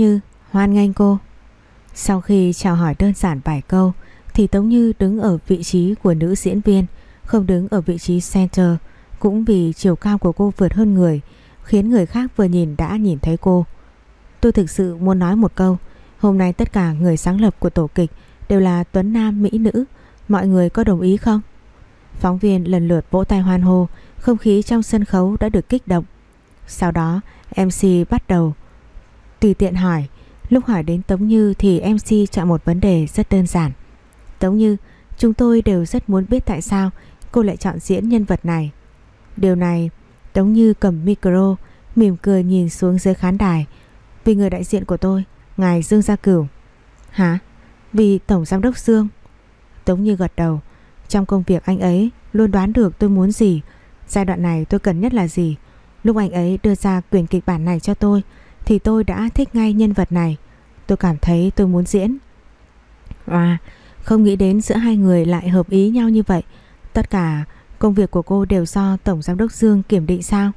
Như, hoan nghênh cô. Sau khi chào hỏi đơn giản vài câu thì Tống Như đứng ở vị trí của nữ diễn viên, không đứng ở vị trí center, cũng vì chiều cao của cô vượt hơn người, khiến người khác vừa nhìn đã nhìn thấy cô. Tôi thực sự muốn nói một câu, hôm nay tất cả người sáng lập của tổ kịch đều là tuấn nam mỹ nữ, mọi người có đồng ý không? Phóng viên lần lượt vỗ tay hoan hô, không khí trong sân khấu đã được kích động. Sau đó, MC bắt đầu tùy tiện hỏi, lúc hỏi đến Tống Như thì MC chọn một vấn đề rất đơn giản. Tống Như, chúng tôi đều rất muốn biết tại sao cô lại chọn diễn nhân vật này. Điều này, Tống Như cầm micro, mỉm cười nhìn xuống dưới khán đài. Vì người đại diện của tôi, ngài Dương Gia Cửu. Hả? Vì Tổng Giám đốc Dương. Tống Như gật đầu. Trong công việc anh ấy luôn đoán được tôi muốn gì. Giai đoạn này tôi cần nhất là gì. Lúc anh ấy đưa ra quyền kịch bản này cho tôi thì tôi đã thích ngay nhân vật này. Tôi cảm thấy tôi muốn diễn. À, không nghĩ đến giữa hai người lại hợp ý nhau như vậy. Tất cả công việc của cô đều do Tổng Giám đốc Dương kiểm định sao?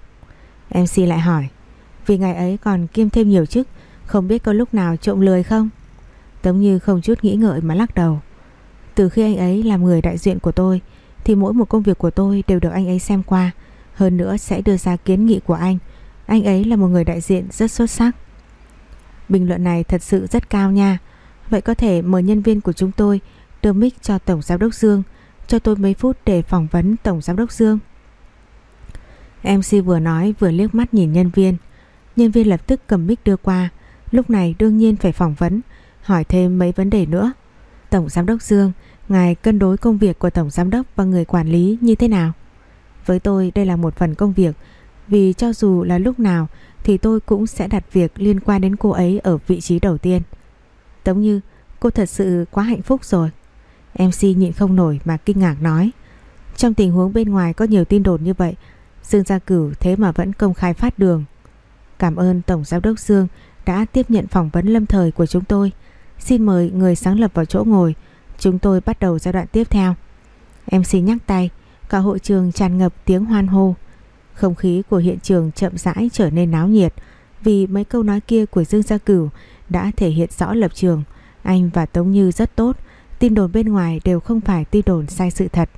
MC lại hỏi. Vì ngày ấy còn kiêm thêm nhiều chức, không biết có lúc nào trộm lười không? Tống Như không chút nghĩ ngợi mà lắc đầu. Từ khi anh ấy làm người đại diện của tôi thì mỗi một công việc của tôi đều được anh ấy xem qua. Hơn nữa sẽ đưa ra kiến nghị của anh. Anh ấy là một người đại diện rất xuất sắc. Bình luận này thật sự rất cao nha. Vậy có thể mời nhân viên của chúng tôi đưa mic cho Tổng Giám đốc Dương cho tôi mấy phút để phỏng vấn Tổng Giám đốc Dương. MC vừa nói vừa liếc mắt nhìn nhân viên. Nhân viên lập tức cầm mic đưa qua. Lúc này đương nhiên phải phỏng vấn, hỏi thêm mấy vấn đề nữa. Tổng Giám đốc Dương, ngài cân đối công việc của Tổng Giám đốc và người quản lý như thế nào? Với tôi đây là một phần công việc, vì cho dù là lúc nào thì tôi cũng sẽ đặt việc liên quan đến cô ấy ở vị trí đầu tiên. Tống như cô thật sự quá hạnh phúc rồi. MC nhịn không nổi mà kinh ngạc nói. Trong tình huống bên ngoài có nhiều tin đồn như vậy, Dương Gia Cửu thế mà vẫn công khai phát đường. Cảm ơn Tổng Giám đốc Dương đã tiếp nhận phỏng vấn lâm thời của chúng tôi. Xin mời người sáng lập vào chỗ ngồi, chúng tôi bắt đầu giai đoạn tiếp theo. MC nhắc tay, cả hội trường tràn ngập tiếng hoan hô. Không khí của hiện trường chậm rãi trở nên náo nhiệt vì mấy câu nói kia của Dương Gia Cửu đã thể hiện rõ lập trường. Anh và Tống Như rất tốt, tin đồn bên ngoài đều không phải tin đồn sai sự thật.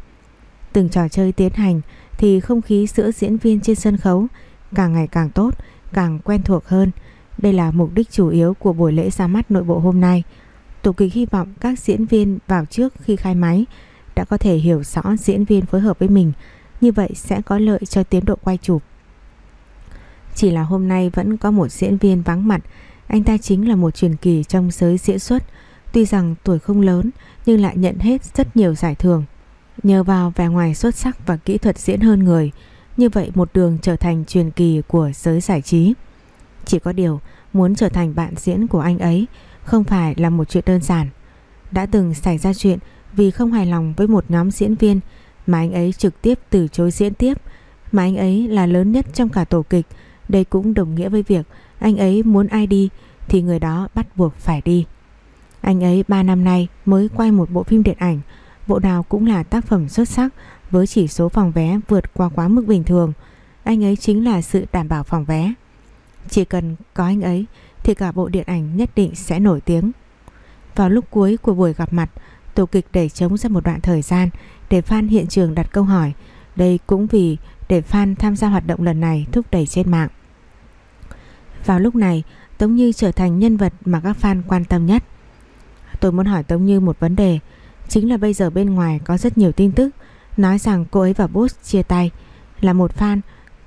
Từng trò chơi tiến hành thì không khí giữa diễn viên trên sân khấu càng ngày càng tốt, càng quen thuộc hơn. Đây là mục đích chủ yếu của buổi lễ ra mắt nội bộ hôm nay. Tổ kịch hy vọng các diễn viên vào trước khi khai máy đã có thể hiểu rõ diễn viên phối hợp với mình, như vậy sẽ có lợi cho tiến độ quay chụp. Chỉ là hôm nay vẫn có một diễn viên vắng mặt, anh ta chính là một truyền kỳ trong giới diễn xuất, tuy rằng tuổi không lớn nhưng lại nhận hết rất nhiều giải thưởng. Nhờ vào vẻ ngoài xuất sắc và kỹ thuật diễn hơn người, như vậy một đường trở thành truyền kỳ của giới giải trí. Chỉ có điều muốn trở thành bạn diễn của anh ấy không phải là một chuyện đơn giản. Đã từng xảy ra chuyện vì không hài lòng với một nhóm diễn viên mà anh ấy trực tiếp từ chối diễn tiếp mà anh ấy là lớn nhất trong cả tổ kịch. Đây cũng đồng nghĩa với việc anh ấy muốn ai đi thì người đó bắt buộc phải đi. Anh ấy 3 năm nay mới quay một bộ phim điện ảnh, bộ nào cũng là tác phẩm xuất sắc với chỉ số phòng vé vượt qua quá mức bình thường. Anh ấy chính là sự đảm bảo phòng vé. Chỉ cần có anh ấy thì cả bộ điện ảnh nhất định sẽ nổi tiếng. Vào lúc cuối của buổi gặp mặt, tổ kịch đẩy trống ra một đoạn thời gian để fan hiện trường đặt câu hỏi. Đây cũng vì để fan tham gia hoạt động lần này thúc đẩy trên mạng. Vào lúc này, Tống Như trở thành nhân vật mà các fan quan tâm nhất. Tôi muốn hỏi Tống Như một vấn đề, chính là bây giờ bên ngoài có rất nhiều tin tức nói rằng cô ấy và Boss chia tay. Là một fan,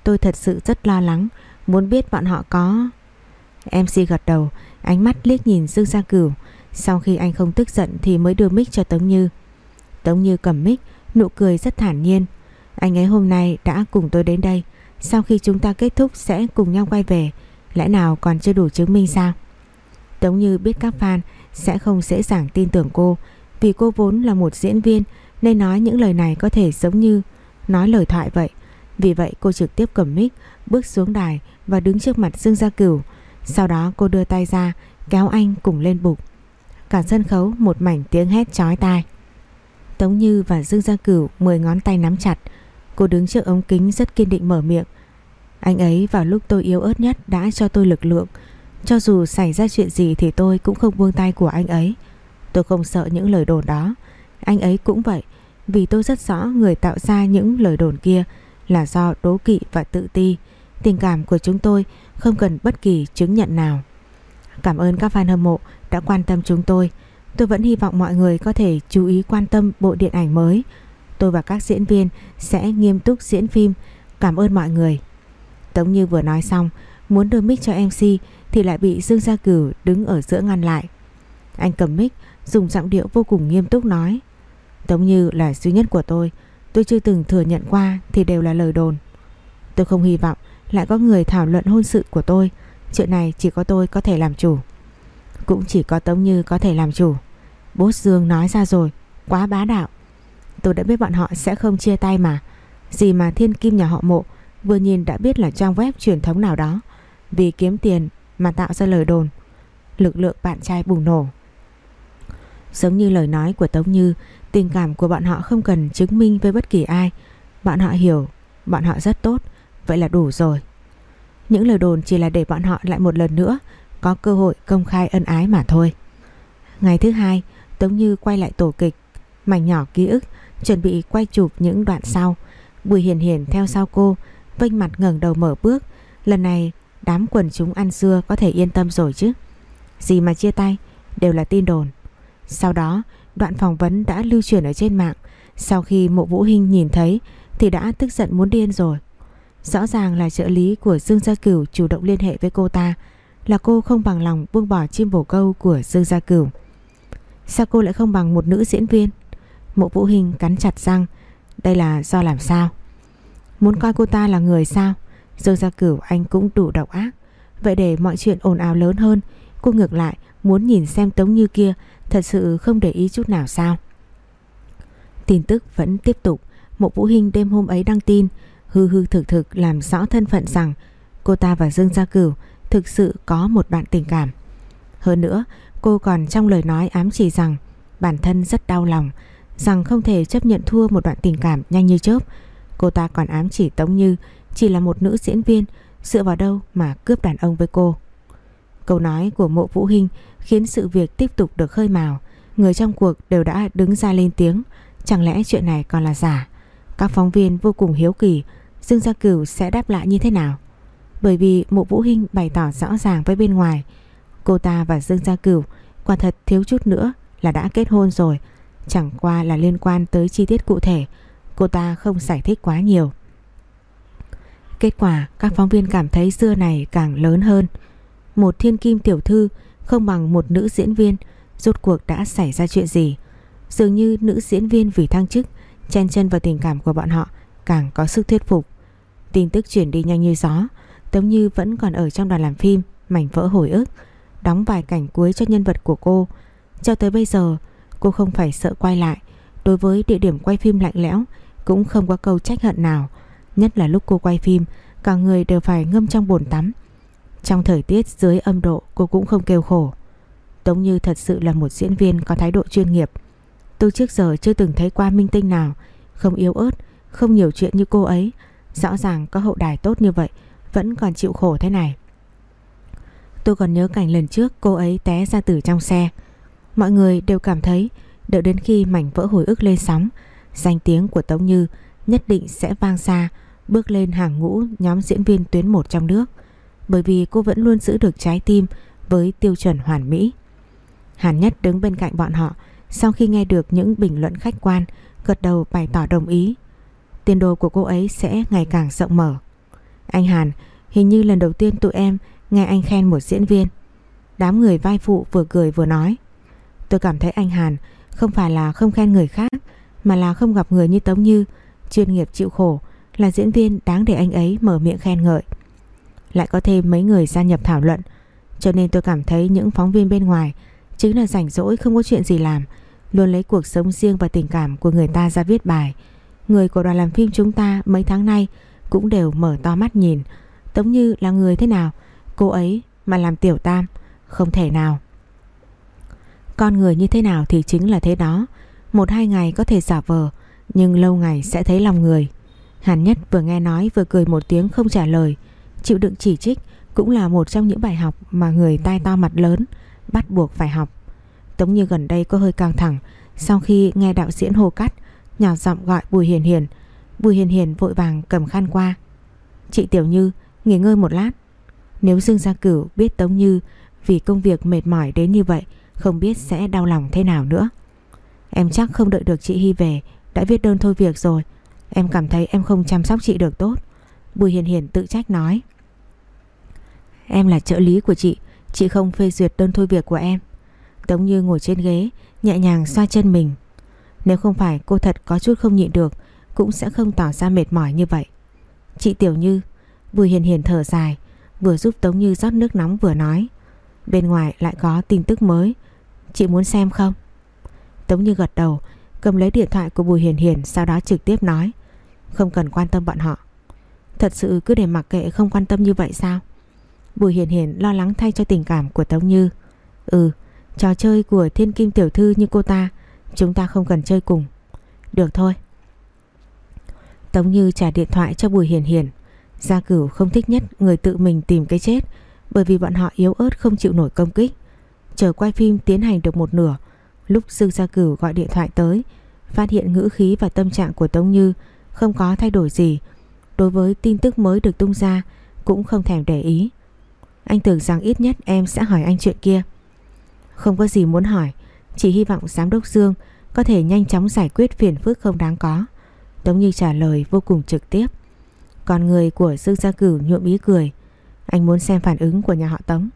tôi thật sự rất lo lắng, muốn biết bọn họ có... MC gật đầu, ánh mắt liếc nhìn Dương Gia Cửu. Sau khi anh không tức giận thì mới đưa mic cho Tống Như. Tống Như cầm mic, nụ cười rất thản nhiên. Anh ấy hôm nay đã cùng tôi đến đây. Sau khi chúng ta kết thúc sẽ cùng nhau quay về. Lẽ nào còn chưa đủ chứng minh sao? Tống Như biết các fan sẽ không dễ dàng tin tưởng cô vì cô vốn là một diễn viên nên nói những lời này có thể giống như nói lời thoại vậy. Vì vậy cô trực tiếp cầm mic, bước xuống đài và đứng trước mặt Dương Gia Cửu. Sau đó cô đưa tay ra kéo anh cùng lên bục. Cả sân khấu một mảnh tiếng hét chói tai. Tống Như và Dương Gia Cửu mười ngón tay nắm chặt. Cô đứng trước ống kính rất kiên định mở miệng. Anh ấy vào lúc tôi yếu ớt nhất đã cho tôi lực lượng. Cho dù xảy ra chuyện gì thì tôi cũng không buông tay của anh ấy. Tôi không sợ những lời đồn đó. Anh ấy cũng vậy. Vì tôi rất rõ người tạo ra những lời đồn kia là do đố kỵ và tự ti. Tình cảm của chúng tôi không cần bất kỳ chứng nhận nào. Cảm ơn các fan hâm mộ đã quan tâm chúng tôi. Tôi vẫn hy vọng mọi người có thể chú ý quan tâm bộ điện ảnh mới. Tôi và các diễn viên sẽ nghiêm túc diễn phim. Cảm ơn mọi người. Tống Như vừa nói xong, muốn đưa mic cho MC thì lại bị Dương Gia Cửu đứng ở giữa ngăn lại. Anh cầm mic, dùng giọng điệu vô cùng nghiêm túc nói. Tống Như là duy nhất của tôi, tôi chưa từng thừa nhận qua thì đều là lời đồn. Tôi không hy vọng lại có người thảo luận hôn sự của tôi, chuyện này chỉ có tôi có thể làm chủ. Cũng chỉ có Tống Như có thể làm chủ. Bố Dương nói ra rồi, quá bá đạo. Tôi đã biết bọn họ sẽ không chia tay mà. Gì mà thiên kim nhà họ mộ vừa nhìn đã biết là trang web truyền thống nào đó. Vì kiếm tiền mà tạo ra lời đồn. Lực lượng bạn trai bùng nổ. Giống như lời nói của Tống Như, tình cảm của bọn họ không cần chứng minh với bất kỳ ai. Bọn họ hiểu, bọn họ rất tốt, vậy là đủ rồi. Những lời đồn chỉ là để bọn họ lại một lần nữa có cơ hội công khai ân ái mà thôi. Ngày thứ hai, Tống Như quay lại tổ kịch, mảnh nhỏ ký ức, chuẩn bị quay chụp những đoạn sau. Bùi Hiền Hiền theo sau cô, vênh mặt ngẩng đầu mở bước. Lần này, đám quần chúng ăn xưa có thể yên tâm rồi chứ. Gì mà chia tay, đều là tin đồn. Sau đó, đoạn phỏng vấn đã lưu truyền ở trên mạng. Sau khi mộ Vũ Hinh nhìn thấy thì đã tức giận muốn điên rồi. Rõ ràng là trợ lý của Dương Gia Cửu chủ động liên hệ với cô ta là cô không bằng lòng buông bỏ chim bổ câu của Dương Gia Cửu. Sao cô lại không bằng một nữ diễn viên? Mộ Vũ Hình cắn chặt răng, đây là do làm sao? Muốn coi cô ta là người sao? Dương Gia Cửu anh cũng đủ độc ác. Vậy để mọi chuyện ồn ào lớn hơn, cô ngược lại muốn nhìn xem Tống Như kia thật sự không để ý chút nào sao? Tin tức vẫn tiếp tục. Mộ Vũ Hình đêm hôm ấy đăng tin, hư hư thực thực làm rõ thân phận rằng cô ta và Dương Gia Cửu thực sự có một đoạn tình cảm. Hơn nữa, cô còn trong lời nói ám chỉ rằng bản thân rất đau lòng, rằng không thể chấp nhận thua một đoạn tình cảm nhanh như chớp. Cô ta còn ám chỉ Tống Như chỉ là một nữ diễn viên, dựa vào đâu mà cướp đàn ông với cô. Câu nói của mộ Vũ Hinh khiến sự việc tiếp tục được khơi mào. Người trong cuộc đều đã đứng ra lên tiếng. Chẳng lẽ chuyện này còn là giả? Các phóng viên vô cùng hiếu kỳ Dương Gia Cửu sẽ đáp lại như thế nào? Bởi vì mộ Vũ Hinh bày tỏ rõ ràng với bên ngoài Cô ta và Dương Gia Cửu. Quả thật thiếu chút nữa là đã kết hôn rồi. Chẳng qua là liên quan tới chi tiết cụ thể, Cô ta không giải thích quá nhiều. Kết quả các phóng viên cảm thấy xưa này càng lớn hơn. Một thiên kim tiểu thư không bằng một nữ diễn viên, Rốt cuộc đã xảy ra chuyện gì? Dường như nữ diễn viên vì thăng chức, Chen chân vào tình cảm của bọn họ Càng có sức thuyết phục. Tin tức chuyển đi nhanh như gió, Tống Như vẫn còn ở trong đoàn làm phim, Mảnh vỡ hồi ức. Đóng vài cảnh cuối cho nhân vật của cô. Cho tới bây giờ, cô không phải sợ quay lại. Đối với địa điểm quay phim lạnh lẽo, Cũng không có câu trách hận nào. Nhất là lúc cô quay phim, Cả người đều phải ngâm trong bồn tắm. Trong thời tiết dưới âm độ, cô cũng không kêu khổ. Tống Như thật sự là một diễn viên có thái độ chuyên nghiệp. Tôi trước giờ chưa từng thấy qua minh tinh nào, Không yếu ớt, Không nhiều chuyện như cô ấy. Rõ ràng có hậu đài tốt như vậy, Vẫn còn chịu khổ thế này. Tôi còn nhớ cảnh lần trước cô ấy té ra từ trong xe. Mọi người đều cảm thấy Đợi đến khi mảnh vỡ hồi ức lên sóng, Danh tiếng của Tống Như Nhất định sẽ vang xa, Bước lên hàng ngũ nhóm diễn viên tuyến một trong nước, Bởi vì cô vẫn luôn giữ được trái tim Với tiêu chuẩn hoàn mỹ. Hàn Nhất đứng bên cạnh bọn họ, Sau khi nghe được những bình luận khách quan, Gật đầu bày tỏ đồng ý. Tiền đồ của cô ấy sẽ ngày càng rộng mở. Anh Hàn, Hình như lần đầu tiên tụi em Nghe anh khen một diễn viên. Đám người vai phụ vừa cười vừa nói. Tôi cảm thấy anh Hàn Không phải là không khen người khác, Mà là không gặp người như Tống Như, Chuyên nghiệp chịu khổ, Là diễn viên đáng để anh ấy mở miệng khen ngợi. Lại có thêm mấy người gia nhập thảo luận, Cho nên tôi cảm thấy những phóng viên bên ngoài, Chính là rảnh rỗi không có chuyện gì làm, Luôn lấy cuộc sống riêng và tình cảm của người ta ra viết bài. Người của đoàn làm phim chúng ta mấy tháng nay Cũng đều mở to mắt nhìn. Tống Như là người thế nào? Cô ấy mà làm tiểu tam Không thể nào Con người như thế nào thì chính là thế đó Một hai ngày có thể giả vờ Nhưng lâu ngày sẽ thấy lòng người Hàn Nhất vừa nghe nói vừa cười một tiếng không trả lời Chịu đựng chỉ trích cũng là một trong những bài học mà người tai to mặt lớn bắt buộc phải học. Tống Như gần đây có hơi căng thẳng sau khi nghe đạo diễn hô cắt, nhỏ giọng gọi Bùi Hiền Hiền. Bùi Hiền Hiền vội vàng cầm khăn qua. Chị Tiểu Như, nghỉ ngơi một lát. Nếu Dương Gia Cửu biết Tống Như vì công việc mệt mỏi đến như vậy, không biết sẽ đau lòng thế nào nữa. Em chắc không đợi được chị Hy về, đã viết đơn thôi việc rồi. Em cảm thấy em không chăm sóc chị được tốt. Bùi Hiền Hiền tự trách nói. Em là trợ lý của chị, chị không phê duyệt đơn thôi việc của em. Tống Như ngồi trên ghế, nhẹ nhàng xoa chân mình. Nếu không phải cô thật có chút không nhịn được, cũng sẽ không tỏ ra mệt mỏi như vậy. Chị Tiểu Như, Bùi Hiền Hiền thở dài, vừa giúp Tống Như rót nước nóng vừa nói. Bên ngoài lại có tin tức mới, chị muốn xem không? Tống Như gật đầu, cầm lấy điện thoại của Bùi Hiền Hiền sau đó trực tiếp nói. Không cần quan tâm bọn họ. Thật sự cứ để mặc kệ không quan tâm như vậy sao? Bùi Hiền Hiền lo lắng thay cho tình cảm của Tống Như. Ừ, trò chơi của thiên kim tiểu thư như cô ta, chúng ta không cần chơi cùng. Được thôi. Tống Như trả điện thoại cho Bùi Hiền Hiền. Gia Cửu không thích nhất người tự mình tìm cái chết bởi vì bọn họ yếu ớt không chịu nổi công kích. Chờ quay phim tiến hành được một nửa, lúc Dương Gia Cửu gọi điện thoại tới, phát hiện ngữ khí và tâm trạng của Tống Như không có thay đổi gì. Đối với tin tức mới được tung ra cũng không thèm để ý. Anh tưởng rằng ít nhất em sẽ hỏi anh chuyện kia. Không có gì muốn hỏi, chỉ hy vọng giám đốc Dương có thể nhanh chóng giải quyết phiền phức không đáng có. Tống Như trả lời vô cùng trực tiếp. Còn người của Dương Gia Cửu nhuộm ý cười. Anh muốn xem phản ứng của nhà họ Tống.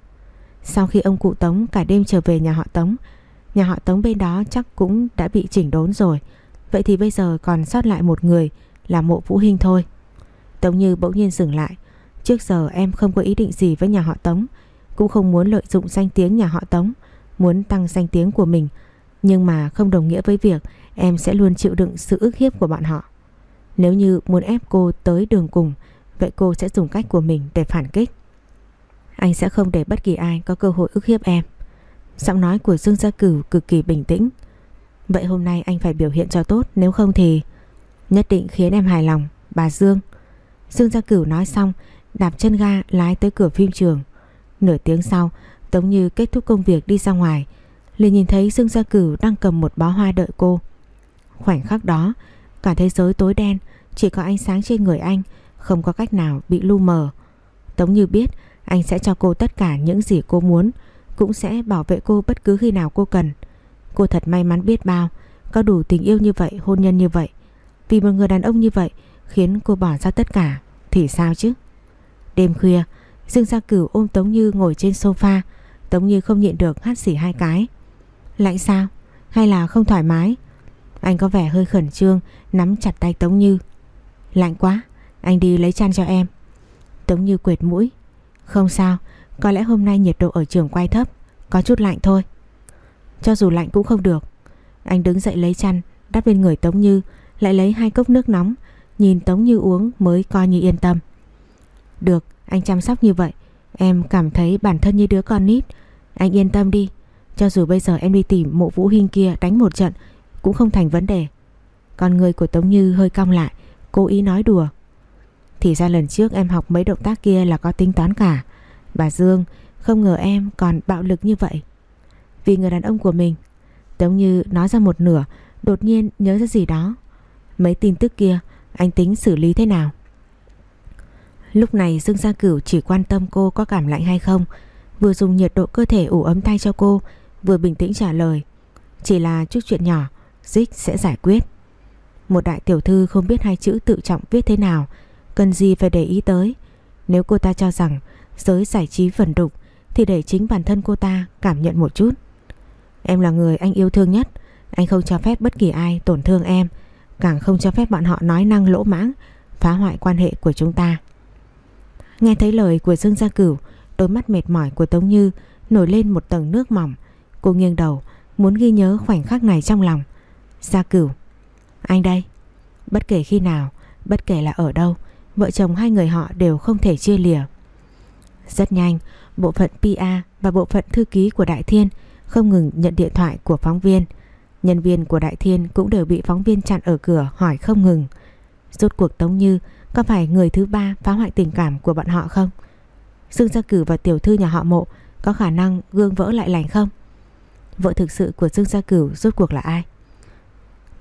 Sau khi ông cụ Tống cả đêm trở về nhà họ Tống, nhà họ Tống bên đó chắc cũng đã bị chỉnh đốn rồi. Vậy thì bây giờ còn sót lại một người là mộ Vũ Hinh thôi. Tống Như bỗng nhiên dừng lại. Trước giờ em không có ý định gì với nhà họ Tống, cũng không muốn lợi dụng danh tiếng nhà họ Tống, muốn tăng danh tiếng của mình. Nhưng mà không đồng nghĩa với việc em sẽ luôn chịu đựng sự ức hiếp của bọn họ. Nếu như muốn ép cô tới đường cùng, vậy cô sẽ dùng cách của mình để phản kích. Anh sẽ không để bất kỳ ai có cơ hội ức hiếp em. Giọng nói của Dương Gia Cửu cực kỳ bình tĩnh. Vậy hôm nay anh phải biểu hiện cho tốt, nếu không thì nhất định khiến em hài lòng, bà Dương. Dương Gia Cửu nói xong, đạp chân ga lái tới cửa phim trường. Nửa tiếng sau, Tống Như kết thúc công việc đi ra ngoài, liền nhìn thấy Dương Gia Cửu đang cầm một bó hoa đợi cô. Khoảnh khắc đó, cả thế giới tối đen, chỉ có ánh sáng trên người anh, không có cách nào bị lu mờ. Tống Như biết anh sẽ cho cô tất cả những gì cô muốn, cũng sẽ bảo vệ cô bất cứ khi nào cô cần. Cô thật may mắn biết bao, có đủ tình yêu như vậy, hôn nhân như vậy. Vì một người đàn ông như vậy khiến cô bỏ ra tất cả, thì sao chứ? Đêm khuya, Dương Gia Cửu ôm Tống Như ngồi trên sofa, Tống Như không nhịn được hát xỉ hai cái. Lạnh sao? Hay là không thoải mái? Anh có vẻ hơi khẩn trương, nắm chặt tay Tống Như. Lạnh quá, anh đi lấy chăn cho em. Tống Như quệt mũi. Không sao, có lẽ hôm nay nhiệt độ ở trường quay thấp, có chút lạnh thôi. Cho dù lạnh cũng không được. Anh đứng dậy lấy chăn, đắp lên người Tống Như, lại lấy hai cốc nước nóng, nhìn Tống Như uống mới coi như yên tâm. Được, anh chăm sóc như vậy, em cảm thấy bản thân như đứa con nít. Anh yên tâm đi, cho dù bây giờ em đi tìm mộ vũ hình kia đánh một trận cũng không thành vấn đề. Con người của Tống Như hơi cong lại, cố ý nói đùa. Thì ra lần trước em học mấy động tác kia là có tính toán cả. Bà Dương không ngờ em còn bạo lực như vậy. Vì người đàn ông của mình. giống Như nói ra một nửa, đột nhiên nhớ ra gì đó. Mấy tin tức kia anh tính xử lý thế nào? Lúc này Dương Gia Cửu chỉ quan tâm cô có cảm lạnh hay không, vừa dùng nhiệt độ cơ thể ủ ấm tay cho cô, vừa bình tĩnh trả lời. Chỉ là chút chuyện nhỏ, Dích sẽ giải quyết. Một đại tiểu thư không biết hai chữ tự trọng viết thế nào, cần gì phải để ý tới. Nếu cô ta cho rằng giới giải trí vần đục thì để chính bản thân cô ta cảm nhận một chút. Em là người anh yêu thương nhất, anh không cho phép bất kỳ ai tổn thương em, càng không cho phép bọn họ nói năng lỗ mãng, phá hoại quan hệ của chúng ta. Nghe thấy lời của Dương Gia Cửu, đôi mắt mệt mỏi của Tống Như nổi lên một tầng nước mỏng. Cô nghiêng đầu, muốn ghi nhớ khoảnh khắc này trong lòng. Gia Cửu, anh đây. Bất kể khi nào, bất kể là ở đâu, vợ chồng hai người họ đều không thể chia lìa. Rất nhanh, bộ phận PA và bộ phận thư ký của Đại Thiên không ngừng nhận điện thoại của phóng viên. Nhân viên của Đại Thiên cũng đều bị phóng viên chặn ở cửa hỏi không ngừng. Rốt cuộc Tống Như có phải người thứ ba phá hoại tình cảm của bọn họ không? Dương Gia Cử và tiểu thư nhà họ mộ có khả năng gương vỡ lại lành không? Vợ thực sự của Dương Gia Cửu rốt cuộc là ai?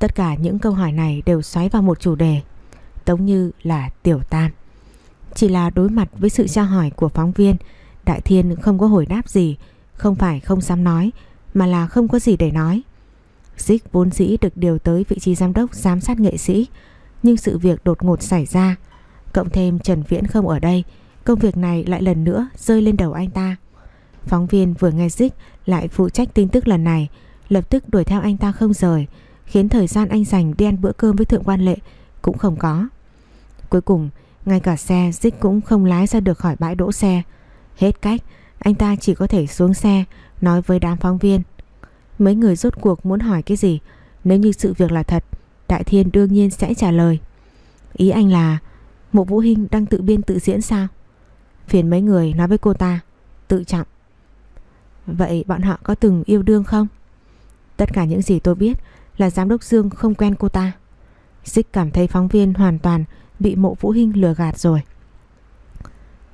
Tất cả những câu hỏi này đều xoáy vào một chủ đề Tống Như là Tiểu Tam. Chỉ là đối mặt với sự tra hỏi của phóng viên, Đại Thiên không có hồi đáp gì, Không phải không dám nói, Mà là không có gì để nói. Dích vốn dĩ được điều tới vị trí giám đốc giám sát nghệ sĩ, Nhưng sự việc đột ngột xảy ra. Cộng thêm Trần Viễn không ở đây, Công việc này lại lần nữa rơi lên đầu anh ta. Phóng viên vừa nghe Dích lại phụ trách tin tức lần này, Lập tức đuổi theo anh ta không rời Khiến thời gian anh dành đi ăn bữa cơm với Thượng quan Lệ Cũng không có. Cuối cùng, ngay cả xe Dích cũng không lái ra được khỏi bãi đỗ xe. Hết cách, Anh ta chỉ có thể xuống xe, Nói với đám phóng viên. Mấy người rốt cuộc muốn hỏi cái gì? Nếu như sự việc là thật, Đại Thiên đương nhiên sẽ trả lời. Ý anh là, Mộ Vũ Hinh đang tự biên tự diễn sao? Phiền mấy người nói với cô ta, Tự trọng. Vậy bọn họ có từng yêu đương không? Tất cả những gì tôi biết là giám đốc Dương không quen cô ta. Dích cảm thấy phóng viên hoàn toàn Bị mộ Vũ Hinh lừa gạt rồi.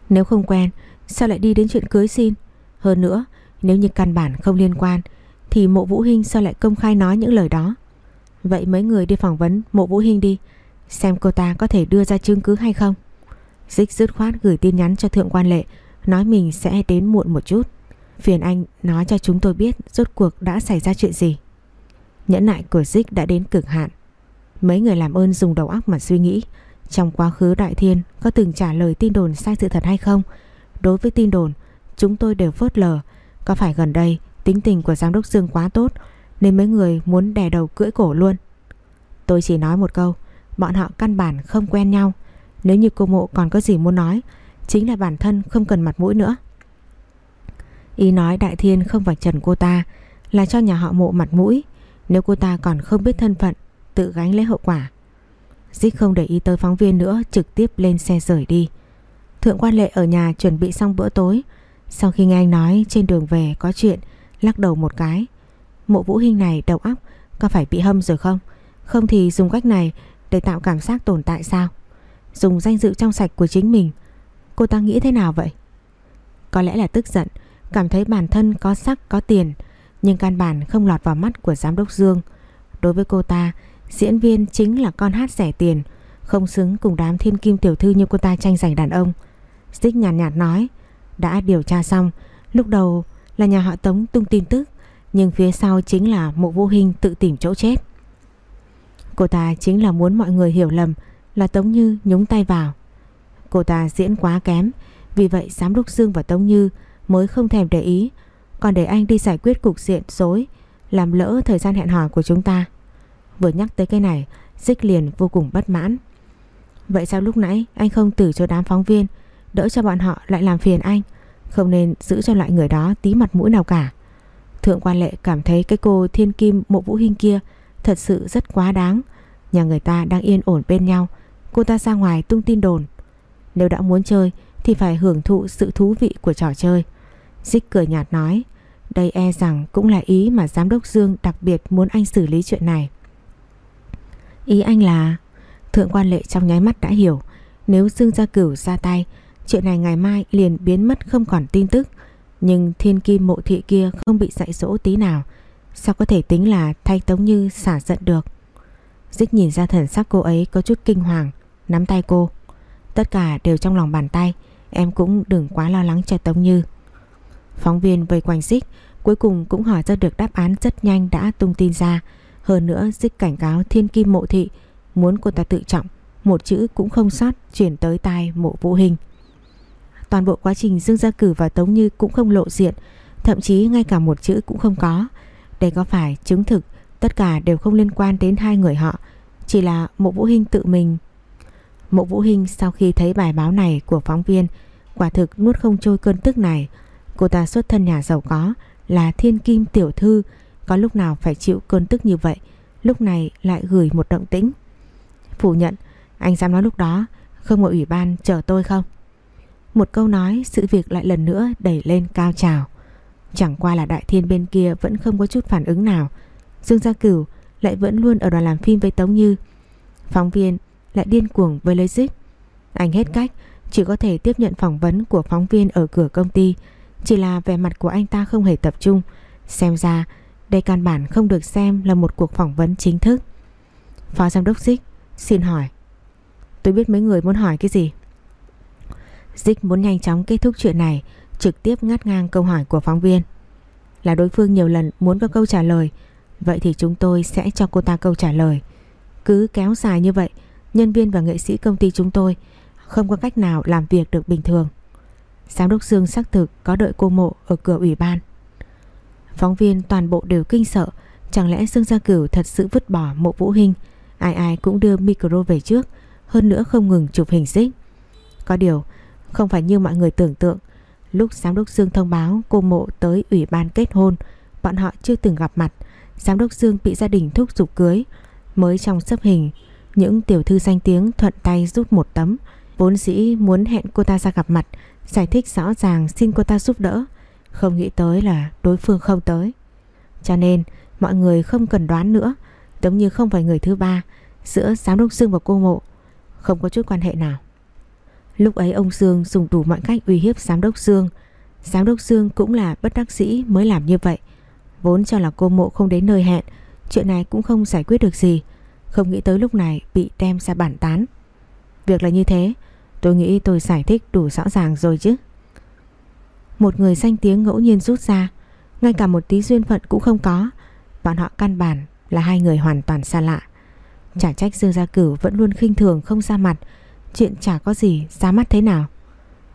Nếu không quen, Sao lại đi đến chuyện cưới xin? Hơn nữa, nếu như căn bản không liên quan, Thì mộ Vũ Hinh sao lại công khai nói những lời đó? Vậy mấy người đi phỏng vấn mộ Vũ Hinh đi, Xem cô ta có thể đưa ra chứng cứ hay không. Dích dứt khoát gửi tin nhắn cho Thượng quan Lệ, Nói mình sẽ đến muộn một chút. Phiền anh nói cho chúng tôi biết Rốt cuộc đã xảy ra chuyện gì. Nhẫn nại của Dích đã đến cực hạn. Mấy người làm ơn dùng đầu óc mà suy nghĩ. Trong quá khứ Đại Thiên, Có từng trả lời tin đồn sai sự thật hay không? Đối với tin đồn, Chúng tôi đều phớt lờ. Có phải gần đây, tính tình của giám đốc Dương quá tốt, Nên mấy người muốn đè đầu cưỡi cổ luôn? Tôi chỉ nói một câu, Bọn họ căn bản không quen nhau. Nếu như cô mộ còn có gì muốn nói, Chính là bản thân không cần mặt mũi nữa. Ý nói Đại Thiên không vạch trần cô ta, Là cho nhà họ mộ mặt mũi. Nếu cô ta còn không biết thân phận, Tự gánh lấy hậu quả. Dích không để ý tới phóng viên nữa, Trực tiếp lên xe rời đi. Thượng quan lệ ở nhà chuẩn bị xong bữa tối. Sau khi nghe anh nói, trên đường về có chuyện, Lắc đầu một cái. Mộ vũ hình này, đầu óc, Có phải bị hâm rồi không? Không thì dùng cách này để tạo cảm giác tồn tại sao? Dùng danh dự trong sạch của chính mình. Cô ta nghĩ thế nào vậy? Có lẽ là tức giận, Cảm thấy bản thân có sắc, có tiền nhưng căn bản không lọt vào mắt của giám đốc Dương. Đối với cô ta Diễn viên chính là con hát rẻ tiền Không xứng cùng đám thiên kim tiểu thư như cô ta tranh giành đàn ông. Xích nhàn nhạt, nhạt nói Đã điều tra xong Lúc đầu là nhà họ Tống tung tin tức Nhưng phía sau chính là mộ vô hình tự tìm chỗ chết. Cô ta chính là muốn mọi người hiểu lầm Là Tống Như nhúng tay vào. Cô ta diễn quá kém Vì vậy giám đốc Dương và Tống Như mới không thèm để ý còn để anh đi giải quyết cục diện dối Làm lỡ thời gian hẹn hò của chúng ta. Vừa nhắc tới cái này, Dích liền vô cùng bất mãn. Vậy sao lúc nãy anh không từ cho đám phóng viên, Đỡ cho bọn họ lại làm phiền anh, Không nên giữ cho loại người đó tí mặt mũi nào cả? Thượng quan lệ cảm thấy cái cô thiên kim mộ vũ hình kia Thật sự rất quá đáng. Nhà người ta đang yên ổn bên nhau, Cô ta ra ngoài tung tin đồn. Nếu đã muốn chơi Thì phải hưởng thụ sự thú vị của trò chơi. Dích cười nhạt nói, Đây e rằng cũng là ý mà giám đốc Dương đặc biệt muốn anh xử lý chuyện này. Ý anh là? Thượng quan lệ trong nháy mắt đã hiểu, Nếu Dương Gia Cửu ra tay, Chuyện này ngày mai liền biến mất không còn tin tức. Nhưng thiên kim mộ thị kia không bị dạy dỗ tí nào, Sao có thể tính là thay Tống Như xả giận được? Dích nhìn ra thần sắc cô ấy có chút kinh hoàng, Nắm tay cô, Tất cả đều trong lòng bàn tay, Em cũng đừng quá lo lắng cho Tống Như. Phóng viên vây quanh Dích Cuối cùng cũng hỏi ra được đáp án rất nhanh đã tung tin ra. Hơn nữa Dích cảnh cáo thiên kim mộ thị Muốn cô ta tự trọng, Một chữ cũng không sót, chuyển tới tai mộ vũ hình. Toàn bộ quá trình Dương Gia Cử và Tống Như cũng không lộ diện, Thậm chí ngay cả một chữ cũng không có. Đây có phải chứng thực Tất cả đều không liên quan đến hai người họ, Chỉ là mộ vũ hình tự mình? Mộ vũ hình sau khi thấy bài báo này của phóng viên, Quả thực nuốt không trôi cơn tức này. Cô ta xuất thân nhà giàu có, Là thiên kim tiểu thư, Có lúc nào phải chịu cơn tức như vậy, Lúc này lại gửi một động tĩnh. Phủ nhận, Anh dám nói lúc đó, Không ngồi ủy ban chờ tôi không? Một câu nói, sự việc lại lần nữa đẩy lên cao trào. Chẳng qua là đại thiên bên kia Vẫn không có chút phản ứng nào. Dương Gia Cửu lại vẫn luôn ở đoàn làm phim với Tống Như. Phóng viên lại điên cuồng với lấy dích Anh hết cách, Chỉ có thể tiếp nhận phỏng vấn của phóng viên ở cửa công ty. Chỉ là vẻ mặt của anh ta không hề tập trung. Xem ra, đây căn bản không được xem là một cuộc phỏng vấn chính thức. Phó Giám đốc Dích Xin hỏi. Tôi biết mấy người muốn hỏi cái gì? Dích muốn nhanh chóng kết thúc chuyện này, Trực tiếp ngắt ngang câu hỏi của phóng viên. Là đối phương nhiều lần muốn có câu trả lời, Vậy thì chúng tôi sẽ cho cô ta câu trả lời. Cứ kéo dài như vậy, Nhân viên và nghệ sĩ công ty chúng tôi Không có cách nào làm việc được bình thường. Giám đốc Dương xác thực có đợi cô mộ ở cửa ủy ban. Phóng viên toàn bộ đều kinh sợ, Chẳng lẽ Dương Gia Cửu thật sự vứt bỏ mộ vũ hình Ai ai cũng đưa micro về trước, Hơn nữa không ngừng chụp hình xích. Có điều, không phải như mọi người tưởng tượng, Lúc giám đốc Dương thông báo cô mộ tới ủy ban kết hôn, Bọn họ chưa từng gặp mặt. Giám đốc Dương bị gia đình thúc giục cưới. Mới trong sấp hình, Những tiểu thư danh tiếng thuận tay rút một tấm. Vốn dĩ muốn hẹn cô ta ra gặp mặt Giải thích rõ ràng xin cô ta giúp đỡ. Không nghĩ tới là đối phương không tới. Cho nên, mọi người không cần đoán nữa. Giống như không phải người thứ ba, Giữa giám đốc Dương và cô mộ, Không có chút quan hệ nào. Lúc ấy ông Dương dùng đủ mọi cách uy hiếp giám đốc Dương. Giám đốc Dương cũng là bất đắc dĩ mới làm như vậy. Vốn cho là cô mộ không đến nơi hẹn, Chuyện này cũng không giải quyết được gì. Không nghĩ tới lúc này bị đem ra bản tán. Việc là như thế. Tôi nghĩ tôi giải thích đủ rõ ràng rồi chứ. Một người danh tiếng ngẫu nhiên rút ra. Ngay cả một tí duyên phận cũng không có. Bọn họ căn bản là hai người hoàn toàn xa lạ. Chả trách Dương Gia Cửu vẫn luôn khinh thường không ra mặt. Chuyện chả có gì ra mắt thế nào.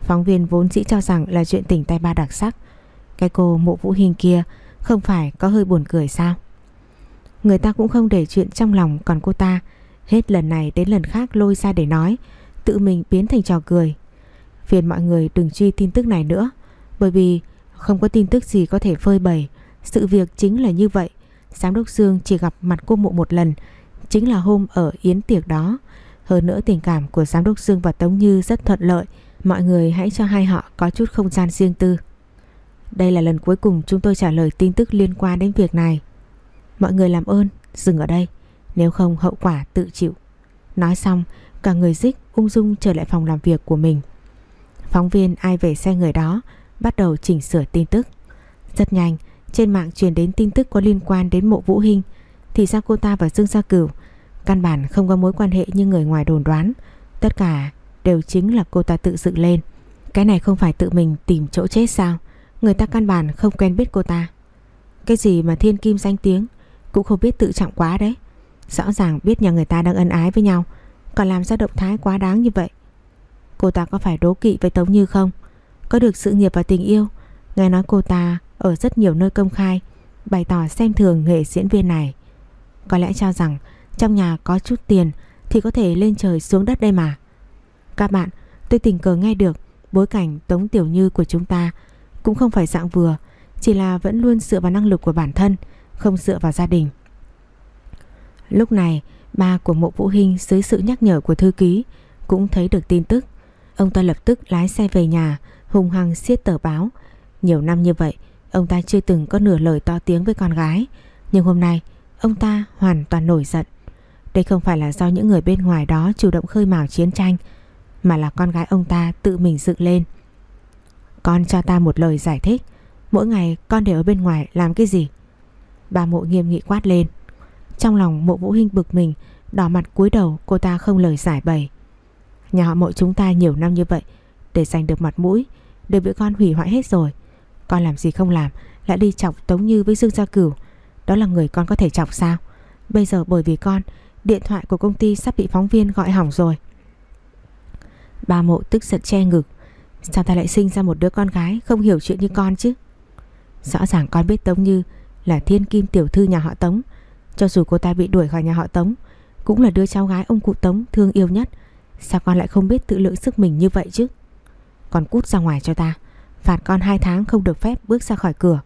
Phóng viên vốn dĩ cho rằng là chuyện tình tay ba đặc sắc. Cái cô mộ vũ hình kia Không phải có hơi buồn cười sao? Người ta cũng không để chuyện trong lòng Còn cô ta. Hết lần này đến lần khác lôi ra để nói. Tự mình biến thành trò cười. Phiền mọi người đừng truy tin tức này nữa, Bởi vì không có tin tức gì có thể phơi bày. Sự việc chính là như vậy. Giám đốc Dương chỉ gặp mặt cô mụ một lần, Chính là hôm ở yến tiệc đó. Hơn nữa tình cảm của Giám đốc Dương và Tống Như rất thuận lợi. Mọi người hãy cho hai họ có chút không gian riêng tư. Đây là lần cuối cùng chúng tôi trả lời tin tức liên quan đến việc này. Mọi người làm ơn, dừng ở đây. Nếu không, hậu quả tự chịu. Nói xong cả người dích ung dung trở lại phòng làm việc của mình. Phóng viên ai về xe người đó Bắt đầu chỉnh sửa tin tức. Rất nhanh, trên mạng truyền đến tin tức có liên quan đến mộ Vũ Hinh, Thì ra cô ta và Dương Gia Cửu Căn bản không có mối quan hệ như người ngoài đồn đoán. Tất cả đều chính là cô ta tự dựng lên. Cái này không phải tự mình tìm chỗ chết sao? Người ta căn bản không quen biết cô ta. Cái gì mà thiên kim danh tiếng Cũng không biết tự trọng quá đấy. Rõ ràng biết nhà người ta đang ân ái với nhau. Còn làm ra động thái quá đáng như vậy Cô ta có phải đố kỵ với Tống Như không Có được sự nghiệp và tình yêu Nghe nói cô ta ở rất nhiều nơi công khai Bày tỏ xem thường nghệ diễn viên này Có lẽ cho rằng trong nhà có chút tiền thì có thể lên trời xuống đất đây mà. Các bạn, tôi tình cờ nghe được bối cảnh Tống Tiểu Như của chúng ta cũng không phải dạng vừa, chỉ là vẫn luôn dựa vào năng lực của bản thân, không dựa vào gia đình. Lúc này, ba của mộ Vũ Hinh dưới sự nhắc nhở của thư ký cũng thấy được tin tức. Ông ta lập tức lái xe về nhà, hùng hăng siết tờ báo. Nhiều năm như vậy, ông ta chưa từng có nửa lời to tiếng với con gái. Nhưng hôm nay, ông ta hoàn toàn nổi giận. Đây không phải là do những người bên ngoài đó chủ động khơi mào chiến tranh Mà là con gái ông ta tự mình dựng lên Con cho ta một lời giải thích Mỗi ngày con đều ở bên ngoài làm cái gì Bà mộ nghiêm nghị quát lên trong lòng mộ vũ hình bực mình, Đỏ mặt cúi đầu, cô ta không lời giải bày. Nhà họ mộ chúng ta nhiều năm như vậy, Để giành được mặt mũi, Đều bị con hủy hoại hết rồi. Con làm gì không làm, Lại đi chọc Tống Như với Dương Gia Cửu. Đó là người con có thể chọc sao? Bây giờ bởi vì con, Điện thoại của công ty sắp bị phóng viên gọi hỏng rồi. Bà mộ tức giận che ngực. Sao ta lại sinh ra một đứa con gái Không hiểu chuyện như con chứ? Rõ ràng con biết Tống Như Là thiên kim tiểu thư nhà họ Tống. Cho dù cô ta bị đuổi khỏi nhà họ Tống, Cũng là đứa cháu gái ông cụ Tống thương yêu nhất. Sao con lại không biết tự lượng sức mình như vậy chứ? Con cút ra ngoài cho ta, Phạt con 2 tháng không được phép bước ra khỏi cửa.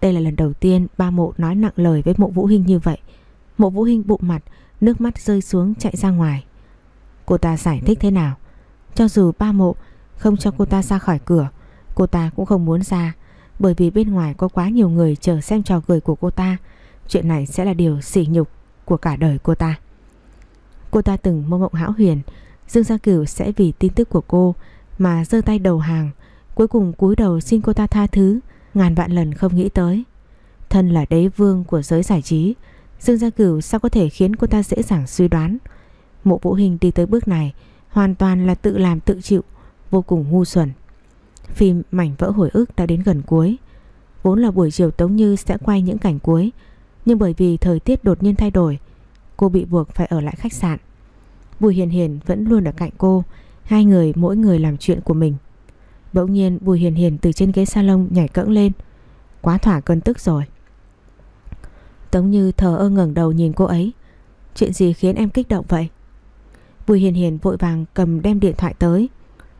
Đây là lần đầu tiên ba mộ nói nặng lời với mộ Vũ Hinh như vậy. Mộ Vũ Hinh bụng mặt, Nước mắt rơi xuống chạy ra ngoài. Cô ta giải thích thế nào? Cho dù ba mộ không cho cô ta ra khỏi cửa, Cô ta cũng không muốn ra, Bởi vì bên ngoài có quá nhiều người chờ xem trò cười của cô ta. Chuyện này sẽ là điều sỉ nhục của cả đời cô ta Cô ta từng mơ mộng hão huyền Dương Gia Cửu sẽ vì tin tức của cô mà giơ tay đầu hàng, cuối cùng cúi đầu xin cô ta tha thứ, ngàn vạn lần không nghĩ tới. Thân là đế vương của giới giải trí, Dương Gia Cửu sao có thể khiến cô ta dễ dàng suy đoán. Mộ Vũ Hình đi tới bước này hoàn toàn là tự làm tự chịu, vô cùng ngu xuẩn. Phim Mảnh vỡ hồi ức đã đến gần cuối. Vốn là buổi chiều Tống Như sẽ quay những cảnh cuối, nhưng bởi vì thời tiết đột nhiên thay đổi, cô bị buộc phải ở lại khách sạn. Bùi Hiền Hiền vẫn luôn ở cạnh cô, hai người mỗi người làm chuyện của mình. Bỗng nhiên Bùi Hiền Hiền từ trên ghế salon nhảy cẫng lên, quá thỏa cơn tức rồi. Tống Như thờ ơ ngẩng đầu nhìn cô ấy, chuyện gì khiến em kích động vậy? Bùi Hiền Hiền vội vàng cầm đem điện thoại tới,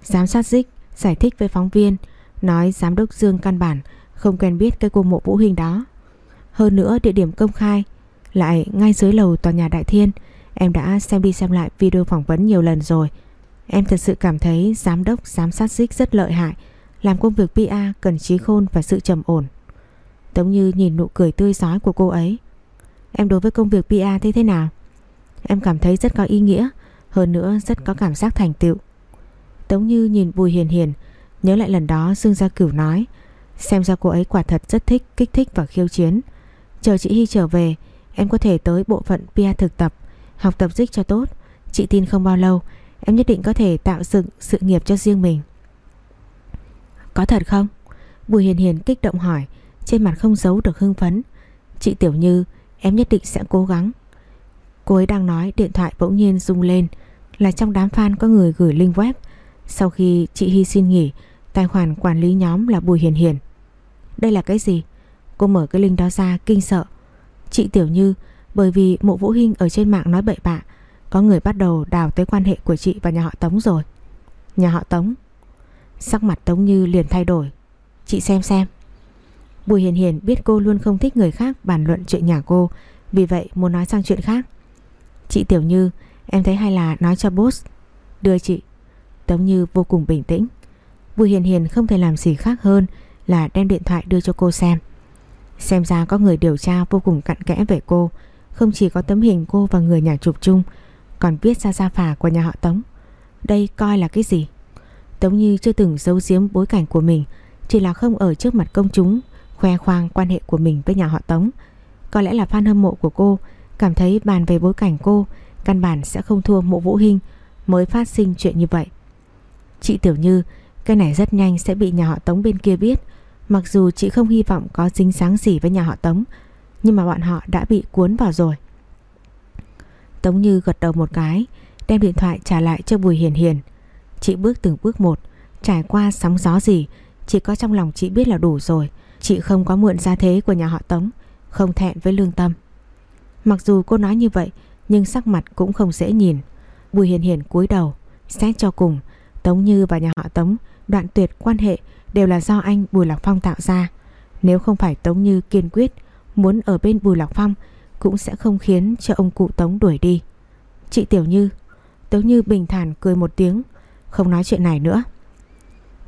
giám sát dích giải thích với phóng viên, nói giám đốc Dương căn bản không quen biết cái cô mộ vũ hình đó. Hơn nữa, địa điểm công khai lại ngay dưới lầu tòa nhà Đại Thiên. Em đã xem đi xem lại video phỏng vấn nhiều lần rồi. Em thật sự cảm thấy giám đốc, giám sát dích rất lợi hại, Làm công việc pa cần trí khôn và sự trầm ổn. Tống Như nhìn nụ cười tươi giói của cô ấy. Em đối với công việc pa thế thế nào? Em cảm thấy rất có ý nghĩa, Hơn nữa rất có cảm giác thành tựu. Tống Như nhìn Bùi Hiền Hiền, Nhớ lại lần đó Dương Gia Cửu nói, Xem ra cô ấy quả thật rất thích, kích thích và khiêu chiến. Chờ chị Hy trở về, Em có thể tới bộ phận PR thực tập, Học tập dích cho tốt. Chị tin không bao lâu, Em nhất định có thể tạo dựng sự nghiệp cho riêng mình. Có thật không? Bùi Hiền Hiền kích động hỏi, Trên mặt không giấu được hưng phấn. Chị Tiểu Như, Em nhất định sẽ cố gắng. Cô ấy đang nói, điện thoại bỗng nhiên rung lên. Là trong đám fan có người gửi link web. Sau khi chị Hy xin nghỉ, Tài khoản quản lý nhóm là Bùi Hiền Hiền. Đây là cái gì? Cô mở cái link đó ra, kinh sợ. Chị Tiểu Như, bởi vì mộ vũ hình ở trên mạng nói bậy bạ, Có người bắt đầu đào tới quan hệ của chị và nhà họ Tống rồi. Nhà họ Tống, Sắc mặt Tống Như liền thay đổi. Chị xem xem. Bùi Hiền Hiền biết cô luôn không thích người khác bàn luận chuyện nhà cô, Vì vậy muốn nói sang chuyện khác. Chị Tiểu Như, Em thấy hay là nói cho boss. Đưa chị. Tống Như vô cùng bình tĩnh. Bùi Hiền Hiền không thể làm gì khác hơn Là đem điện thoại đưa cho cô xem. Xem ra có người điều tra vô cùng cặn kẽ về cô. Không chỉ có tấm hình cô và người nhà chụp chung, Còn viết ra gia phả của nhà họ Tống. Đây coi là cái gì? Tống Như chưa từng giấu giếm bối cảnh của mình, Chỉ là không ở trước mặt công chúng, Khoe khoang quan hệ của mình với nhà họ Tống. Có lẽ là fan hâm mộ của cô, Cảm thấy bàn về bối cảnh cô, Căn bản sẽ không thua mộ vũ hình Mới phát sinh chuyện như vậy. Chị Tiểu Như, Cái này rất nhanh sẽ bị nhà họ Tống bên kia biết. Mặc dù chị không hy vọng có dính sáng gì với nhà họ Tống, Nhưng mà bọn họ đã bị cuốn vào rồi. Tống Như gật đầu một cái, Đem điện thoại trả lại cho Bùi Hiền Hiền. Chị bước từng bước một, Trải qua sóng gió gì, Chỉ có trong lòng chị biết là đủ rồi. Chị không có mượn gia thế của nhà họ Tống, Không thẹn với lương tâm. Mặc dù cô nói như vậy, Nhưng sắc mặt cũng không dễ nhìn. Bùi Hiền Hiền cúi đầu, Xét cho cùng, Tống Như và nhà họ Tống đoạn tuyệt quan hệ đều là do anh Bùi Lạc Phong tạo ra. Nếu không phải Tống Như kiên quyết muốn ở bên Bùi Lạc Phong cũng sẽ không khiến cho ông cụ Tống đuổi đi. Chị Tiểu Như, Tống Như bình thản cười một tiếng, không nói chuyện này nữa.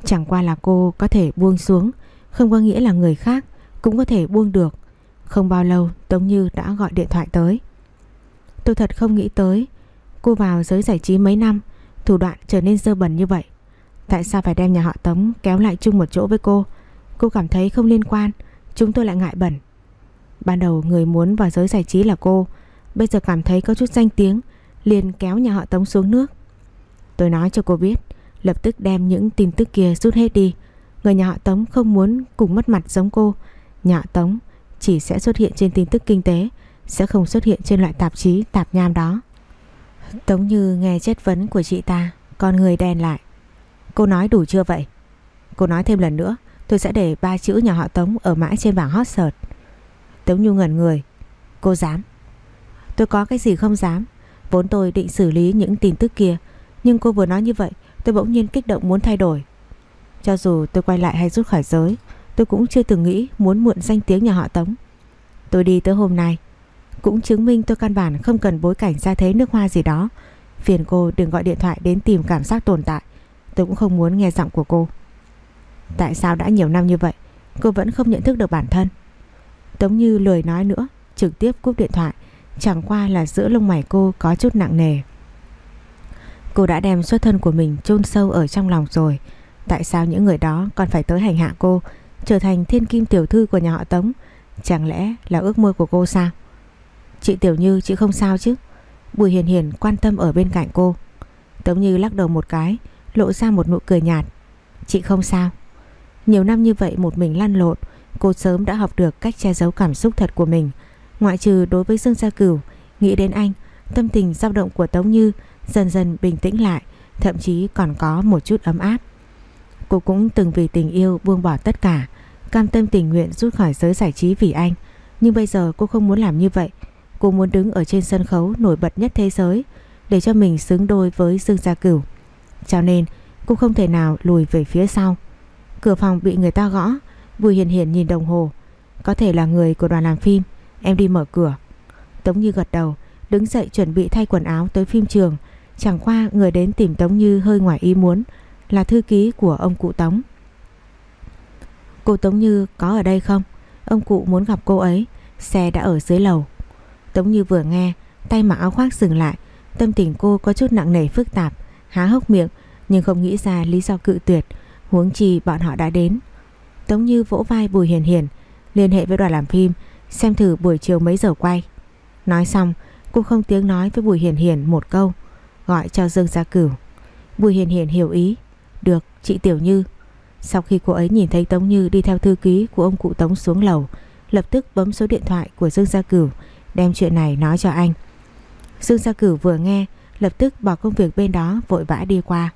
Chẳng qua là cô có thể buông xuống, không có nghĩa là người khác cũng có thể buông được. Không bao lâu Tống Như đã gọi điện thoại tới. Tôi thật không nghĩ tới, cô vào giới giải trí mấy năm, thủ đoạn trở nên dơ bẩn như vậy. Tại sao phải đem nhà họ Tống kéo lại chung một chỗ với cô? Cô cảm thấy không liên quan, Chúng tôi lại ngại bẩn. Ban đầu người muốn vào giới giải trí là cô, Bây giờ cảm thấy có chút danh tiếng, Liền kéo nhà họ Tống xuống nước. Tôi nói cho cô biết, Lập tức đem những tin tức kia rút hết đi. Người nhà họ Tống không muốn cùng mất mặt giống cô. Nhà họ Tống chỉ sẽ xuất hiện trên tin tức kinh tế, Sẽ không xuất hiện trên loại tạp chí, tạp nham đó. Tống như nghe chất vấn của chị ta, Con người đen lại. Cô nói đủ chưa vậy? Cô nói thêm lần nữa, Tôi sẽ để ba chữ nhà họ Tống ở mãi trên bảng hot search. Tống Nhu ngẩn người. Cô dám? Tôi có cái gì không dám? Vốn tôi định xử lý những tin tức kia, Nhưng cô vừa nói như vậy, Tôi bỗng nhiên kích động muốn thay đổi. Cho dù tôi quay lại hay rút khỏi giới, Tôi cũng chưa từng nghĩ muốn mượn danh tiếng nhà họ Tống. Tôi đi tới hôm nay, Cũng chứng minh tôi căn bản không cần bối cảnh ra thế nước hoa gì đó. Phiền cô đừng gọi điện thoại đến tìm cảm giác tồn tại. Tôi cũng không muốn nghe giọng của cô. Tại sao đã nhiều năm như vậy, Cô vẫn không nhận thức được bản thân? Tống như lười nói nữa, Trực tiếp cúp điện thoại, Chẳng qua là giữa lông mày cô có chút nặng nề. Cô đã đem xuất thân của mình chôn sâu ở trong lòng rồi. Tại sao những người đó còn phải tới hành hạ cô, Trở thành thiên kim tiểu thư của nhà họ Tống? Chẳng lẽ là ước mơ của cô sao? Chị Tiểu Như, chị không sao chứ? Bùi Hiền Hiền quan tâm ở bên cạnh cô. Tống Như lắc đầu một cái Lộ ra một nụ cười nhạt. Chị không sao. Nhiều năm như vậy một mình lăn lộn, Cô sớm đã học được cách che giấu cảm xúc thật của mình. Ngoại trừ đối với Dương Gia Cửu, Nghĩ đến anh, Tâm tình dao động của Tống Như Dần dần bình tĩnh lại, Thậm chí còn có một chút ấm áp. Cô cũng từng vì tình yêu buông bỏ tất cả, Cam tâm tình nguyện rút khỏi giới giải trí vì anh. Nhưng bây giờ cô không muốn làm như vậy. Cô muốn đứng ở trên sân khấu nổi bật nhất thế giới, Để cho mình xứng đôi với Dương Gia Cửu. Cho nên, cô không thể nào lùi về phía sau. Cửa phòng bị người ta gõ, Bùi Hiền Hiền nhìn đồng hồ. Có thể là người của đoàn làm phim, Em đi mở cửa. Tống Như gật đầu, Đứng dậy chuẩn bị thay quần áo tới phim trường. Chẳng qua người đến tìm Tống Như hơi ngoài ý muốn, Là thư ký của ông cụ Tống. Cô Tống Như có ở đây không? Ông cụ muốn gặp cô ấy, Xe đã ở dưới lầu. Tống Như vừa nghe, Tay mặc áo khoác dừng lại, Tâm tình cô có chút nặng nề phức tạp. Há hốc miệng, Nhưng không nghĩ ra lý do cự tuyệt, Huống chi bọn họ đã đến. Tống Như vỗ vai Bùi Hiền Hiền, Liên hệ với đoàn làm phim, Xem thử buổi chiều mấy giờ quay. Nói xong, cô không tiếng nói với Bùi Hiền Hiền một câu, Gọi cho Dương Gia Cửu. Bùi Hiền Hiền hiểu ý, Được, chị Tiểu Như. Sau khi cô ấy nhìn thấy Tống Như đi theo thư ký của ông cụ Tống xuống lầu, Lập tức bấm số điện thoại của Dương Gia Cửu, Đem chuyện này nói cho anh. Dương Gia Cửu vừa nghe Lập tức bỏ công việc bên đó, vội vã đi qua.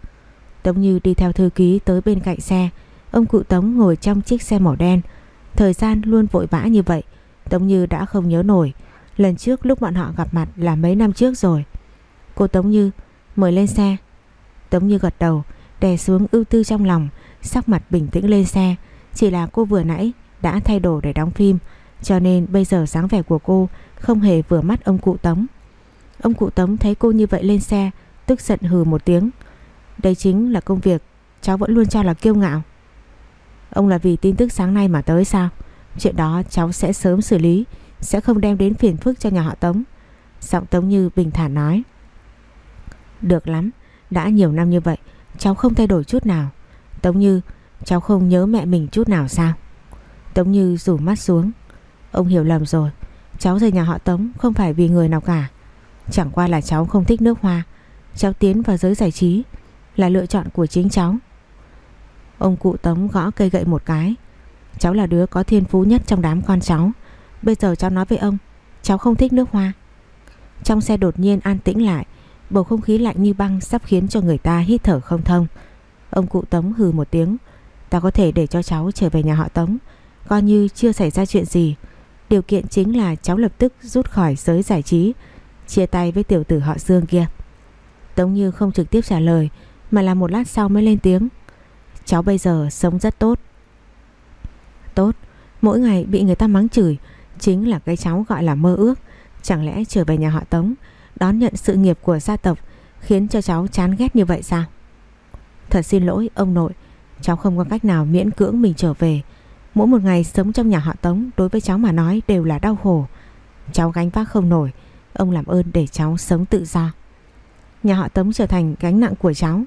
Tống Như đi theo thư ký tới bên cạnh xe. Ông cụ Tống ngồi trong chiếc xe màu đen. Thời gian luôn vội vã như vậy, Tống Như đã không nhớ nổi. Lần trước lúc bọn họ gặp mặt là mấy năm trước rồi. Cô Tống Như, Mời lên xe. Tống Như gật đầu, Đè xuống ưu tư trong lòng, Sắc mặt bình tĩnh lên xe. Chỉ là cô vừa nãy đã thay đồ để đóng phim, Cho nên bây giờ dáng vẻ của cô Không hề vừa mắt ông cụ Tống. Ông cụ Tống thấy cô như vậy lên xe, Tức giận hừ một tiếng. Đây chính là công việc, Cháu vẫn luôn cho là kiêu ngạo. Ông là vì tin tức sáng nay mà tới sao? Chuyện đó cháu sẽ sớm xử lý, Sẽ không đem đến phiền phức cho nhà họ Tống. Giọng Tống Như bình thản nói. Được lắm, Đã nhiều năm như vậy, Cháu không thay đổi chút nào. Tống Như, cháu không nhớ mẹ mình chút nào sao? Tống Như rủ mắt xuống. Ông hiểu lầm rồi, Cháu rời nhà họ Tống không phải vì người nào cả. Chẳng qua là cháu không thích nước hoa. Cháu tiến vào giới giải trí, Là lựa chọn của chính cháu. Ông cụ Tống gõ cây gậy một cái. Cháu là đứa có thiên phú nhất trong đám con cháu. Bây giờ cháu nói với ông, Cháu không thích nước hoa. Trong xe đột nhiên an tĩnh lại, Bầu không khí lạnh như băng sắp khiến cho người ta hít thở không thông. Ông cụ Tống hừ một tiếng, Ta có thể để cho cháu trở về nhà họ Tống, Coi như chưa xảy ra chuyện gì. Điều kiện chính là cháu lập tức rút khỏi giới giải trí Chia tay với tiểu tử họ Dương kia. Tống Như không trực tiếp trả lời, Mà là một lát sau mới lên tiếng. Cháu bây giờ sống rất tốt. Tốt, Mỗi ngày bị người ta mắng chửi, Chính là cái cháu gọi là mơ ước. Chẳng lẽ trở về nhà họ Tống, Đón nhận sự nghiệp của gia tộc, Khiến cho cháu chán ghét như vậy sao? Thật xin lỗi, ông nội. Cháu không có cách nào miễn cưỡng mình trở về. Mỗi một ngày sống trong nhà họ Tống, Đối với cháu mà nói đều là đau khổ. Cháu gánh vác không nổi Ông làm ơn để cháu sống tự do. Nhà họ Tống trở thành gánh nặng của cháu.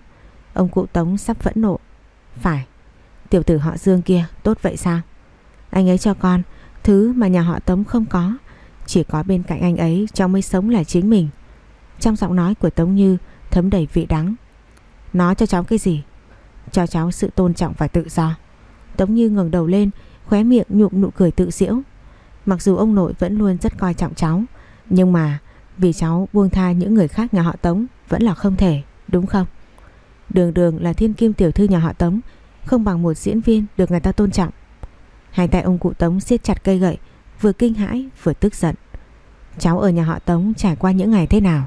Ông cụ Tống sắp phẫn nộ. Phải, Tiểu tử họ Dương kia tốt vậy sao? Anh ấy cho con, Thứ mà nhà họ Tống không có, Chỉ có bên cạnh anh ấy cháu mới sống là chính mình. Trong giọng nói của Tống Như Thấm đầy vị đắng. Nó cho cháu cái gì? Cho cháu sự tôn trọng và tự do. Tống Như ngẩng đầu lên, Khóe miệng nhụm nụ cười tự diễu. Mặc dù ông nội vẫn luôn rất coi trọng cháu, Nhưng mà vì cháu buông tha những người khác nhà họ Tống Vẫn là không thể, đúng không? Đường đường là thiên kim tiểu thư nhà họ Tống, Không bằng một diễn viên được người ta tôn trọng. Hai tay ông cụ Tống siết chặt cây gậy, Vừa kinh hãi vừa tức giận. Cháu ở nhà họ Tống trải qua những ngày thế nào,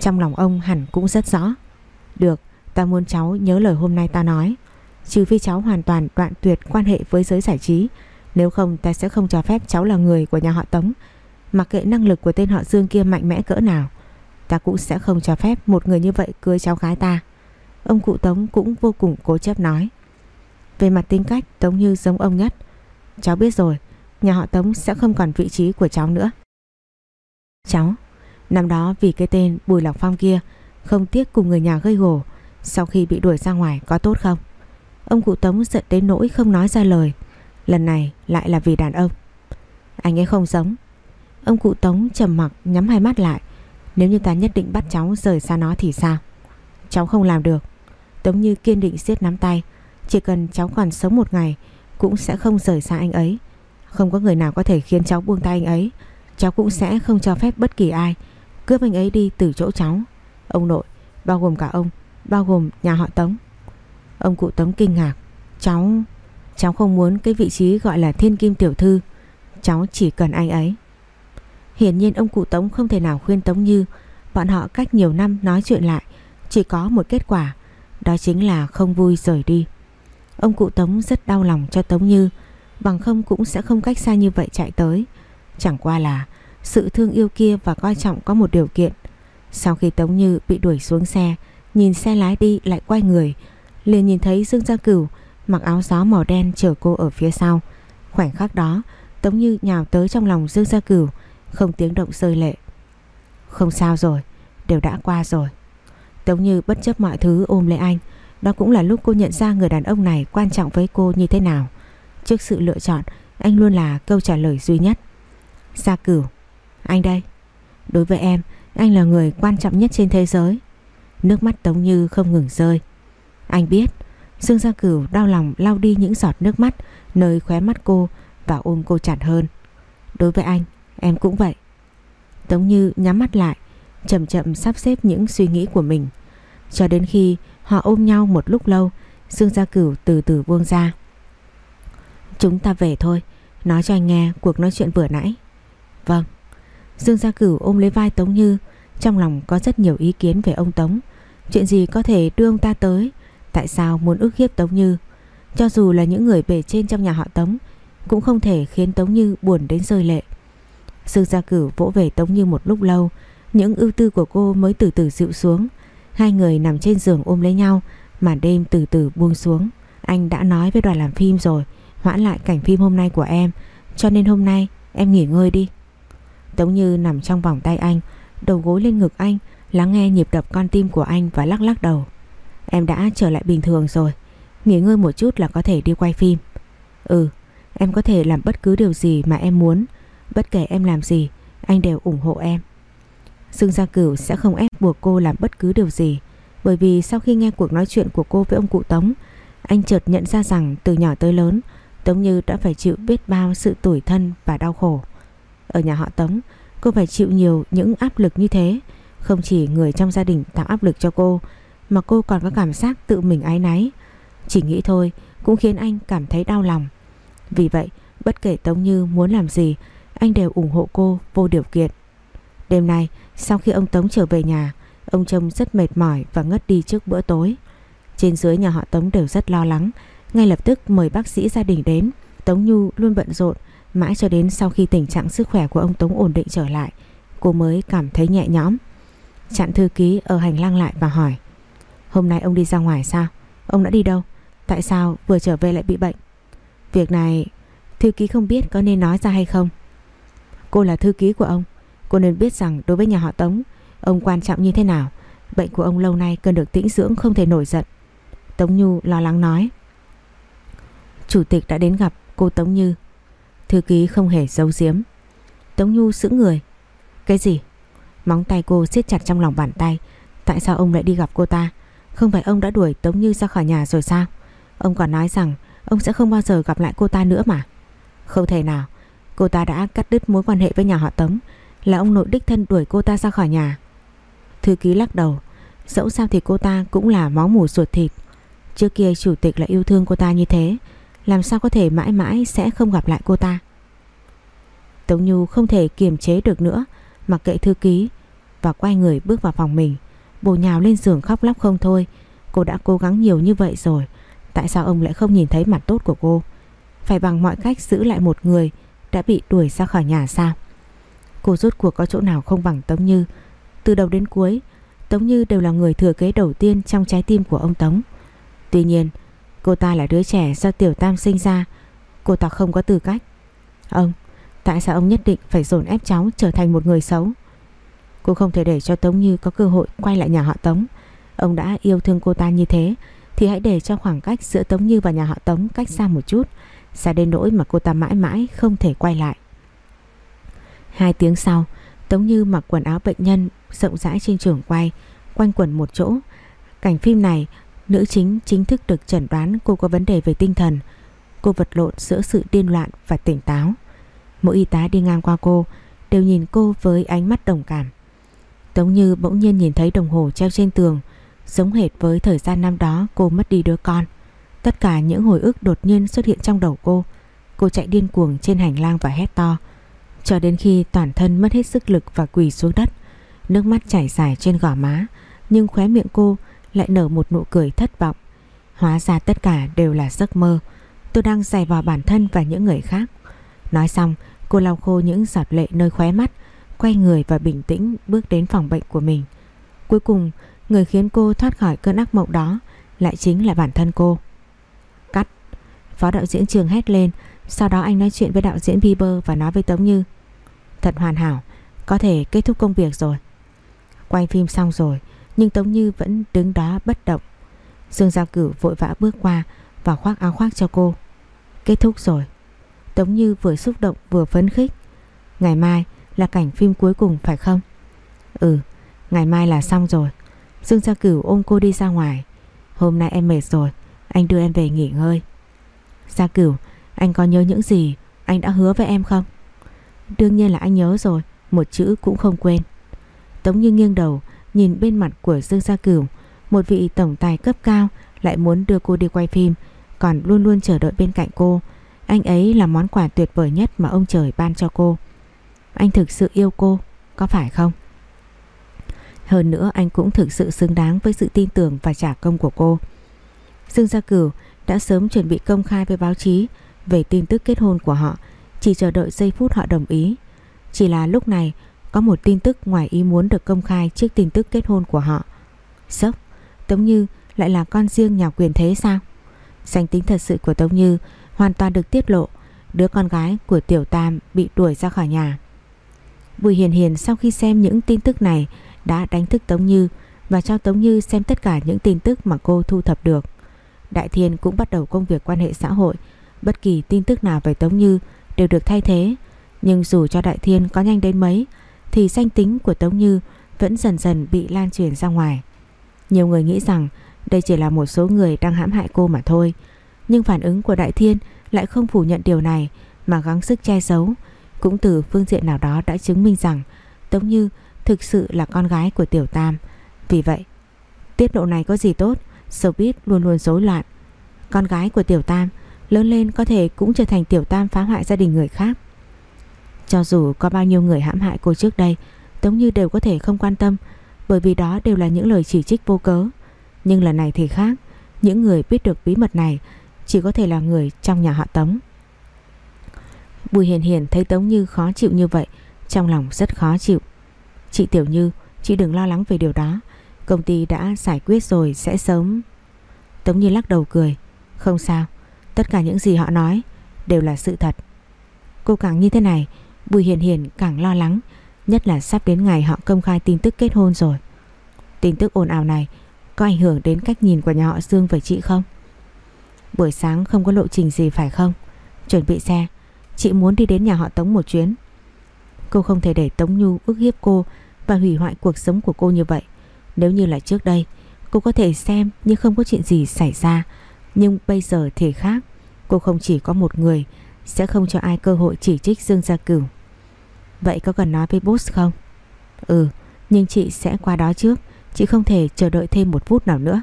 Trong lòng ông hẳn cũng rất rõ. Được, Ta muốn cháu nhớ lời hôm nay ta nói. Trừ phi cháu hoàn toàn đoạn tuyệt quan hệ với giới giải trí, Nếu không ta sẽ không cho phép cháu là người của nhà họ Tống. Mặc kệ năng lực của tên họ Dương kia mạnh mẽ cỡ nào, Ta cũng sẽ không cho phép một người như vậy cưới cháu gái ta. Ông cụ Tống cũng vô cùng cố chấp nói. Về mặt tính cách, Tống Như giống ông nhất. Cháu biết rồi, Nhà họ Tống sẽ không còn vị trí của cháu nữa. Cháu, Năm đó vì cái tên Bùi Lọc Phong kia, Không tiếc cùng người nhà gây gổ, Sau khi bị đuổi ra ngoài có tốt không? Ông cụ Tống giận đến nỗi không nói ra lời. Lần này lại là vì đàn ông. Anh ấy không giống Ông cụ Tống trầm mặc nhắm hai mắt lại. Nếu như ta nhất định bắt cháu rời xa nó thì sao? Cháu không làm được. Tống như kiên định siết nắm tay. Chỉ cần cháu còn sống một ngày Cũng sẽ không rời xa anh ấy. Không có người nào có thể khiến cháu buông tay anh ấy. Cháu cũng sẽ không cho phép bất kỳ ai Cướp anh ấy đi từ chỗ cháu. Ông nội, bao gồm cả ông Bao gồm nhà họ Tống. Ông cụ Tống kinh ngạc. Cháu, cháu không muốn cái vị trí gọi là thiên kim tiểu thư. Cháu chỉ cần anh ấy. Hiển nhiên ông cụ Tống không thể nào khuyên Tống Như. Bọn họ cách nhiều năm nói chuyện lại, Chỉ có một kết quả, Đó chính là không vui rời đi. Ông cụ Tống rất đau lòng cho Tống Như, Bằng không cũng sẽ không cách xa như vậy chạy tới. Chẳng qua là, Sự thương yêu kia và coi trọng có một điều kiện. Sau khi Tống Như bị đuổi xuống xe, Nhìn xe lái đi lại quay người, liền nhìn thấy Dương Gia Cửu Mặc áo gió màu đen chở cô ở phía sau. Khoảnh khắc đó, Tống Như nhào tới trong lòng Dương Gia Cửu không tiếng động rơi lệ. Không sao rồi, Đều đã qua rồi. Tống Như bất chấp mọi thứ ôm lấy anh, Đó cũng là lúc cô nhận ra người đàn ông này quan trọng với cô như thế nào. Trước sự lựa chọn, Anh luôn là câu trả lời duy nhất. Gia Cửu, Anh đây. Đối với em, Anh là người quan trọng nhất trên thế giới. Nước mắt Tống Như không ngừng rơi. Anh biết, Dương Gia Cửu đau lòng lau đi những giọt nước mắt Nơi khóe mắt cô Và ôm cô chặt hơn. Đối với anh em cũng vậy. Tống Như nhắm mắt lại, Chậm chậm sắp xếp những suy nghĩ của mình. Cho đến khi họ ôm nhau một lúc lâu, Dương Gia Cửu từ từ buông ra. Chúng ta về thôi, Nói cho anh nghe cuộc nói chuyện vừa nãy. Vâng. Dương Gia Cửu ôm lấy vai Tống Như, Trong lòng có rất nhiều ý kiến về ông Tống. Chuyện gì có thể đưa ông ta tới? Tại sao muốn ức hiếp Tống Như? Cho dù là những người bề trên trong nhà họ Tống, Cũng không thể khiến Tống Như buồn đến rơi lệ. Dương Gia Cửu vỗ về Tống Như một lúc lâu. Những ưu tư của cô mới từ từ dịu xuống. Hai người nằm trên giường ôm lấy nhau Màn đêm từ từ buông xuống. Anh đã nói với đoàn làm phim rồi, Hoãn lại cảnh phim hôm nay của em. Cho nên hôm nay em nghỉ ngơi đi. Tống Như nằm trong vòng tay anh, Đầu gối lên ngực anh, Lắng nghe nhịp đập con tim của anh và lắc lắc đầu. Em đã trở lại bình thường rồi, Nghỉ ngơi một chút là có thể đi quay phim. Ừ Em có thể làm bất cứ điều gì mà em muốn. Bất kể em làm gì, Anh đều ủng hộ em. Dương Gia Cửu sẽ không ép buộc cô làm bất cứ điều gì, Bởi vì sau khi nghe cuộc nói chuyện của cô với ông cụ Tống, Anh chợt nhận ra rằng từ nhỏ tới lớn, Tống Như đã phải chịu biết bao sự tủi thân và đau khổ. Ở nhà họ Tống, Cô phải chịu nhiều những áp lực như thế, Không chỉ người trong gia đình tạo áp lực cho cô, Mà cô còn có cảm giác tự mình ái náy. Chỉ nghĩ thôi Cũng khiến anh cảm thấy đau lòng. Vì vậy, bất kể Tống Như muốn làm gì anh đều ủng hộ cô vô điều kiện. Đêm nay, sau khi ông Tống trở về nhà, Ông trông rất mệt mỏi và ngất đi trước bữa tối. Trên dưới nhà họ Tống đều rất lo lắng. Ngay lập tức mời bác sĩ gia đình đến. Tống Nhu luôn bận rộn, Mãi cho đến sau khi tình trạng sức khỏe của ông Tống ổn định trở lại, Cô mới cảm thấy nhẹ nhõm. Chặn thư ký ở hành lang lại và hỏi, Hôm nay ông đi ra ngoài sao? Ông đã đi đâu? Tại sao vừa trở về lại bị bệnh? Việc này, thư ký không biết có nên nói ra hay không. Cô là thư ký của ông. Cô nên biết rằng đối với nhà họ Tống, Ông quan trọng như thế nào. Bệnh của ông lâu nay cần được tĩnh dưỡng, không thể nổi giận. Tống Nhu lo lắng nói. Chủ tịch đã đến gặp cô Tống Như. Thư ký không hề giấu giếm. Tống Nhu sững người. Cái gì? Móng tay cô siết chặt trong lòng bàn tay. Tại sao ông lại đi gặp cô ta? Không phải ông đã đuổi Tống Như ra khỏi nhà rồi sao? Ông còn nói rằng Ông sẽ không bao giờ gặp lại cô ta nữa mà. Không thể nào. Cô ta đã cắt đứt mối quan hệ với nhà họ Tống Là ông nội đích thân đuổi cô ta ra khỏi nhà. Thư ký lắc đầu, Dẫu sao thì cô ta cũng là máu mủ ruột thịt. Trước kia chủ tịch lại yêu thương cô ta như thế, Làm sao có thể mãi mãi sẽ không gặp lại cô ta? Tống Nhu không thể kiềm chế được nữa, Mặc kệ thư ký, Và quay người bước vào phòng mình. Bồ nhào lên giường khóc lóc không thôi, Cô đã cố gắng nhiều như vậy rồi, Tại sao ông lại không nhìn thấy mặt tốt của cô? Phải bằng mọi cách giữ lại một người đã bị đuổi ra khỏi nhà sao? Cô rốt cuộc có chỗ nào không bằng Tống Như? Từ đầu đến cuối, Tống Như đều là người thừa kế đầu tiên Trong trái tim của ông Tống. Tuy nhiên, cô ta là đứa trẻ do Tiểu Tam sinh ra. Cô ta không có tư cách. Ông, Tại sao ông nhất định phải dồn ép cháu trở thành một người xấu? Cô không thể để cho Tống Như có cơ hội quay lại nhà họ Tống. Ông đã yêu thương cô ta như thế, Thì hãy để cho khoảng cách giữa Tống Như và nhà họ Tống cách xa một chút. Xa đến nỗi mà cô ta mãi mãi không thể quay lại. Hai tiếng sau, Tống Như mặc quần áo bệnh nhân, rộng rãi trên trường quay, Quanh quần một chỗ. Cảnh phim này, Nữ chính chính thức được chẩn đoán cô có vấn đề về tinh thần. Cô vật lộn giữa sự điên loạn và tỉnh táo. Mỗi y tá đi ngang qua cô, Đều nhìn cô với ánh mắt đồng cảm. Tống Như bỗng nhiên nhìn thấy đồng hồ treo trên tường. Giống hệt với thời gian năm đó cô mất đi đứa con. Tất cả những hồi ức đột nhiên xuất hiện trong đầu cô. Cô chạy điên cuồng trên hành lang và hét to. Cho đến khi toàn thân mất hết sức lực và quỳ xuống đất, Nước mắt chảy dài trên gò má, Nhưng khóe miệng cô lại nở một nụ cười thất vọng. Hóa ra tất cả đều là giấc mơ. Tôi đang giày vào bản thân và những người khác. Nói xong, cô lau khô những giọt lệ nơi khóe mắt, Quay người và bình tĩnh bước đến phòng bệnh của mình. Cuối cùng, người khiến cô thoát khỏi cơn ác mộng đó Lại chính là bản thân cô. Phó đạo diễn trường hét lên. Sau đó anh nói chuyện với đạo diễn Bieber và nói với Tống Như. Thật hoàn hảo, Có thể kết thúc công việc rồi. Quay phim xong rồi, Nhưng Tống Như vẫn đứng đó bất động. Dương Gia Cửu vội vã bước qua Và khoác áo khoác cho cô. Kết thúc rồi. Tống Như vừa xúc động vừa phấn khích. Ngày mai là cảnh phim cuối cùng phải không? Ừ Ngày mai là xong rồi. Dương Gia Cửu ôm cô đi ra ngoài. Hôm nay em mệt rồi, Anh đưa em về nghỉ ngơi. Gia Cửu, Anh có nhớ những gì Anh đã hứa với em không? Đương nhiên là anh nhớ rồi, Một chữ cũng không quên. Tống Như nghiêng đầu, Nhìn bên mặt của Dương Gia Cửu, Một vị tổng tài cấp cao Lại muốn đưa cô đi quay phim, Còn luôn luôn chờ đợi bên cạnh cô. Anh ấy là món quà tuyệt vời nhất mà ông trời ban cho cô. Anh thực sự yêu cô, Có phải không? Hơn nữa, anh cũng thực sự xứng đáng với sự tin tưởng và trả công của cô. Dương Gia Cửu đã sớm chuẩn bị công khai với báo chí về tin tức kết hôn của họ, chỉ chờ đợi giây phút họ đồng ý. Chỉ là lúc này có một tin tức ngoài ý muốn được công khai trước tin tức kết hôn của họ. Sốc, Tống Như lại là con riêng nhà quyền thế sao? Danh tính thật sự của Tống Như hoàn toàn được tiết lộ, đứa con gái của Tiểu Tam bị đuổi ra khỏi nhà. Bùi Hiền Hiền sau khi xem những tin tức này đã đánh thức Tống Như và cho Tống Như xem tất cả những tin tức mà cô thu thập được. Đại Thiên cũng bắt đầu công việc quan hệ xã hội, bất kỳ tin tức nào về Tống Như đều được thay thế, nhưng dù cho Đại Thiên có nhanh đến mấy thì danh tính của Tống Như vẫn dần dần bị lan truyền ra ngoài. Nhiều người nghĩ rằng đây chỉ là một số người đang hãm hại cô mà thôi, nhưng phản ứng của Đại Thiên lại không phủ nhận điều này mà gắng sức che giấu, cũng từ phương diện nào đó đã chứng minh rằng Tống Như thực sự là con gái của Tiểu Tam. Vì vậy, tiết độ này có gì tốt, showbiz luôn luôn rối loạn. Con gái của Tiểu Tam lớn lên có thể cũng trở thành Tiểu Tam phá hoại gia đình người khác. Cho dù có bao nhiêu người hãm hại cô trước đây, Tống Như đều có thể không quan tâm, bởi vì đó đều là những lời chỉ trích vô cớ. Nhưng lần này thì khác, những người biết được bí mật này chỉ có thể là người trong nhà họ Tống. Bùi Hiền Hiền thấy Tống Như khó chịu như vậy, trong lòng rất khó chịu. Chị Tiểu Như Chị đừng lo lắng về điều đó Công ty đã giải quyết rồi, sẽ sớm. Tống Nhi lắc đầu cười. Không sao, Tất cả những gì họ nói Đều là sự thật. Cô càng như thế này, Bùi Hiền Hiền càng lo lắng, Nhất là sắp đến ngày họ công khai tin tức kết hôn rồi. Tin tức ồn ào này Có ảnh hưởng đến cách nhìn của nhà họ Dương với chị không? Buổi sáng không có lộ trình gì phải không? Chuẩn bị xe, Chị muốn đi đến nhà họ Tống một chuyến. Cô không thể để Tống Nhu ức hiếp cô và hủy hoại cuộc sống của cô như vậy. Nếu như là trước đây, cô có thể xem nhưng không có chuyện gì xảy ra. Nhưng bây giờ thì khác, cô không chỉ có một người, sẽ không cho ai cơ hội chỉ trích Dương Gia Cửu. Vậy có cần nói với boss không? Ừ, nhưng chị sẽ qua đó trước, chị không thể chờ đợi thêm một phút nào nữa.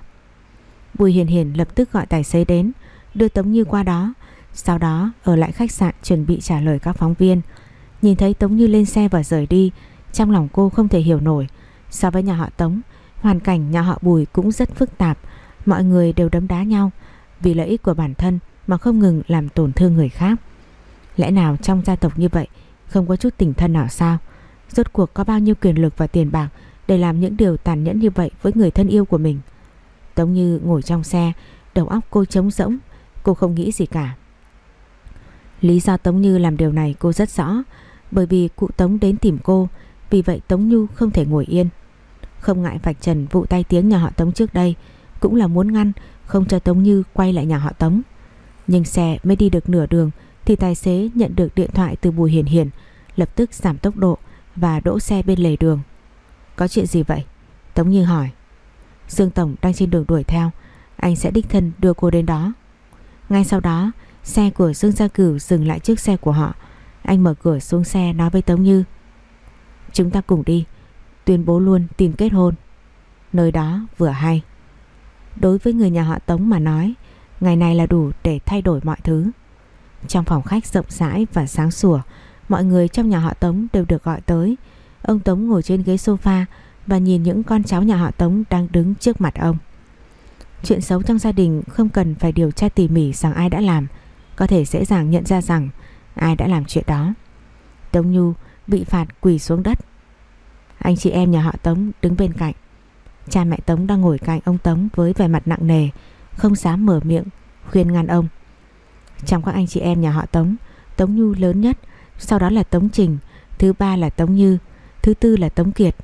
Bùi Hiền Hiền lập tức gọi tài xế đến, đưa Tống Như qua đó, sau đó ở lại khách sạn chuẩn bị trả lời các phóng viên. Nhìn thấy Tống Như lên xe và rời đi trong lòng cô không thể hiểu nổi So với nhà họ Tống Hoàn cảnh nhà họ Bùi cũng rất phức tạp. Mọi người đều đấm đá nhau Vì lợi ích của bản thân Mà không ngừng làm tổn thương người khác. Lẽ nào trong gia tộc như vậy Không có chút tình thân nào sao? Rốt cuộc có bao nhiêu quyền lực và tiền bạc Để làm những điều tàn nhẫn như vậy Với người thân yêu của mình? Tống Như ngồi trong xe, Đầu óc cô trống rỗng, Cô không nghĩ gì cả. Lý do Tống Như làm điều này cô rất rõ, Bởi vì cụ Tống đến tìm cô, Vì vậy Tống Như không thể ngồi yên. Không ngại vạch trần vụ tay tiếng nhà họ Tống trước đây, Cũng là muốn ngăn, Không cho Tống Như quay lại nhà họ Tống. Nhưng xe mới đi được nửa đường Thì tài xế nhận được điện thoại từ Bùi Hiền Hiền Lập tức giảm tốc độ Và đỗ xe bên lề đường. Có chuyện gì vậy? Tống Như hỏi. Dương Tổng đang trên đường đuổi theo, Anh sẽ đích thân đưa cô đến đó. Ngay sau đó, Xe của Dương Gia Cửu dừng lại trước xe của họ. Anh mở cửa xuống xe nói với Tống Như. Chúng ta cùng đi Tuyên bố luôn tìm kết hôn. Nơi đó vừa hay. Đối với người nhà họ Tống mà nói, Ngày này là đủ để thay đổi mọi thứ. Trong phòng khách rộng rãi và sáng sủa, Mọi người trong nhà họ Tống đều được gọi tới. Ông Tống ngồi trên ghế sofa Và nhìn những con cháu nhà họ Tống đang đứng trước mặt ông. Chuyện xấu trong gia đình không cần phải điều tra tỉ mỉ rằng ai đã làm. Có thể dễ dàng nhận ra rằng ai đã làm chuyện đó. Tống Nhu bị phạt quỳ xuống đất. Anh chị em nhà họ Tống đứng bên cạnh. Cha mẹ Tống đang ngồi cạnh ông Tống với vẻ mặt nặng nề, Không dám mở miệng, khuyên ngăn ông. Trong các anh chị em nhà họ Tống Tống Nhu lớn nhất, Sau đó là Tống Trình, Thứ ba là Tống Như, Thứ tư là Tống Kiệt.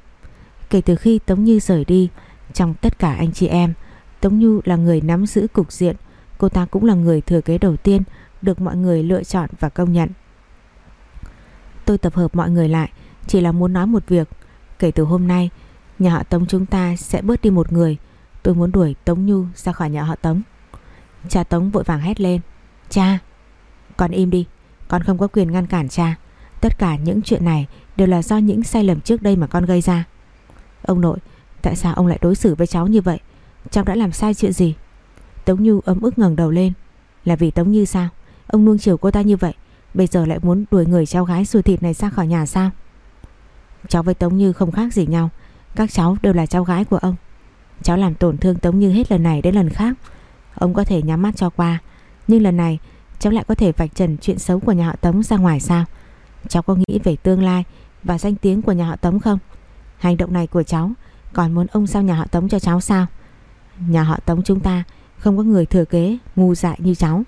Kể từ khi Tống Như rời đi, Trong tất cả anh chị em, Tống Nhu là người nắm giữ cục diện. Cô ta cũng là người thừa kế đầu tiên Được mọi người lựa chọn và công nhận. Tôi tập hợp mọi người lại, Chỉ là muốn nói một việc. Kể từ hôm nay, Nhà họ Tống chúng ta sẽ bớt đi một người. Tôi muốn đuổi Tống Nhu ra khỏi nhà họ Tống. Cha Tống vội vàng hét lên, Cha, Con im đi, Con không có quyền ngăn cản cha. Tất cả những chuyện này đều là do những sai lầm trước đây mà con gây ra. Ông nội, Tại sao ông lại đối xử với cháu như vậy? Cháu đã làm sai chuyện gì? Tống Nhu ấm ức ngẩng đầu lên, Là vì Tống Như sao? Ông nuông chiều cô ta như vậy, Bây giờ lại muốn đuổi người cháu gái xùi thịt này ra khỏi nhà sao? Cháu với Tống Như không khác gì nhau. Các cháu đều là cháu gái của ông. Cháu làm tổn thương Tống Như hết lần này đến lần khác. Ông có thể nhắm mắt cho qua. Nhưng lần này, cháu lại có thể vạch trần chuyện xấu của nhà họ Tống ra ngoài sao? Cháu có nghĩ về tương lai Và danh tiếng của nhà họ Tống không? Hành động này của cháu Còn muốn ông sao nhà họ Tống cho cháu sao? Nhà họ Tống chúng ta Không có người thừa kế, ngu dại như cháu.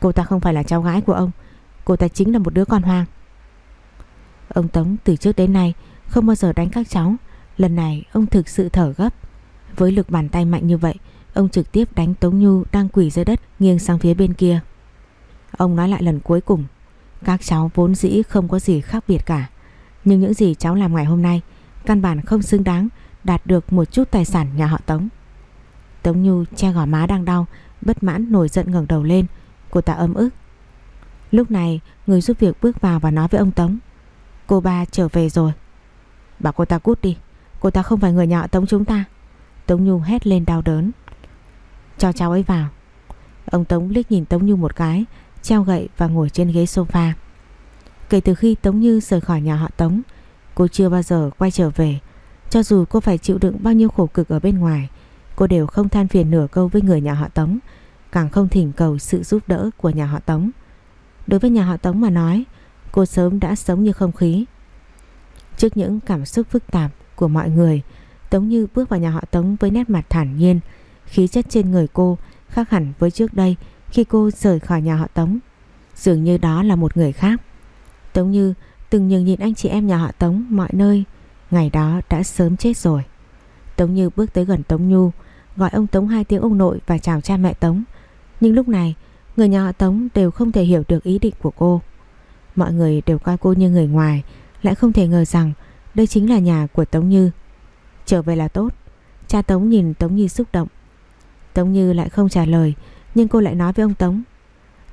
Cô ta không phải là cháu gái của ông. Cô ta chính là một đứa con hoang. Ông Tống từ trước đến nay Không bao giờ đánh các cháu. Lần này ông thực sự thở gấp. Với lực bàn tay mạnh như vậy, Ông trực tiếp đánh Tống Nhu đang quỳ dưới đất, Nghiêng sang phía bên kia. Ông nói lại lần cuối cùng, Các cháu vốn dĩ không có gì khác biệt cả, Nhưng những gì cháu làm ngày hôm nay Căn bản không xứng đáng Đạt được một chút tài sản nhà họ Tống. Tống Nhu che gò má đang đau, Bất mãn nổi giận ngẩng đầu lên. Cô ta ấm ức. Lúc này, người giúp việc bước vào và nói với ông Tống. Cô ba trở về rồi. Bảo cô ta cút đi. Cô ta không phải người nhà Tống chúng ta. Tống Nhu hét lên đau đớn. Cho cháu ấy vào. Ông Tống liếc nhìn Tống Nhu một cái, Treo gậy và ngồi trên ghế sofa. Kể từ khi Tống Như rời khỏi nhà họ Tống, Cô chưa bao giờ quay trở về. Cho dù cô phải chịu đựng bao nhiêu khổ cực ở bên ngoài, Cô đều không than phiền nửa câu với người nhà họ Tống, Càng không thỉnh cầu sự giúp đỡ của nhà họ Tống. Đối với nhà họ Tống mà nói Cô sớm đã sống như không khí. Trước những cảm xúc phức tạp của mọi người, Tống Như bước vào nhà họ Tống với nét mặt thản nhiên, Khí chất trên người cô khác hẳn với trước đây khi cô rời khỏi nhà họ Tống. Dường như đó là một người khác. Tống Như từng nhường nhìn anh chị em nhà họ Tống mọi nơi. Ngày đó đã sớm chết rồi. Tống Như bước tới gần Tống Nhu, Gọi ông Tống hai tiếng ông nội và chào cha mẹ Tống. Nhưng lúc này, Người nhà họ Tống đều không thể hiểu được ý định của cô. Mọi người đều coi cô như người ngoài, Lại không thể ngờ rằng Đây chính là nhà của Tống Như. Trở về là tốt. Cha Tống nhìn Tống Như xúc động. Tống Như lại không trả lời, Nhưng cô lại nói với ông Tống.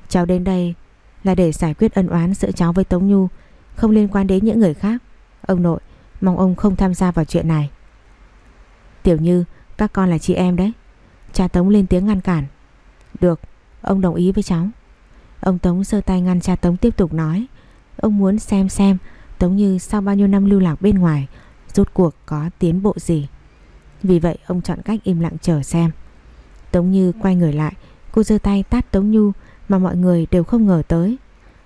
Cháu đến đây là để giải quyết ân oán giữa cháu với Tống Nhu, Không liên quan đến những người khác. Ông nội, mong ông không tham gia vào chuyện này. Tiểu Như, Các con là chị em đấy. Cha Tống lên tiếng ngăn cản. Được, Ông đồng ý với cháu. Ông Tống giơ tay ngăn cha Tống tiếp tục nói, Ông muốn xem xem Tống Như sau bao nhiêu năm lưu lạc bên ngoài, Rốt cuộc có tiến bộ gì? Vì vậy, ông chọn cách im lặng chờ xem. Tống Như quay người lại, Cô giơ tay tát Tống Nhu Mà mọi người đều không ngờ tới.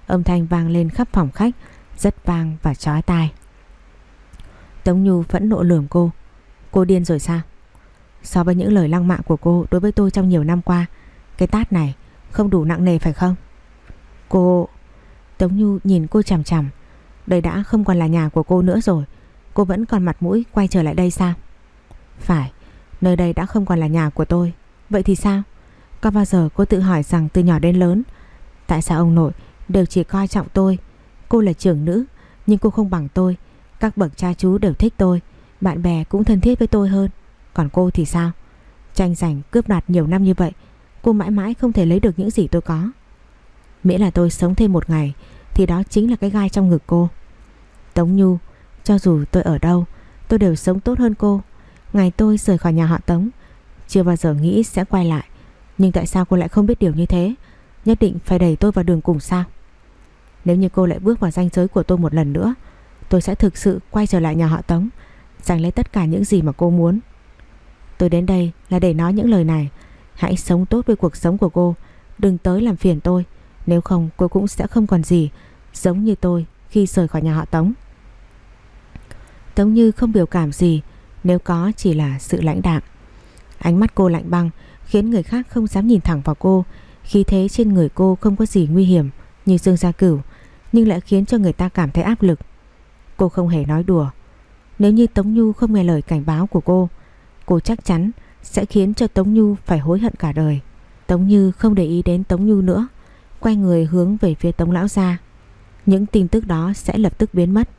Âm thanh vang lên khắp phòng khách, Rất vang và chói tai. Tống Nhu phẫn nộ lườm cô. Cô điên rồi sao? So với những lời lăng mạ của cô đối với tôi trong nhiều năm qua, Cái tát này không đủ nặng nề phải không? Cô Tống Nhu nhìn cô chằm chằm. Đây đã không còn là nhà của cô nữa rồi. Cô vẫn còn mặt mũi quay trở lại đây sao? Phải, Nơi đây đã không còn là nhà của tôi. Vậy thì sao? Có bao giờ cô tự hỏi rằng từ nhỏ đến lớn, Tại sao ông nội đều chỉ coi trọng tôi? Cô là trưởng nữ, Nhưng cô không bằng tôi. Các bậc cha chú đều thích tôi, Bạn bè cũng thân thiết với tôi hơn. Còn cô thì sao? Tranh giành cướp đoạt nhiều năm như vậy, Cô mãi mãi không thể lấy được những gì tôi có. Miễn là tôi sống thêm một ngày, Thì đó chính là cái gai trong ngực cô. Tống Nhu, Cho dù tôi ở đâu, Tôi đều sống tốt hơn cô. Ngày tôi rời khỏi nhà họ Tống, Chưa bao giờ nghĩ sẽ quay lại. Nhưng tại sao cô lại không biết điều như thế? Nhất định phải đẩy tôi vào đường cùng sao? Nếu như cô lại bước vào ranh giới của tôi một lần nữa, Tôi sẽ thực sự quay trở lại nhà họ Tống, Giành lấy tất cả những gì mà cô muốn. Tôi đến đây là để nói những lời này. Hãy sống tốt với cuộc sống của cô, Đừng tới làm phiền tôi. Nếu không cô cũng sẽ không còn gì. Giống như tôi khi rời khỏi nhà họ Tống. Tống Như không biểu cảm gì Nếu có chỉ là sự lãnh đạm. Ánh mắt cô lạnh băng Khiến người khác không dám nhìn thẳng vào cô. Khi thế trên người cô không có gì nguy hiểm Như Dương Gia Cửu Nhưng lại khiến cho người ta cảm thấy áp lực. Cô không hề nói đùa. Nếu như Tống Nhu không nghe lời cảnh báo của cô Cô chắc chắn sẽ khiến cho Tống Nhu phải hối hận cả đời. Tống Như không để ý đến Tống Nhu nữa, quay người hướng về phía Tống Lão Gia. Những tin tức đó sẽ lập tức biến mất.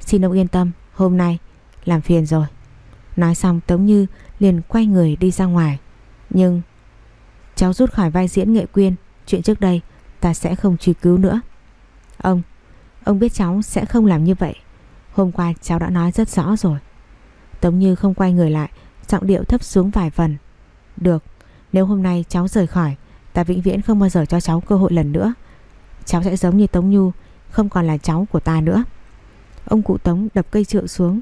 Xin ông yên tâm, hôm nay làm phiền rồi. Nói xong Tống Như liền quay người đi ra ngoài. Nhưng cháu rút khỏi vai diễn nghệ quyên, chuyện trước đây ta sẽ không truy cứu nữa. Ông, ông biết cháu sẽ không làm như vậy. Hôm qua cháu đã nói rất rõ rồi. Tống Như không quay người lại Giọng điệu thấp xuống vài phần Được Nếu hôm nay cháu rời khỏi Ta vĩnh viễn không bao giờ cho cháu cơ hội lần nữa. Cháu sẽ giống như Tống Nhu, Không còn là cháu của ta nữa. Ông cụ Tống đập cây trượng xuống.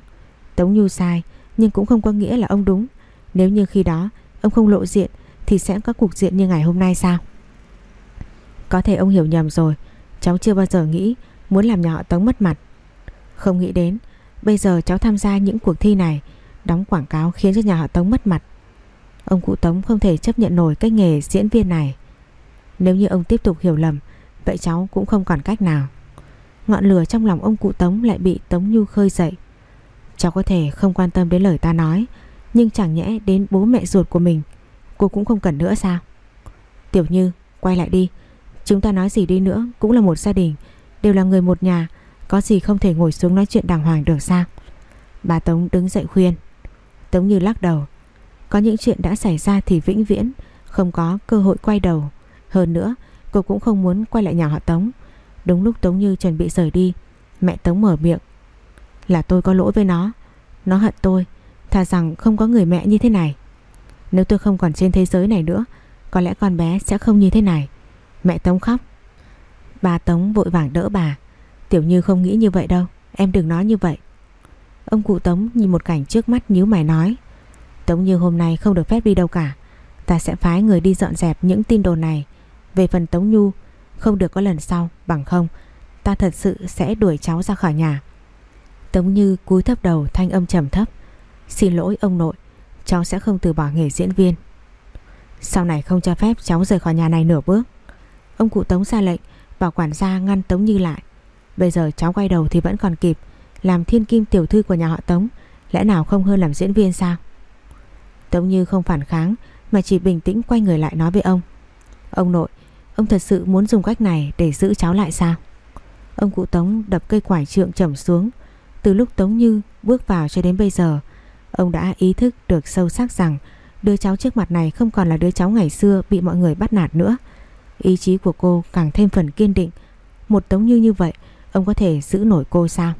Tống Nhu sai, Nhưng cũng không có nghĩa là ông đúng. Nếu như khi đó, ông không lộ diện, Thì sẽ có cuộc diện như ngày hôm nay sao? Có thể ông hiểu nhầm rồi. Cháu chưa bao giờ nghĩ Muốn làm nhà họ Tống mất mặt. Không nghĩ đến, Bây giờ cháu tham gia những cuộc thi này, Đóng quảng cáo khiến cho nhà họ Tống mất mặt. Ông cụ Tống không thể chấp nhận nổi cái nghề diễn viên này. Nếu như ông tiếp tục hiểu lầm, Vậy cháu cũng không còn cách nào. Ngọn lửa trong lòng ông cụ Tống lại bị Tống Nhu khơi dậy. Cháu có thể không quan tâm đến lời ta nói, Nhưng chẳng nhẽ đến bố mẹ ruột của mình, Cô cũng không cần nữa sao? Tiểu Như, quay lại đi. Chúng ta nói gì đi nữa cũng là một gia đình, Đều là người một nhà, Có gì không thể ngồi xuống nói chuyện đàng hoàng được sao? Bà Tống đứng dậy khuyên. Tống Như lắc đầu. Có những chuyện đã xảy ra thì vĩnh viễn, Không có cơ hội quay đầu. Hơn nữa, cô cũng không muốn quay lại nhà họ Tống. Đúng lúc Tống Như chuẩn bị rời đi, Mẹ Tống mở miệng. Là tôi có lỗi với nó. Nó hận tôi. Thà rằng không có người mẹ như thế này. Nếu tôi không còn trên thế giới này nữa, Có lẽ con bé sẽ không như thế này. Mẹ Tống khóc. Bà Tống vội vàng đỡ bà. Tiểu Như không nghĩ như vậy đâu. Em đừng nói như vậy. Ông cụ Tống nhìn một cảnh trước mắt nhíu mày nói. Tống như hôm nay không được phép đi đâu cả. Ta sẽ phái người đi dọn dẹp những tin đồn này. Về phần Tống Nhu, Không được có lần sau, Bằng không, Ta thật sự sẽ đuổi cháu ra khỏi nhà. Tống Như cúi thấp đầu, thanh âm trầm thấp. Xin lỗi ông nội, Cháu sẽ không từ bỏ nghề diễn viên. Sau này không cho phép cháu rời khỏi nhà này nửa bước. Ông cụ Tống ra lệnh, Bảo quản gia ngăn Tống Như lại. Bây giờ cháu quay đầu thì vẫn còn kịp, làm thiên kim tiểu thư của nhà họ Tống, Lẽ nào không hơn làm diễn viên sao? Tống Như không phản kháng, Mà chỉ bình tĩnh quay người lại nói với ông. Ông nội Ông thật sự muốn dùng cách này để giữ cháu lại sao? Ông cụ Tống đập cây quải trượng trầm xuống. Từ lúc Tống Như bước vào cho đến bây giờ, Ông đã ý thức được sâu sắc rằng Đứa cháu trước mặt này không còn là đứa cháu ngày xưa Bị mọi người bắt nạt nữa. Ý chí của cô càng thêm phần kiên định. Một Tống Như như vậy, Ông có thể giữ nổi cô sao?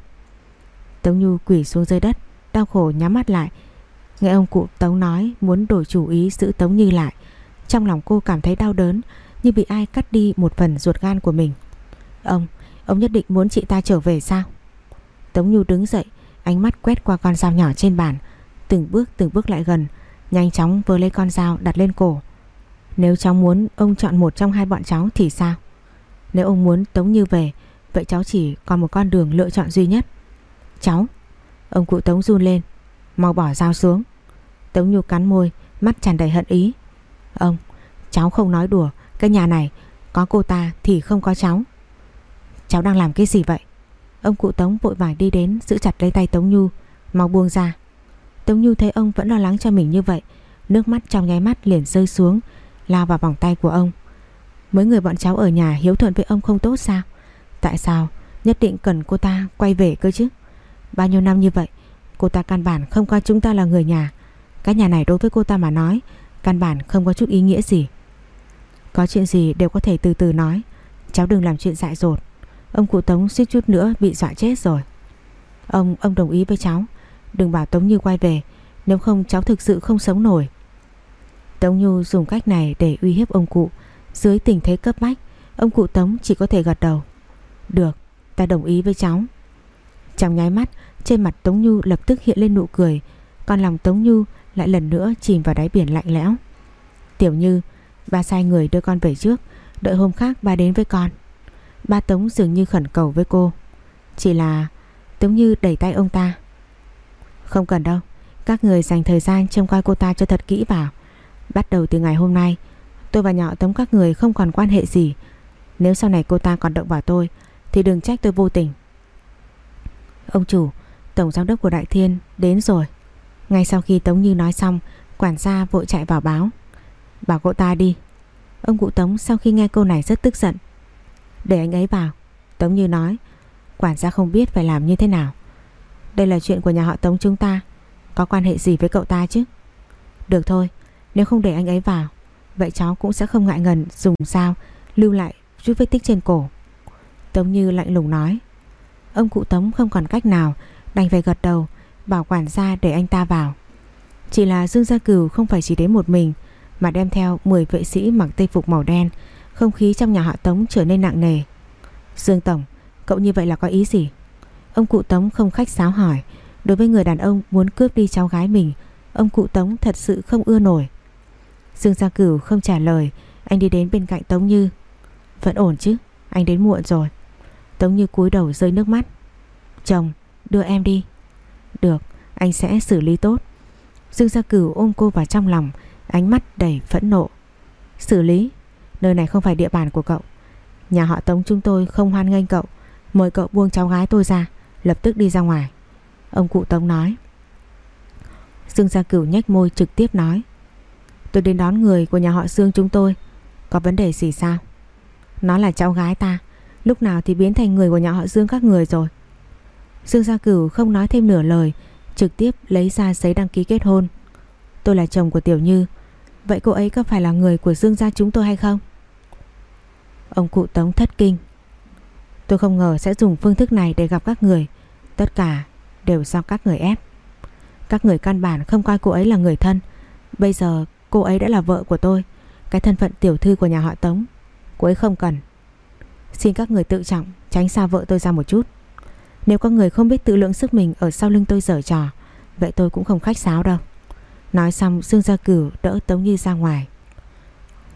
Tống như quỷ xuống dưới đất, Đau khổ nhắm mắt lại. Nghe ông cụ Tống nói muốn đổi chủ ý giữ Tống Như lại, Trong lòng cô cảm thấy đau đớn. Như bị ai cắt đi một phần ruột gan của mình? Ông, ông nhất định muốn chị ta trở về sao? Tống Nhu đứng dậy Ánh mắt quét qua con dao nhỏ trên bàn. Từng bước từng bước lại gần Nhanh chóng vơ lấy con dao đặt lên cổ. Nếu cháu muốn ông chọn một trong hai bọn cháu thì sao? Nếu ông muốn Tống Như về Vậy cháu chỉ còn một con đường lựa chọn duy nhất. Cháu Ông cụ Tống run lên Mau bỏ dao xuống. Tống Nhu cắn môi Mắt tràn đầy hận ý. Ông Cháu không nói đùa cái nhà này, Có cô ta thì không có cháu. Cháu đang làm cái gì vậy? Ông cụ Tống vội vàng đi đến, giữ chặt lấy tay Tống Nhu, Mau buông ra. Tống Nhu thấy ông vẫn lo lắng cho mình như vậy, Nước mắt trong nháy mắt liền rơi xuống, Lao vào vòng tay của ông. Mấy người bọn cháu ở nhà hiếu thuận với ông không tốt sao? Tại sao Nhất định cần cô ta quay về cơ chứ? Bao nhiêu năm như vậy, Cô ta căn bản không coi chúng ta là người nhà. Cái nhà này đối với cô ta mà nói, Căn bản không có chút ý nghĩa gì. Có chuyện gì đều có thể từ từ nói. Cháu đừng làm chuyện dại dột. Ông cụ Tống suýt chút nữa bị dọa chết rồi. Ông, ông đồng ý với cháu. Đừng bảo Tống Như quay về. Nếu không cháu thực sự không sống nổi. Tống Như dùng cách này để uy hiếp ông cụ. Dưới tình thế cấp bách Ông cụ Tống chỉ có thể gật đầu. Được, ta đồng ý với cháu. Trong nháy mắt Trên mặt Tống Như lập tức hiện lên nụ cười. Còn lòng Tống Như lại lần nữa chìm vào đáy biển lạnh lẽo. Tiểu Như Ba sai người đưa con về trước. Đợi hôm khác ba đến với con. Ba Tống dường như khẩn cầu với cô. Chỉ là Tống Như đẩy tay ông ta. Không cần đâu, Các người dành thời gian trông coi cô ta cho thật kỹ vào. Bắt đầu từ ngày hôm nay, Tôi và nhỏ Tống các người không còn quan hệ gì. Nếu sau này cô ta còn động vào tôi, Thì đừng trách tôi vô tình. Ông chủ, Tổng giám đốc của Đại Thiên đến rồi. Ngay sau khi Tống Như nói xong, Quản gia vội chạy vào báo. Bảo cậu ta đi. Ông cụ Tống sau khi nghe câu này rất tức giận. Để anh ấy vào, Tống Như nói, Quản gia không biết phải làm như thế nào. Đây là chuyện của nhà họ Tống chúng ta, Có quan hệ gì với cậu ta chứ? Được thôi, Nếu không để anh ấy vào, Vậy cháu cũng sẽ không ngại ngần dùng dao Lưu lại chút vết tích trên cổ. Tống Như lạnh lùng nói. Ông cụ Tống không còn cách nào Đành phải gật đầu, Bảo quản gia để anh ta vào. Chỉ là Dương Gia Cửu không phải chỉ đến một mình mà đem theo 10 vệ sĩ mặc tây phục màu đen. Không khí trong nhà họ Tống trở nên nặng nề. Dương Tổng, Cậu như vậy là có ý gì? Ông cụ Tống không khách sáo hỏi. Đối với người đàn ông muốn cướp đi cháu gái mình, Ông cụ Tống thật sự không ưa nổi. Dương Gia Cửu không trả lời. Anh đi đến bên cạnh Tống Như. Vẫn ổn chứ, Anh đến muộn rồi. Tống Như cúi đầu rơi nước mắt. Chồng, đưa em đi. Được, anh sẽ xử lý tốt. Dương Gia Cửu ôm cô vào trong lòng. Ánh mắt đầy phẫn nộ. Xử lý, Nơi này không phải địa bàn của cậu. Nhà họ Tống chúng tôi không hoan nghênh cậu. Mời cậu buông cháu gái tôi ra, Lập tức đi ra ngoài. Ông cụ Tống nói. Dương Gia Cửu nhếch môi trực tiếp nói. Tôi đến đón người của nhà họ Dương chúng tôi. Có vấn đề gì sao? Nó là cháu gái ta. Lúc nào thì biến thành người của nhà họ Dương các người rồi. Dương Gia Cửu không nói thêm nửa lời, Trực tiếp lấy ra giấy đăng ký kết hôn. Tôi là chồng của Tiểu Như. Vậy cô ấy có phải là người của Dương gia chúng tôi hay không? Ông cụ Tống thất kinh. Tôi không ngờ sẽ dùng phương thức này để gặp các người. Tất cả đều do các người ép. Các người căn bản không coi cô ấy là người thân. Bây giờ cô ấy đã là vợ của tôi. Cái thân phận tiểu thư của nhà họ Tống, Cô ấy không cần. Xin các người tự trọng, Tránh xa vợ tôi ra một chút. Nếu có người không biết tự lượng sức mình Ở sau lưng tôi dở trò, Vậy tôi cũng không khách sáo đâu. Nói xong, Dương Gia Cửu đỡ Tống Như ra ngoài.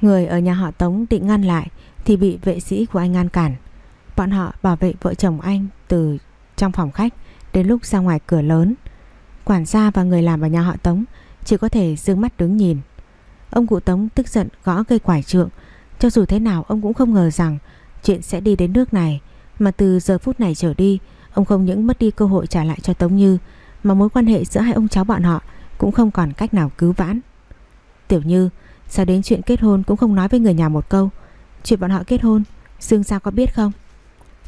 Người ở nhà họ Tống định ngăn lại Thì bị vệ sĩ của anh ngăn cản. Bọn họ bảo vệ vợ chồng anh Từ trong phòng khách Đến lúc ra ngoài cửa lớn. Quản gia và người làm ở nhà họ Tống Chỉ có thể dương mắt đứng nhìn. Ông cụ Tống tức giận gõ cây quải trượng. Cho dù thế nào, ông cũng không ngờ rằng Chuyện sẽ đi đến nước này. Mà từ giờ phút này trở đi, Ông không những mất đi cơ hội trả lại cho Tống Như, Mà mối quan hệ giữa hai ông cháu bọn họ cũng không còn cách nào cứu vãn. Tiểu Như, Sao đến chuyện kết hôn cũng không nói với người nhà một câu? Chuyện bọn họ kết hôn, Dương sao có biết không?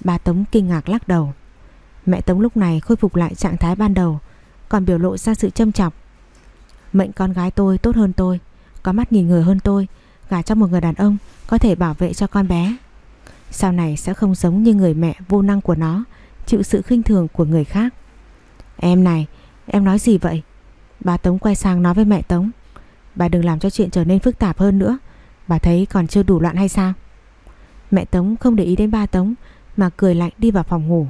Bà Tống kinh ngạc lắc đầu. Mẹ Tống lúc này khôi phục lại trạng thái ban đầu, Còn biểu lộ ra sự châm chọc. Mệnh con gái tôi tốt hơn tôi, Có mắt nhìn người hơn tôi, Gả cho một người đàn ông Có thể bảo vệ cho con bé. Sau này sẽ không giống như người mẹ vô năng của nó, Chịu sự khinh thường của người khác. Em này, Em nói gì vậy? Bà Tống quay sang nói với mẹ Tống, Bà đừng làm cho chuyện trở nên phức tạp hơn nữa. Bà thấy còn chưa đủ loạn hay sao? Mẹ Tống không để ý đến ba Tống, Mà cười lạnh đi vào phòng ngủ.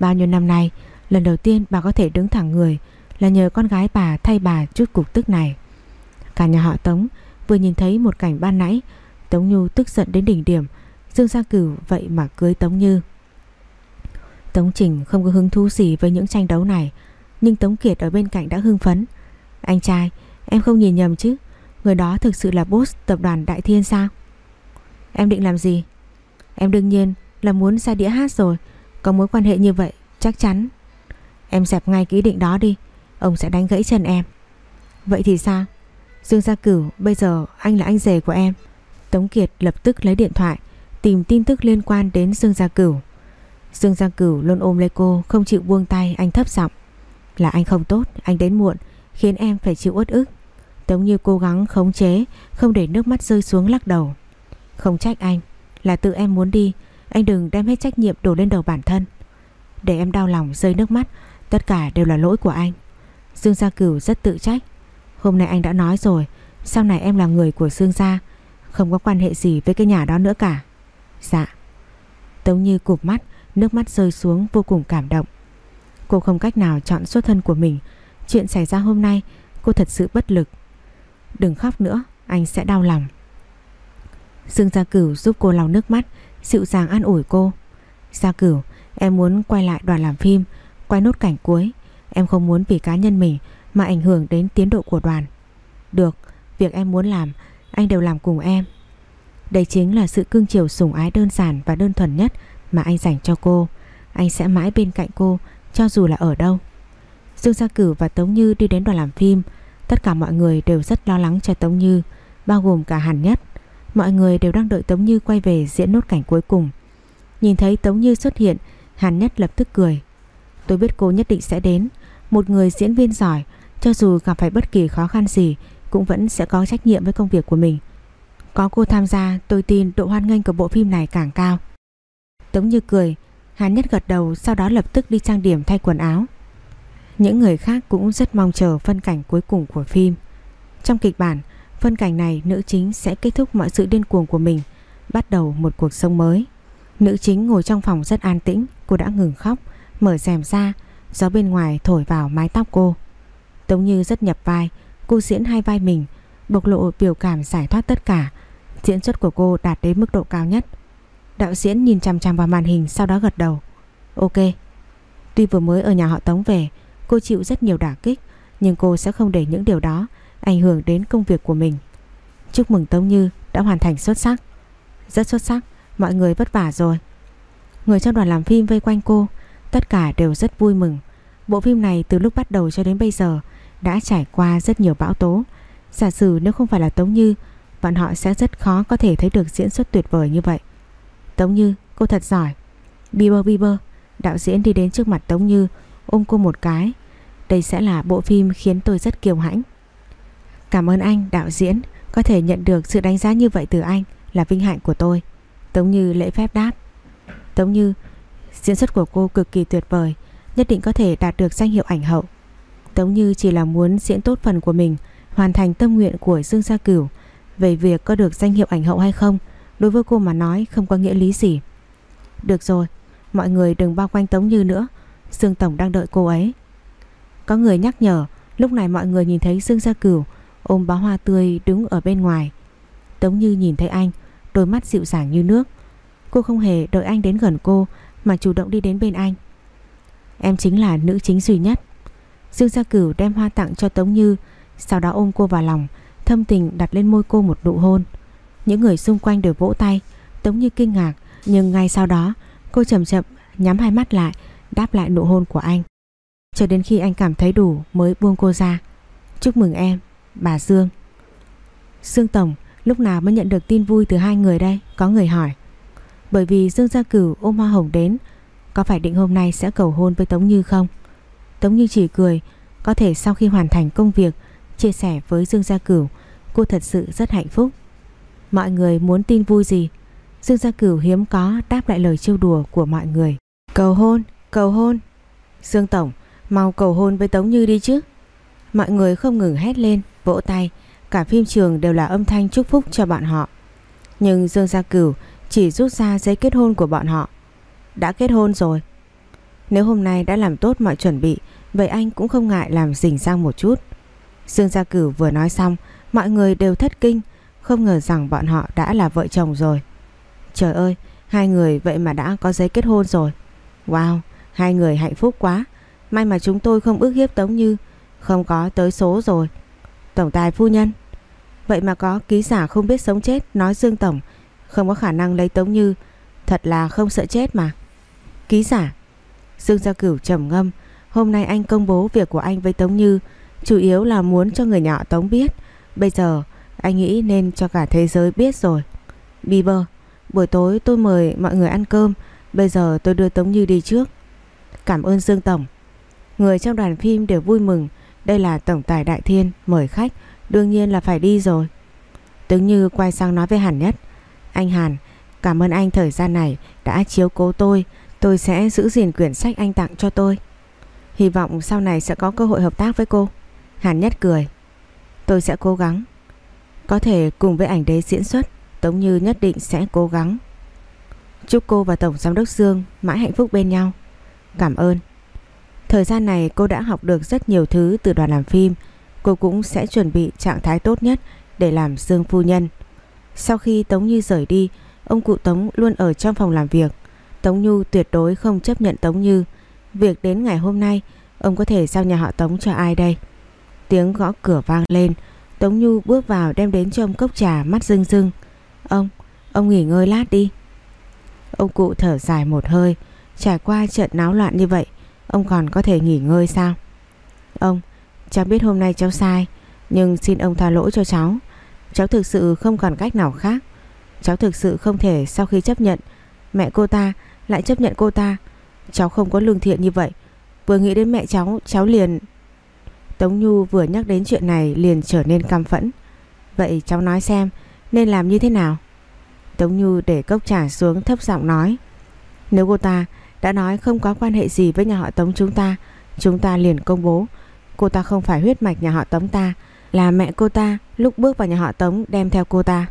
Bao nhiêu năm nay, Lần đầu tiên bà có thể đứng thẳng người Là nhờ con gái bà thay bà chút cục tức này. Cả nhà họ Tống Vừa nhìn thấy một cảnh ban nãy, Tống Nhu tức giận đến đỉnh điểm, Dương Gia Cửu vậy mà cưới Tống Như. Tống Trình không có hứng thú gì với những tranh đấu này nhưng Tống Kiệt ở bên cạnh đã hưng phấn. Anh trai, Em không nhìn nhầm chứ? Người đó thực sự là boss tập đoàn Đại Thiên sao? Em định làm gì? Em đương nhiên là muốn ra đĩa hát rồi. Có mối quan hệ như vậy, chắc chắn. Em dẹp ngay cái ý định đó đi. Ông sẽ đánh gãy chân em. Vậy thì sao? Dương Gia Cửu, bây giờ anh là anh rể của em. Tống Kiệt lập tức lấy điện thoại, Tìm tin tức liên quan đến Dương Gia Cửu. Dương Gia Cửu luôn ôm lấy cô, Không chịu buông tay, anh thấp giọng. Là anh không tốt, Anh đến muộn, Khiến em phải chịu uất ức. Tống Như cố gắng khống chế, Không để nước mắt rơi xuống lắc đầu. Không trách anh, Là tự em muốn đi, Anh đừng đem hết trách nhiệm đổ lên đầu bản thân. Để em đau lòng rơi nước mắt, Tất cả đều là lỗi của anh. Dương Gia Cửu rất tự trách. Hôm nay anh đã nói rồi, Sau này em là người của Dương Gia, Không có quan hệ gì với cái nhà đó nữa cả. Dạ. Tống Như cụp mắt, Nước mắt rơi xuống vô cùng cảm động. Cô không cách nào chọn xuất thân của mình. Chuyện xảy ra hôm nay, Cô thật sự bất lực. Đừng khóc nữa, Anh sẽ đau lòng. Dương Gia Cửu giúp cô lau nước mắt, Dịu dàng an ủi cô. Gia Cửu, em muốn quay lại đoàn làm phim, Quay nốt cảnh cuối. Em không muốn vì cá nhân mình Mà ảnh hưởng đến tiến độ của đoàn. Được, Việc em muốn làm, Anh đều làm cùng em. Đây chính là sự cưng chiều sủng ái đơn giản và đơn thuần nhất Mà anh dành cho cô. Anh sẽ mãi bên cạnh cô cho dù là ở đâu, Dương Gia Cử và Tống Như đi đến đoàn làm phim, Tất cả mọi người đều rất lo lắng cho Tống Như, Bao gồm cả Hàn Nhất. Mọi người đều đang đợi Tống Như quay về diễn nốt cảnh cuối cùng. Nhìn thấy Tống Như xuất hiện, Hàn Nhất lập tức cười. Tôi biết cô nhất định sẽ đến. Một người diễn viên giỏi, Cho dù gặp phải bất kỳ khó khăn gì, Cũng vẫn sẽ có trách nhiệm với công việc của mình. Có cô tham gia, tôi tin độ hoan nghênh của bộ phim này càng cao. Tống Như cười. Hàn Nhất gật đầu sau đó lập tức đi trang điểm thay quần áo những người khác cũng rất mong chờ phân cảnh cuối cùng của phim. Trong kịch bản, phân cảnh này nữ chính sẽ kết thúc mọi sự điên cuồng của mình, bắt đầu một cuộc sống mới. Nữ chính ngồi trong phòng rất an tĩnh, cô đã ngừng khóc, mở rèm ra, gió bên ngoài thổi vào mái tóc cô. Tống Như rất nhập vai, cô diễn hai vai mình, bộc lộ biểu cảm giải thoát tất cả. Diễn xuất của cô đạt đến mức độ cao nhất. Đạo diễn nhìn chằm chằm vào màn hình sau đó gật đầu. Ok. Tuy vừa mới ở nhà họ Tống về, Cô chịu rất nhiều đả kích Nhưng cô sẽ không để những điều đó Ảnh hưởng đến công việc của mình. Chúc mừng Tống Như đã hoàn thành xuất sắc. Rất xuất sắc. Mọi người vất vả rồi. Người trong đoàn làm phim vây quanh cô Tất cả đều rất vui mừng. Bộ phim này từ lúc bắt đầu cho đến bây giờ Đã trải qua rất nhiều bão tố. Giả sử nếu không phải là Tống Như Bọn họ sẽ rất khó có thể thấy được diễn xuất tuyệt vời như vậy. Tống Như, cô thật giỏi. Bieber Bieber, Đạo diễn đi đến trước mặt Tống Như, Ôm cô một cái. Đây sẽ là bộ phim khiến tôi rất kiêu hãnh. Cảm ơn anh, đạo diễn, Có thể nhận được sự đánh giá như vậy từ anh Là vinh hạnh của tôi. Tống Như lễ phép đáp. Tống Như, Diễn xuất của cô cực kỳ tuyệt vời, Nhất định có thể đạt được danh hiệu ảnh hậu. Tống Như chỉ là muốn diễn tốt phần của mình, Hoàn thành tâm nguyện của Dương Gia Cửu. Về việc có được danh hiệu ảnh hậu hay không Đối với cô mà nói, không có nghĩa lý gì. Được rồi, Mọi người đừng bao quanh Tống Như nữa. Dương Tổng đang đợi cô ấy. Có người nhắc nhở, Lúc này mọi người nhìn thấy Dương Gia Cửu, Ôm bó hoa tươi đứng ở bên ngoài. Tống Như nhìn thấy anh, Đôi mắt dịu dàng như nước. Cô không hề đợi anh đến gần cô, Mà chủ động đi đến bên anh. Em chính là nữ chính duy nhất. Dương Gia Cửu đem hoa tặng cho Tống Như, Sau đó ôm cô vào lòng, Thâm tình đặt lên môi cô một nụ hôn. Những người xung quanh đều vỗ tay Tống Như kinh ngạc Nhưng ngay sau đó cô chậm chậm nhắm hai mắt lại Đáp lại nụ hôn của anh cho đến khi anh cảm thấy đủ mới buông cô ra Chúc mừng em, bà Dương Dương Tổng lúc nào mới nhận được tin vui từ hai người đây? Có người hỏi Bởi vì Dương Gia Cửu ôm hoa hồng đến Có phải định hôm nay sẽ cầu hôn với Tống Như không? Tống Như chỉ cười Có thể sau khi hoàn thành công việc Chia sẻ với Dương Gia Cửu Cô thật sự rất hạnh phúc Mọi người muốn tin vui gì? Dương Gia Cửu hiếm có đáp lại lời trêu đùa của mọi người. Cầu hôn, cầu hôn. Dương Tổng Mau cầu hôn với Tống Như đi chứ. Mọi người không ngừng hét lên Vỗ tay. Cả phim trường đều là âm thanh chúc phúc cho bọn họ. Nhưng Dương Gia Cửu Chỉ rút ra giấy kết hôn của bọn họ. Đã kết hôn rồi. Nếu hôm nay đã làm tốt mọi chuẩn bị Vậy anh cũng không ngại làm rình rang một chút. Dương Gia Cửu vừa nói xong Mọi người đều thất kinh. Không ngờ rằng bọn họ đã là vợ chồng rồi. Trời ơi, Hai người vậy mà đã có giấy kết hôn rồi. Wow, Hai người hạnh phúc quá. May mà chúng tôi không ước hiếp Tống Như, Không có tới số rồi. Tổng tài phu nhân, Vậy mà có ký giả không biết sống chết Nói Dương Tổng, Không có khả năng lấy Tống Như, Thật là không sợ chết mà. Ký giả, Dương Gia Cửu trầm ngâm, Hôm nay anh công bố việc của anh với Tống Như, Chủ yếu là muốn cho người nhỏ Tống biết. Bây giờ anh nghĩ nên cho cả thế giới biết rồi. Bieber, Buổi tối tôi mời mọi người ăn cơm, Bây giờ tôi đưa Tống Như đi trước. Cảm ơn Dương Tổng. Người trong đoàn phim đều vui mừng, Đây là Tổng tài Đại Thiên, mời khách, Đương nhiên là phải đi rồi. Tống Như quay sang nói với Hàn Nhất, Anh Hàn, Cảm ơn anh thời gian này đã chiếu cố tôi Tôi sẽ giữ gìn quyển sách anh tặng cho tôi. Hy vọng sau này sẽ có cơ hội hợp tác với cô. Hàn Nhất cười, Tôi sẽ cố gắng. Có thể cùng với ảnh đế diễn xuất, Tống Như nhất định sẽ cố gắng. Chúc cô và Tổng Giám đốc Dương mãi hạnh phúc bên nhau. Cảm ơn. Thời gian này cô đã học được rất nhiều thứ từ đoàn làm phim. Cô cũng sẽ chuẩn bị trạng thái tốt nhất để làm Dương Phu Nhân. Sau khi Tống Như rời đi, Ông cụ Tống luôn ở trong phòng làm việc. Tống Nhu tuyệt đối không chấp nhận Tống Như. Việc đến ngày hôm nay, Ông có thể giao nhà họ Tống cho ai đây? Tiếng gõ cửa vang lên. Tống Nhu bước vào đem đến cho ông cốc trà mắt rưng rưng. Ông, ông nghỉ ngơi lát đi. Ông cụ thở dài một hơi. Trải qua trận náo loạn như vậy Ông còn có thể nghỉ ngơi sao? Ông, cháu biết hôm nay cháu sai Nhưng xin ông tha lỗi cho cháu. Cháu thực sự không còn cách nào khác. Cháu thực sự không thể sau khi chấp nhận Mẹ cô ta lại chấp nhận cô ta. Cháu không có lương thiện như vậy. Vừa nghĩ đến mẹ cháu Cháu liền Tống Nhu vừa nhắc đến chuyện này liền trở nên căm phẫn. Vậy cháu nói xem, Nên làm như thế nào? Tống Nhu để cốc trà xuống thấp giọng nói, Nếu cô ta đã nói không có quan hệ gì với nhà họ Tống chúng ta Chúng ta liền công bố. Cô ta không phải huyết mạch nhà họ Tống ta, Là mẹ cô ta lúc bước vào nhà họ Tống đem theo cô ta.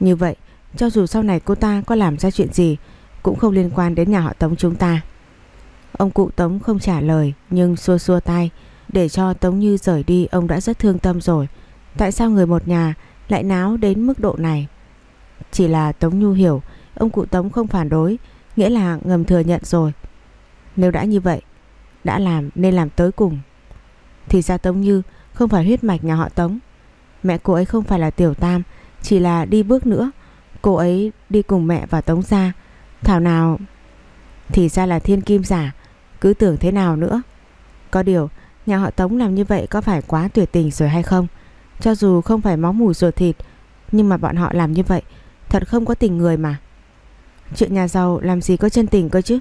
Như vậy, cho dù sau này cô ta có làm ra chuyện gì, Cũng không liên quan đến nhà họ Tống chúng ta. Ông cụ Tống không trả lời, Nhưng xua xua tay. Để cho Tống Như rời đi, ông đã rất thương tâm rồi. Tại sao người một nhà Lại náo đến mức độ này? Chỉ là Tống Nhu hiểu, Ông cụ Tống không phản đối, Nghĩa là ngầm thừa nhận rồi. Nếu đã như vậy, Đã làm nên làm tới cùng. Thì ra Tống Như không phải huyết mạch nhà họ Tống. Mẹ cô ấy không phải là tiểu tam, Chỉ là đi bước nữa. Cô ấy đi cùng mẹ và Tống ra. Thảo nào, Thì ra là thiên kim giả, Cứ tưởng thế nào nữa. Có điều nhà họ Tống làm như vậy có phải quá tuyệt tình rồi hay không? Cho dù không phải máu mủ ruột thịt, Nhưng mà bọn họ làm như vậy, Thật không có tình người mà. Chuyện nhà giàu làm gì có chân tình cơ chứ?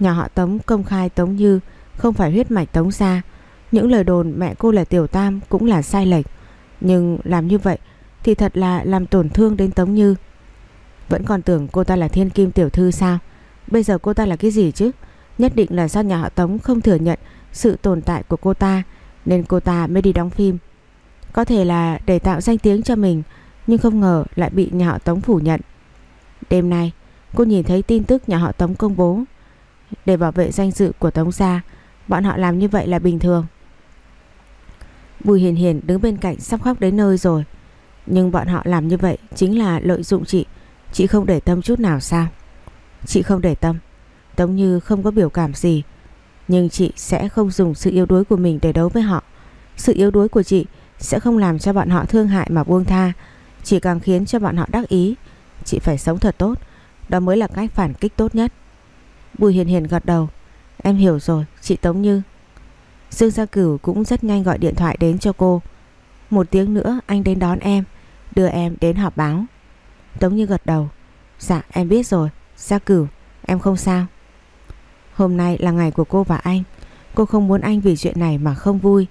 Nhà họ Tống công khai Tống Như Không phải huyết mạch Tống ra Những lời đồn mẹ cô là tiểu tam Cũng là sai lệch. Nhưng làm như vậy thì thật là làm tổn thương đến Tống Như. Vẫn còn tưởng cô ta là thiên kim tiểu thư sao? Bây giờ cô ta là cái gì chứ? Nhất định là do nhà họ Tống không thừa nhận sự tồn tại của cô ta, Nên cô ta mới đi đóng phim. Có thể là để tạo danh tiếng cho mình, Nhưng không ngờ lại bị nhà họ Tống phủ nhận. Đêm nay, Cô nhìn thấy tin tức nhà họ Tống công bố. Để bảo vệ danh dự của Tống gia, Bọn họ làm như vậy là bình thường. Bùi Hiền Hiền đứng bên cạnh sắp khóc đến nơi rồi. Nhưng bọn họ làm như vậy chính là lợi dụng chị. Chị không để tâm chút nào sao? Chị không để tâm. Tống Như không có biểu cảm gì. Nhưng chị sẽ không dùng sự yếu đuối của mình để đấu với họ. Sự yếu đuối của chị Sẽ không làm cho bọn họ thương hại mà buông tha. Chỉ càng khiến cho bọn họ đắc ý, Chị phải sống thật tốt. Đó mới là cách phản kích tốt nhất. Bùi Hiền Hiền gật đầu. Em hiểu rồi, chị Tống Như. Dương Gia Cửu cũng rất nhanh gọi điện thoại đến cho cô. Một tiếng nữa, anh đến đón em, Đưa em đến họp báo. Tống Như gật đầu. Dạ em biết rồi. Gia cửu, em không sao. Hôm nay là ngày của cô và anh. Cô không muốn anh vì chuyện này mà không vui.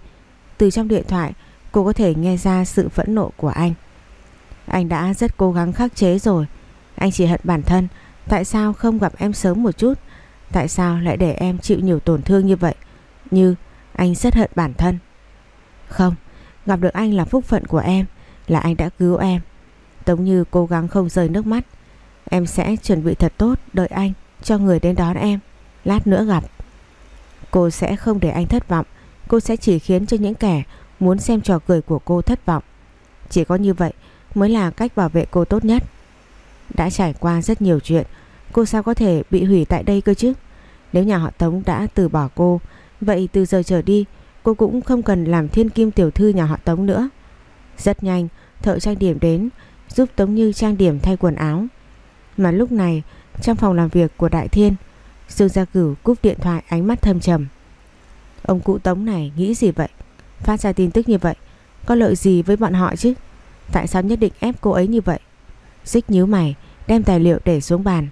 Từ trong điện thoại, Cô có thể nghe ra sự phẫn nộ của anh. Anh đã rất cố gắng khắc chế rồi. Anh chỉ hận bản thân. Tại sao không gặp em sớm một chút? Tại sao lại để em chịu nhiều tổn thương như vậy? Như anh rất hận bản thân. Không, Gặp được anh là phúc phận của em, là anh đã cứu em. Tống Như cố gắng không rơi nước mắt. Em sẽ chuẩn bị thật tốt đợi anh Cho người đến đón em. Lát nữa gặp. Cô sẽ không để anh thất vọng. Cô sẽ chỉ khiến cho những kẻ muốn xem trò cười của cô thất vọng. Chỉ có như vậy mới là cách bảo vệ cô tốt nhất. Đã trải qua rất nhiều chuyện, Cô sao có thể bị hủy tại đây cơ chứ? Nếu nhà họ Tống đã từ bỏ cô, Vậy từ giờ trở đi, Cô cũng không cần làm thiên kim tiểu thư nhà họ Tống nữa. Rất nhanh, Thợ trang điểm đến, giúp Tống Như trang điểm thay quần áo. Mà lúc này, trong phòng làm việc của Đại Thiên Dương Gia Cửu cúp điện thoại ánh mắt thâm trầm. Ông cụ Tống này nghĩ gì vậy? Phát ra tin tức như vậy, có lợi gì với bọn họ chứ? Tại sao nhất định ép cô ấy như vậy? Dích nhíu mày, đem tài liệu để xuống bàn.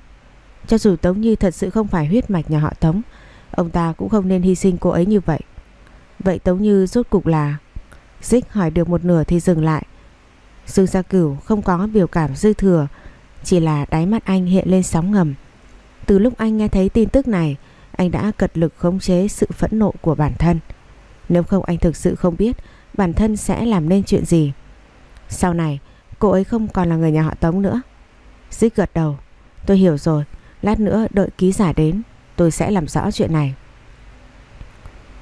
Cho dù Tống Như thật sự không phải huyết mạch nhà họ Tống, ông ta cũng không nên hy sinh cô ấy như vậy. Vậy Tống Như rốt cục là... Dích hỏi được một nửa thì dừng lại. Dương Gia Cửu không có biểu cảm dư thừa, chỉ là đáy mắt anh hiện lên sóng ngầm. Từ lúc anh nghe thấy tin tức này, anh đã cật lực khống chế sự phẫn nộ của bản thân. Nếu không anh thực sự không biết bản thân sẽ làm nên chuyện gì. Sau này, cô ấy không còn là người nhà họ Tống nữa. Dích gật đầu. Tôi hiểu rồi, lát nữa đợi ký giả đến, tôi sẽ làm rõ chuyện này.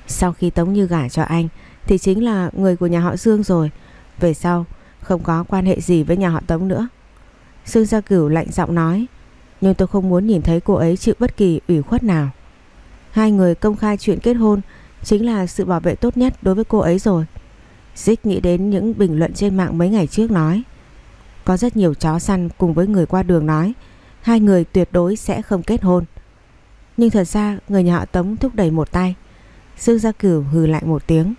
Sau khi Tống Như gả cho anh thì chính là người của nhà họ Dương rồi. Về sau không có quan hệ gì với nhà họ Tống nữa. Dương Gia Cửu lạnh giọng nói nhưng tôi không muốn nhìn thấy cô ấy chịu bất kỳ ủy khuất nào. Hai người công khai chuyện kết hôn Chính là sự bảo vệ tốt nhất đối với cô ấy rồi. Dích nghĩ đến những bình luận trên mạng mấy ngày trước nói, Có rất nhiều chó săn cùng với người qua đường nói, Hai người tuyệt đối sẽ không kết hôn. Nhưng thật ra, người nhà họ Tống thúc đẩy một tay. Dương Gia Cửu hừ lại một tiếng.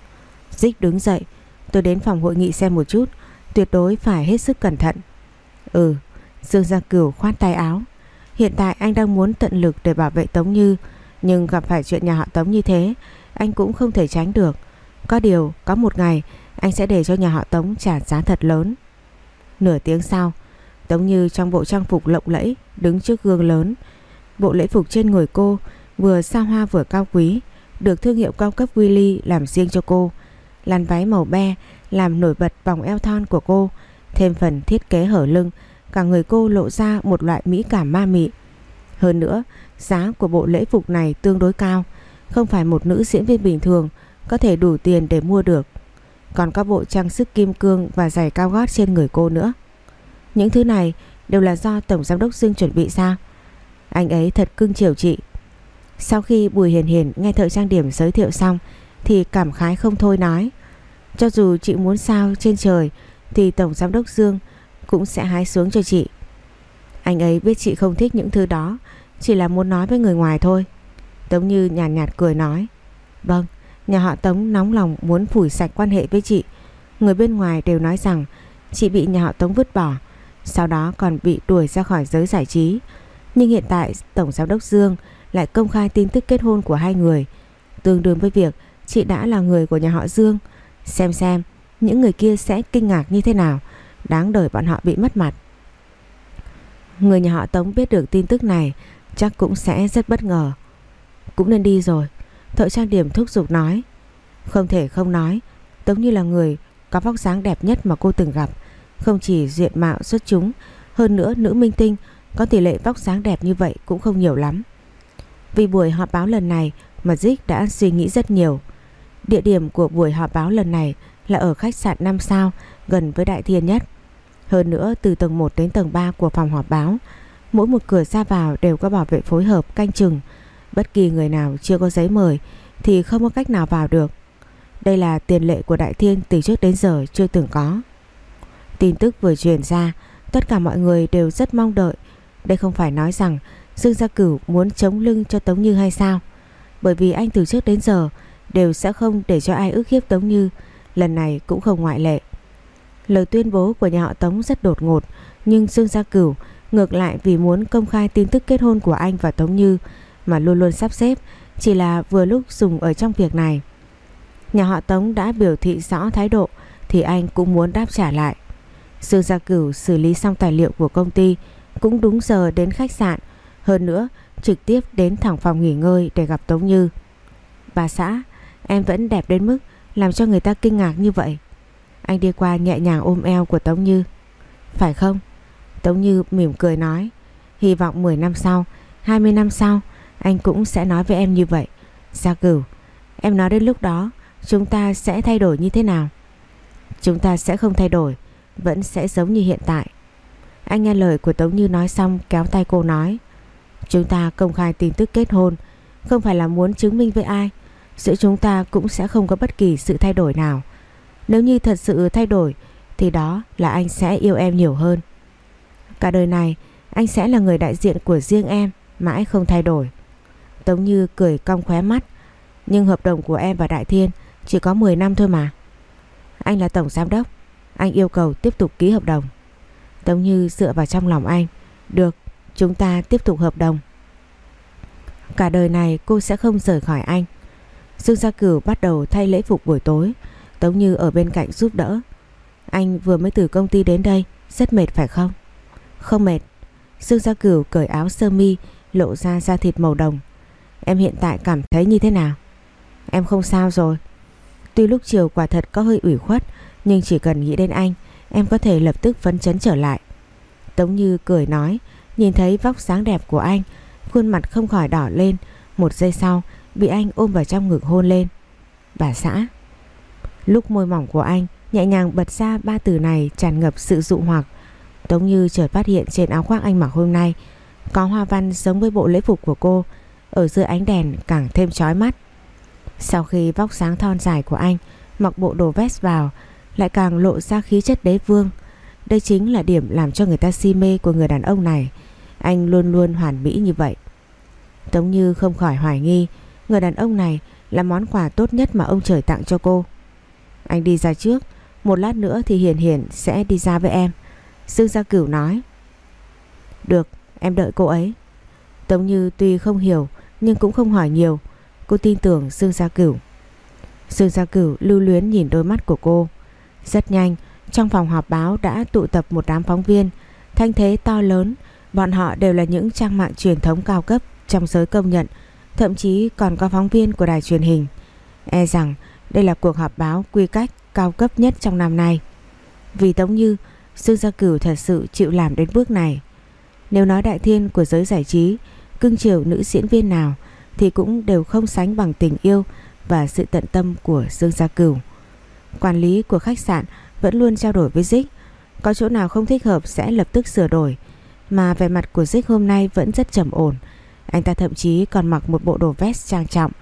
Dích đứng dậy, Tôi đến phòng hội nghị xem một chút, Tuyệt đối phải hết sức cẩn thận. Ừ Dương Gia Cửu khoát tay áo. Hiện tại anh đang muốn tận lực để bảo vệ Tống Như, Nhưng gặp phải chuyện nhà họ Tống như thế, Anh cũng không thể tránh được. Có điều, có một ngày, Anh sẽ để cho nhà họ Tống trả giá thật lớn. Nửa tiếng sau, Tống Như trong bộ trang phục lộng lẫy, Đứng trước gương lớn. Bộ lễ phục trên người cô Vừa xa hoa vừa cao quý, Được thương hiệu cao cấp Willy làm riêng cho cô. Làn váy màu be Làm nổi bật vòng eo thon của cô, Thêm phần thiết kế hở lưng Cả người cô lộ ra một loại mỹ cảm ma mị. Hơn nữa, Giá của bộ lễ phục này tương đối cao. Không phải một nữ diễn viên bình thường Có thể đủ tiền để mua được. Còn có bộ trang sức kim cương Và giày cao gót trên người cô nữa. Những thứ này đều là do Tổng Giám đốc Dương chuẩn bị sao Anh ấy thật cưng chiều chị. Sau khi Bùi Hiền Hiền nghe thợ trang điểm giới thiệu xong, Thì cảm khái không thôi nói. Cho dù chị muốn sao trên trời, Thì Tổng Giám đốc Dương cũng sẽ hái xuống cho chị. Anh ấy biết chị không thích những thứ đó, chỉ là muốn nói với người ngoài thôi. Tống Như nhàn nhạt, nhạt cười nói. Vâng, nhà họ Tống nóng lòng muốn phủi sạch quan hệ với chị. Người bên ngoài đều nói rằng chị bị nhà họ Tống vứt bỏ, sau đó còn bị đuổi ra khỏi giới giải trí. Nhưng hiện tại Tổng Giám đốc Dương lại công khai tin tức kết hôn của hai người, tương đương với việc chị đã là người của nhà họ Dương. Xem xem những người kia sẽ kinh ngạc như thế nào Đáng đời bọn họ bị mất mặt. Người nhà họ Tống biết được tin tức này, Chắc cũng sẽ rất bất ngờ. Cũng nên đi rồi, Thợ trang điểm thúc giục nói. Không thể không nói, Tống như là người có vóc dáng đẹp nhất mà cô từng gặp. Không chỉ diện mạo xuất chúng, Hơn nữa nữ minh tinh, Có tỷ lệ vóc dáng đẹp như vậy cũng không nhiều lắm. Vì buổi họp báo lần này Mà Dích đã suy nghĩ rất nhiều. Địa điểm của buổi họp báo lần này Là ở khách sạn 5 sao, Gần với Đại Thiên nhất hơn nữa, từ tầng 1 đến tầng 3 của phòng họp báo, Mỗi một cửa ra vào đều có bảo vệ phối hợp, canh chừng. Bất kỳ người nào chưa có giấy mời Thì không có cách nào vào được. Đây là tiền lệ của Đại Thiên từ trước đến giờ chưa từng có. Tin tức vừa truyền ra, Tất cả mọi người đều rất mong đợi. Đây không phải nói rằng Dương Gia Cửu muốn chống lưng cho Tống Như hay sao? Bởi vì anh từ trước đến giờ Đều sẽ không để cho ai ức hiếp Tống Như, Lần này cũng không ngoại lệ. Lời tuyên bố của nhà họ Tống rất đột ngột, Nhưng Dương Gia Cửu ngược lại vì muốn công khai tin tức kết hôn của anh và Tống Như Mà luôn luôn sắp xếp, Chỉ là vừa lúc dùng ở trong việc này. Nhà họ Tống đã biểu thị rõ thái độ, Thì anh cũng muốn đáp trả lại. Dương Gia Cửu xử lý xong tài liệu của công ty, Cũng đúng giờ đến khách sạn, Hơn nữa trực tiếp đến thẳng phòng nghỉ ngơi để gặp Tống Như. Bà xã, Em vẫn đẹp đến mức Làm cho người ta kinh ngạc như vậy anh đi qua nhẹ nhàng ôm eo của Tống Như. Phải không? Tống Như mỉm cười nói. Hy vọng 10 năm sau 20 năm sau, Anh cũng sẽ nói với em như vậy. Gia cửu, Em nói đến lúc đó, Chúng ta sẽ thay đổi như thế nào? Chúng ta sẽ không thay đổi, Vẫn sẽ giống như hiện tại. Anh nghe lời của Tống Như nói xong, Kéo tay cô nói. Chúng ta công khai tin tức kết hôn, Không phải là muốn chứng minh với ai. Giữa chúng ta cũng sẽ không có bất kỳ sự thay đổi nào nếu như thật sự thay đổi, Thì đó là anh sẽ yêu em nhiều hơn. Cả đời này, Anh sẽ là người đại diện của riêng em, Mãi không thay đổi. Tống Như cười cong khóe mắt, Nhưng hợp đồng của em và Đại Thiên Chỉ có 10 năm thôi mà. Anh là tổng giám đốc, Anh yêu cầu tiếp tục ký hợp đồng. Tống Như dựa vào trong lòng anh, Được, chúng ta tiếp tục hợp đồng. Cả đời này cô sẽ không rời khỏi anh. Dương Gia Cửu bắt đầu thay lễ phục buổi tối. Tống Như ở bên cạnh giúp đỡ. Anh vừa mới từ công ty đến đây, Rất mệt phải không? Không mệt. Dương Gia Cửu cởi áo sơ mi, Lộ ra da thịt màu đồng. Em hiện tại cảm thấy như thế nào? Em không sao rồi. Tuy lúc chiều quả thật có hơi ủy khuất, Nhưng chỉ cần nghĩ đến anh, Em có thể lập tức phấn chấn trở lại. Tống Như cười nói, Nhìn thấy vóc sáng đẹp của anh, Khuôn mặt không khỏi đỏ lên. Một giây sau, bị anh ôm vào trong ngực hôn lên. Bà xã Lúc môi mỏng của anh, nhẹ nhàng bật ra ba từ này tràn ngập sự dụ hoặc. Tống Như chợt phát hiện trên áo khoác anh mặc hôm nay, Có hoa văn giống với bộ lễ phục của cô, Ở dưới ánh đèn càng thêm chói mắt. Sau khi vóc sáng thon dài của anh, Mặc bộ đồ vest vào, Lại càng lộ ra khí chất đế vương. Đây chính là điểm làm cho người ta si mê của người đàn ông này. Anh luôn luôn hoàn mỹ như vậy. Tống Như không khỏi hoài nghi, Người đàn ông này là món quà tốt nhất mà ông trời tặng cho cô. Anh đi ra trước. Một lát nữa thì Hiền Hiền sẽ đi ra với em. Dương Gia Cửu nói. Được, em đợi cô ấy. Tống Như tuy không hiểu, Nhưng cũng không hỏi nhiều. Cô tin tưởng Dương Gia Cửu. Dương Gia Cửu lưu luyến nhìn đôi mắt của cô. Rất nhanh, Trong phòng họp báo đã tụ tập một đám phóng viên. Thanh thế to lớn, Bọn họ đều là những trang mạng truyền thống cao cấp Trong giới công nhận, Thậm chí còn có phóng viên của đài truyền hình. E rằng đây là cuộc họp báo quy cách cao cấp nhất trong năm nay. Vì Tống Như, Dương Gia Cửu thật sự chịu làm đến bước này. Nếu nói đại thiên của giới giải trí, Cưng chiều nữ diễn viên nào Thì cũng đều không sánh bằng tình yêu Và sự tận tâm của Dương Gia Cửu. Quản lý của khách sạn Vẫn luôn trao đổi với Dích Có chỗ nào không thích hợp sẽ lập tức sửa đổi, Mà vẻ mặt của Dích hôm nay vẫn rất trầm ổn. Anh ta thậm chí còn mặc một bộ đồ vest trang trọng,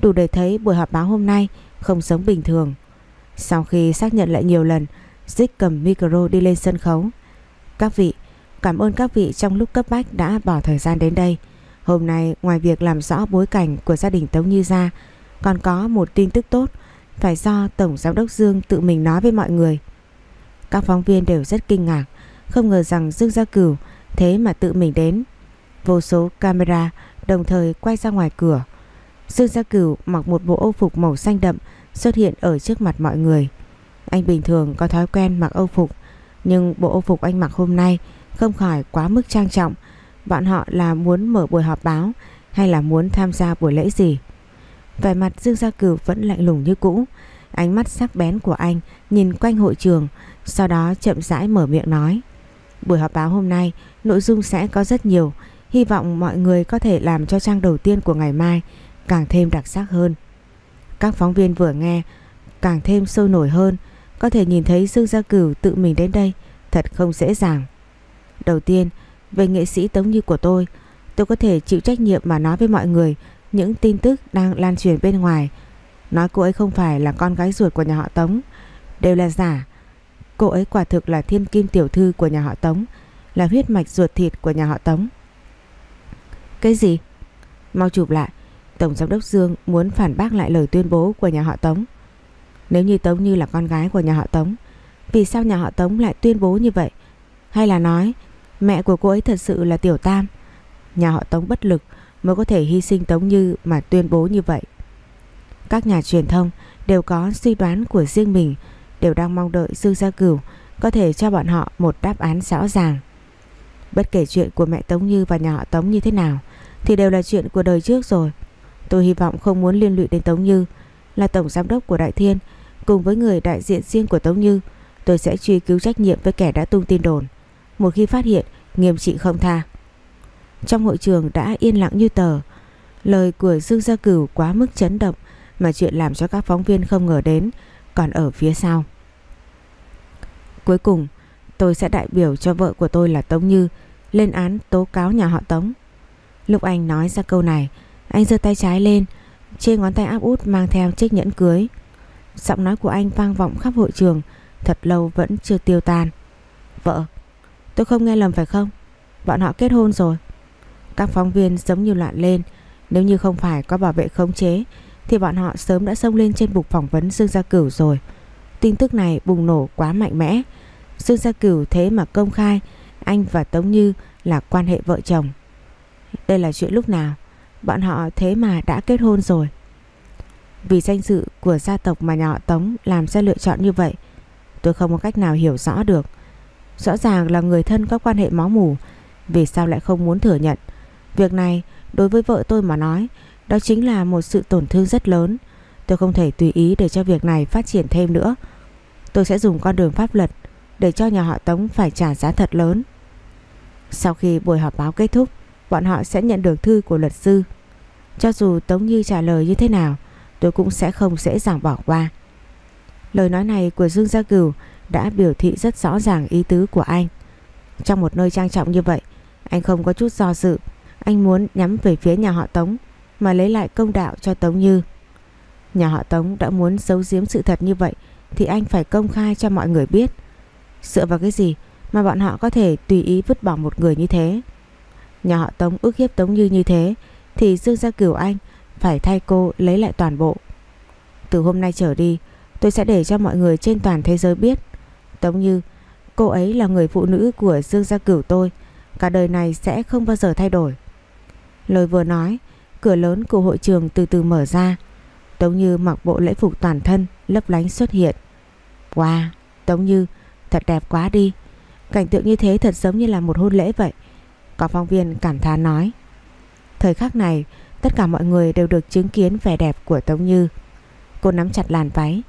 Đủ để thấy buổi họp báo hôm nay không giống bình thường. Sau khi xác nhận lại nhiều lần Dích cầm micro đi lên sân khấu. Các vị, Cảm ơn các vị trong lúc cấp bách đã bỏ thời gian đến đây. Hôm nay, ngoài việc làm rõ bối cảnh của gia đình Tống Như ra Còn có một tin tức tốt Phải do Tổng Giám đốc Dương tự mình nói với mọi người. Các phóng viên đều rất kinh ngạc, Không ngờ rằng Dương Gia Cửu Thế mà tự mình đến. Vô số camera đồng thời quay ra ngoài cửa. Dương Gia Cửu mặc một bộ âu phục màu xanh đậm Xuất hiện ở trước mặt mọi người. Anh bình thường có thói quen mặc âu phục, Nhưng bộ âu phục anh mặc hôm nay Không khỏi quá mức trang trọng. Bọn họ là muốn mở buổi họp báo Hay là muốn tham gia buổi lễ gì? Vẻ mặt Dương Gia Cửu vẫn lạnh lùng như cũ. Ánh mắt sắc bén của anh Nhìn quanh hội trường, Sau đó chậm rãi mở miệng nói, Buổi họp báo hôm nay, Nội dung sẽ có rất nhiều. Hy vọng mọi người có thể làm cho trang đầu tiên của ngày mai. Càng thêm đặc sắc hơn. Các phóng viên vừa nghe, Càng thêm sôi nổi hơn, có thể nhìn thấy Dương Gia Cửu tự mình đến đây, Thật không dễ dàng. Đầu tiên, về nghệ sĩ Tống Như của tôi Tôi có thể chịu trách nhiệm mà nói với mọi người Những tin tức đang lan truyền bên ngoài. Nói cô ấy không phải là con gái ruột của nhà họ Tống, Đều là giả. Cô ấy quả thực là thiên kim tiểu thư của nhà họ Tống, Là huyết mạch ruột thịt của nhà họ Tống. Cái gì? Mau chụp lại. Tổng giám đốc Dương muốn phản bác lại lời tuyên bố của nhà họ Tống. Nếu như Tống Như là con gái của nhà họ Tống, Vì sao nhà họ Tống lại tuyên bố như vậy? Hay là nói, Mẹ của cô ấy thật sự là Tiểu Tam? Nhà họ Tống bất lực Mới có thể hy sinh Tống Như mà tuyên bố như vậy. Các nhà truyền thông Đều có suy đoán của riêng mình, Đều đang mong đợi Dương Gia Cửu Có thể cho bọn họ một đáp án rõ ràng. Bất kể chuyện của mẹ Tống Như và nhà họ Tống như thế nào Thì đều là chuyện của đời trước rồi. Tôi hy vọng không muốn liên lụy đến Tống Như Là tổng giám đốc của Đại Thiên. Cùng với người đại diện riêng của Tống Như, Tôi sẽ truy cứu trách nhiệm với kẻ đã tung tin đồn. Một khi phát hiện, Nghiêm trị không tha. Trong hội trường đã yên lặng như tờ. Lời của Dương Gia Cửu quá mức chấn động Mà chuyện làm cho các phóng viên không ngờ đến Còn ở phía sau. Cuối cùng, Tôi sẽ đại biểu cho vợ của tôi là Tống Như Lên án tố cáo nhà họ Tống. Lúc anh nói ra câu này anh giơ tay trái lên, Trên ngón tay áp út mang theo chiếc nhẫn cưới Giọng nói của anh vang vọng khắp hội trường, Thật lâu vẫn chưa tiêu tan Vợ, Tôi không nghe lầm phải không Bọn họ kết hôn rồi Các phóng viên giống như loạn lên, Nếu như không phải có bảo vệ khống chế, thì bọn họ sớm đã xông lên trên bục phỏng vấn Dương Gia Cửu rồi. Tin tức này bùng nổ quá mạnh mẽ. Dương Gia Cửu thế mà công khai, anh và Tống Như là quan hệ vợ chồng. Đây là chuyện lúc nào? Bọn họ thế mà đã kết hôn rồi. Vì danh dự của gia tộc mà nhà họ Tống làm ra lựa chọn như vậy, tôi không có cách nào hiểu rõ được. Rõ ràng là người thân có quan hệ máu mủ, vì sao lại không muốn thừa nhận? Việc này đối với vợ tôi mà nói, đó chính là một sự tổn thương rất lớn. Tôi không thể tùy ý để cho việc này phát triển thêm nữa. Tôi sẽ dùng con đường pháp luật để cho nhà họ Tống phải trả giá thật lớn. Sau khi buổi họp báo kết thúc, bọn họ sẽ nhận được thư của luật sư. Cho dù Tống Như trả lời như thế nào, tôi cũng sẽ không dễ dàng bỏ qua. Lời nói này của Dương Gia Cửu đã biểu thị rất rõ ràng ý tứ của anh. Trong một nơi trang trọng như vậy, anh không có chút do dự, anh muốn nhắm về phía nhà họ Tống mà lấy lại công đạo cho Tống Như. Nhà họ Tống đã muốn giấu giếm sự thật như vậy thì anh phải công khai cho mọi người biết. Dựa vào cái gì mà bọn họ có thể tùy ý vứt bỏ một người như thế? Nhà họ Tống ước hiếp Tống Như như thế thì Dương Gia Cửu Anh phải thay cô lấy lại toàn bộ. Từ hôm nay trở đi, tôi sẽ để cho mọi người trên toàn thế giới biết. Tống Như, cô ấy là người phụ nữ của Dương Gia Cửu tôi, cả đời này sẽ không bao giờ thay đổi. Lời vừa nói, cửa lớn của hội trường từ từ mở ra. Tống Như mặc bộ lễ phục toàn thân, lấp lánh xuất hiện. Wow, Tống Như, thật đẹp quá đi. Cảnh tượng như thế thật giống như là một hôn lễ vậy. Có phóng viên cảm thán nói. Thời khắc này, tất cả mọi người đều được chứng kiến vẻ đẹp của Tống Như. Cô nắm chặt làn váy.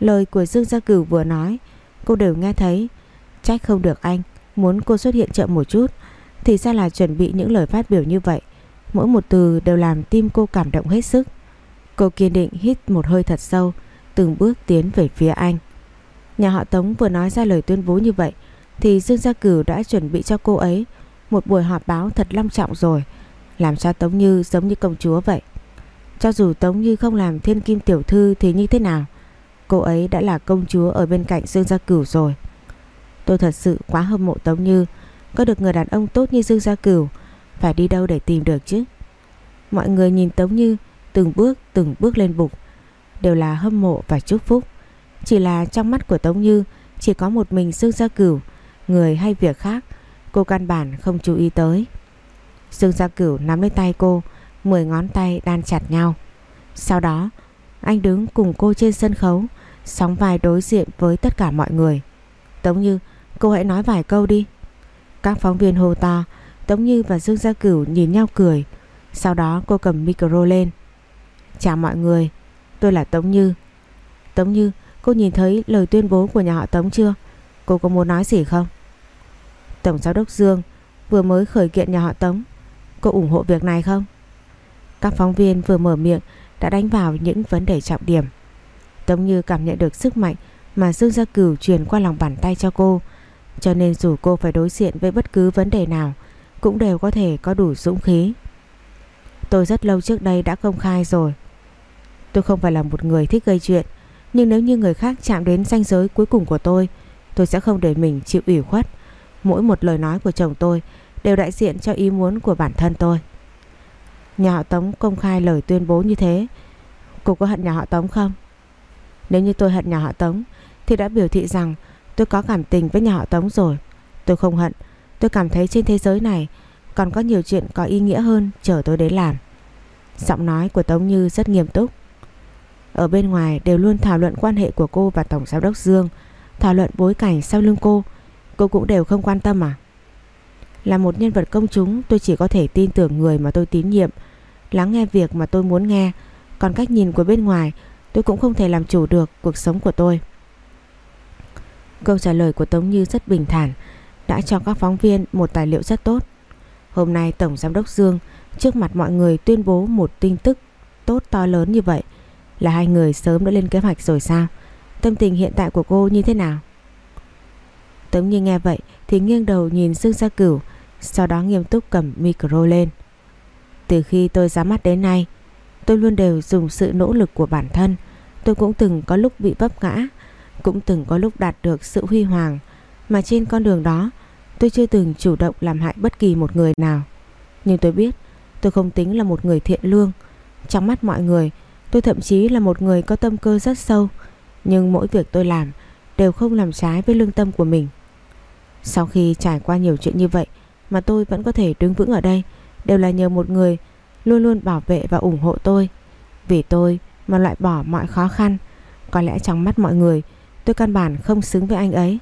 Lời của Dương Gia Cửu vừa nói, cô đều nghe thấy. Trách không được anh, muốn cô xuất hiện chậm một chút, thì ra là chuẩn bị những lời phát biểu như vậy. Mỗi một từ đều làm tim cô cảm động hết sức. Cô kiên định hít một hơi thật sâu, từng bước tiến về phía anh. Nhà họ Tống vừa nói ra lời tuyên bố như vậy, thì Dương Gia Cửu đã chuẩn bị cho cô ấy một buổi họp báo thật long trọng rồi, làm cho Tống Như giống như công chúa vậy. Cho dù Tống Như không làm thiên kim tiểu thư thì như thế nào, cô ấy đã là công chúa ở bên cạnh Dương Gia Cửu rồi. Tôi thật sự quá hâm mộ Tống Như, có được người đàn ông tốt như Dương Gia Cửu, phải đi đâu để tìm được chứ. Mọi người nhìn Tống Như từng bước từng bước lên bục, đều là hâm mộ và chúc phúc. Chỉ là trong mắt của Tống Như chỉ có một mình Dương Gia Cửu, người hay việc khác cô căn bản không chú ý tới. Dương Gia Cửu nắm lấy tay cô, mười ngón tay đan chặt nhau. Sau đó, anh đứng cùng cô trên sân khấu, sóng vai đối diện với tất cả mọi người. Tống Như, cô hãy nói vài câu đi. Các phóng viên hô to, Tống Như và Dương Gia Cửu nhìn nhau cười. Sau đó cô cầm micro lên. Chào mọi người, tôi là Tống Như. Tống Như, cô nhìn thấy lời tuyên bố của nhà họ Tống chưa? Cô có muốn nói gì không? Tổng giám đốc Dương vừa mới khởi kiện nhà họ Tống. Cô ủng hộ việc này không? Các phóng viên vừa mở miệng đã đánh vào những vấn đề trọng điểm. Tống Như cảm nhận được sức mạnh mà Dương Gia Cửu truyền qua lòng bàn tay cho cô. Cho nên dù cô phải đối diện với bất cứ vấn đề nào cũng đều có thể có đủ dũng khí. Tôi rất lâu trước đây đã công khai rồi. Tôi không phải là một người thích gây chuyện, nhưng nếu như người khác chạm đến ranh giới cuối cùng của tôi, tôi sẽ không để mình chịu ủy khuất. Mỗi một lời nói của chồng tôi đều đại diện cho ý muốn của bản thân tôi. Nhà họ Tống công khai lời tuyên bố như thế, cô có hận nhà họ Tống không? Nếu như tôi hận nhà họ Tống thì đã biểu thị rằng tôi có cảm tình với nhà họ Tống rồi. Tôi không hận, tôi cảm thấy trên thế giới này còn có nhiều chuyện có ý nghĩa hơn chờ tôi đến làm. Giọng nói của Tống Như rất nghiêm túc. Ở bên ngoài đều luôn thảo luận quan hệ của cô và Tổng Giám đốc Dương, thảo luận bối cảnh sau lưng cô. Cô cũng đều không quan tâm à? Là một nhân vật công chúng tôi chỉ có thể tin tưởng người mà tôi tín nhiệm, lắng nghe việc mà tôi muốn nghe, còn cách nhìn của bên ngoài tôi cũng không thể làm chủ được cuộc sống của tôi. Câu trả lời của Tống Như rất bình thản, đã cho các phóng viên một tài liệu rất tốt. Hôm nay Tổng Giám đốc Dương trước mặt mọi người tuyên bố một tin tức tốt to lớn như vậy là hai người sớm đã lên kế hoạch rồi sao? Tâm tình hiện tại của cô như thế nào? Tống Như nghe vậy thì nghiêng đầu nhìn Dương Gia Cửu, sau đó nghiêm túc cầm micro lên. Từ khi tôi ra mắt đến nay, tôi luôn đều dùng sự nỗ lực của bản thân tôi cũng từng có lúc bị vấp ngã, cũng từng có lúc đạt được sự huy hoàng, mà trên con đường đó, tôi chưa từng chủ động làm hại bất kỳ một người nào. Nhưng tôi biết, Tôi không tính là một người thiện lương Trong mắt mọi người, Tôi thậm chí là một người có tâm cơ rất sâu Nhưng mỗi việc tôi làm Đều không làm trái với lương tâm của mình sau khi trải qua nhiều chuyện như vậy Mà tôi vẫn có thể đứng vững ở đây, Đều là nhờ một người Luôn luôn bảo vệ và ủng hộ tôi. Vì tôi mà loại bỏ mọi khó khăn, Có lẽ trong mắt mọi người, Tôi căn bản không xứng với anh ấy.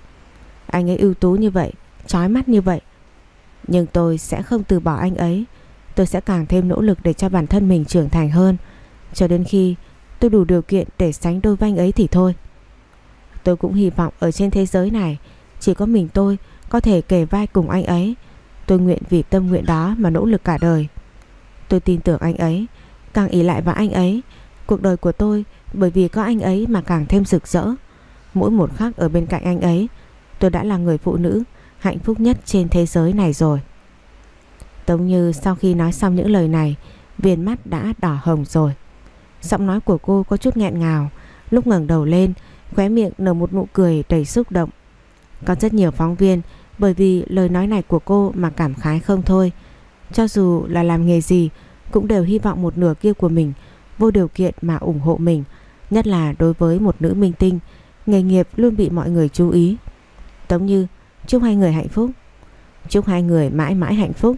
Anh ấy ưu tú như vậy Chói mắt như vậy, Nhưng tôi sẽ không từ bỏ anh ấy. Tôi sẽ càng thêm nỗ lực để cho bản thân mình trưởng thành hơn, Cho đến khi tôi đủ điều kiện để sánh đôi với anh ấy thì thôi. Tôi cũng hy vọng ở trên thế giới này chỉ có mình tôi có thể kề vai cùng anh ấy. Tôi nguyện vì tâm nguyện đó mà nỗ lực cả đời. Tôi tin tưởng anh ấy, Càng ý lại vào anh ấy. Cuộc đời của tôi, bởi vì có anh ấy mà càng thêm rực rỡ. Mỗi một khắc ở bên cạnh anh ấy, Tôi đã là người phụ nữ hạnh phúc nhất trên thế giới này rồi. Tống Như sau khi nói xong những lời này, Viền mắt đã đỏ hồng rồi. Giọng nói của cô có chút nghẹn ngào, Lúc ngẩng đầu lên, Khóe miệng nở một nụ cười đầy xúc động. Có rất nhiều phóng viên, Bởi vì lời nói này của cô mà cảm khái không thôi. Cho dù là làm nghề gì, Cũng đều hy vọng một nửa kia của mình Vô điều kiện mà ủng hộ mình, Nhất là đối với một nữ minh tinh. Nghề nghiệp luôn bị mọi người chú ý. Tống Như, chúc hai người hạnh phúc. Chúc hai người mãi mãi hạnh phúc.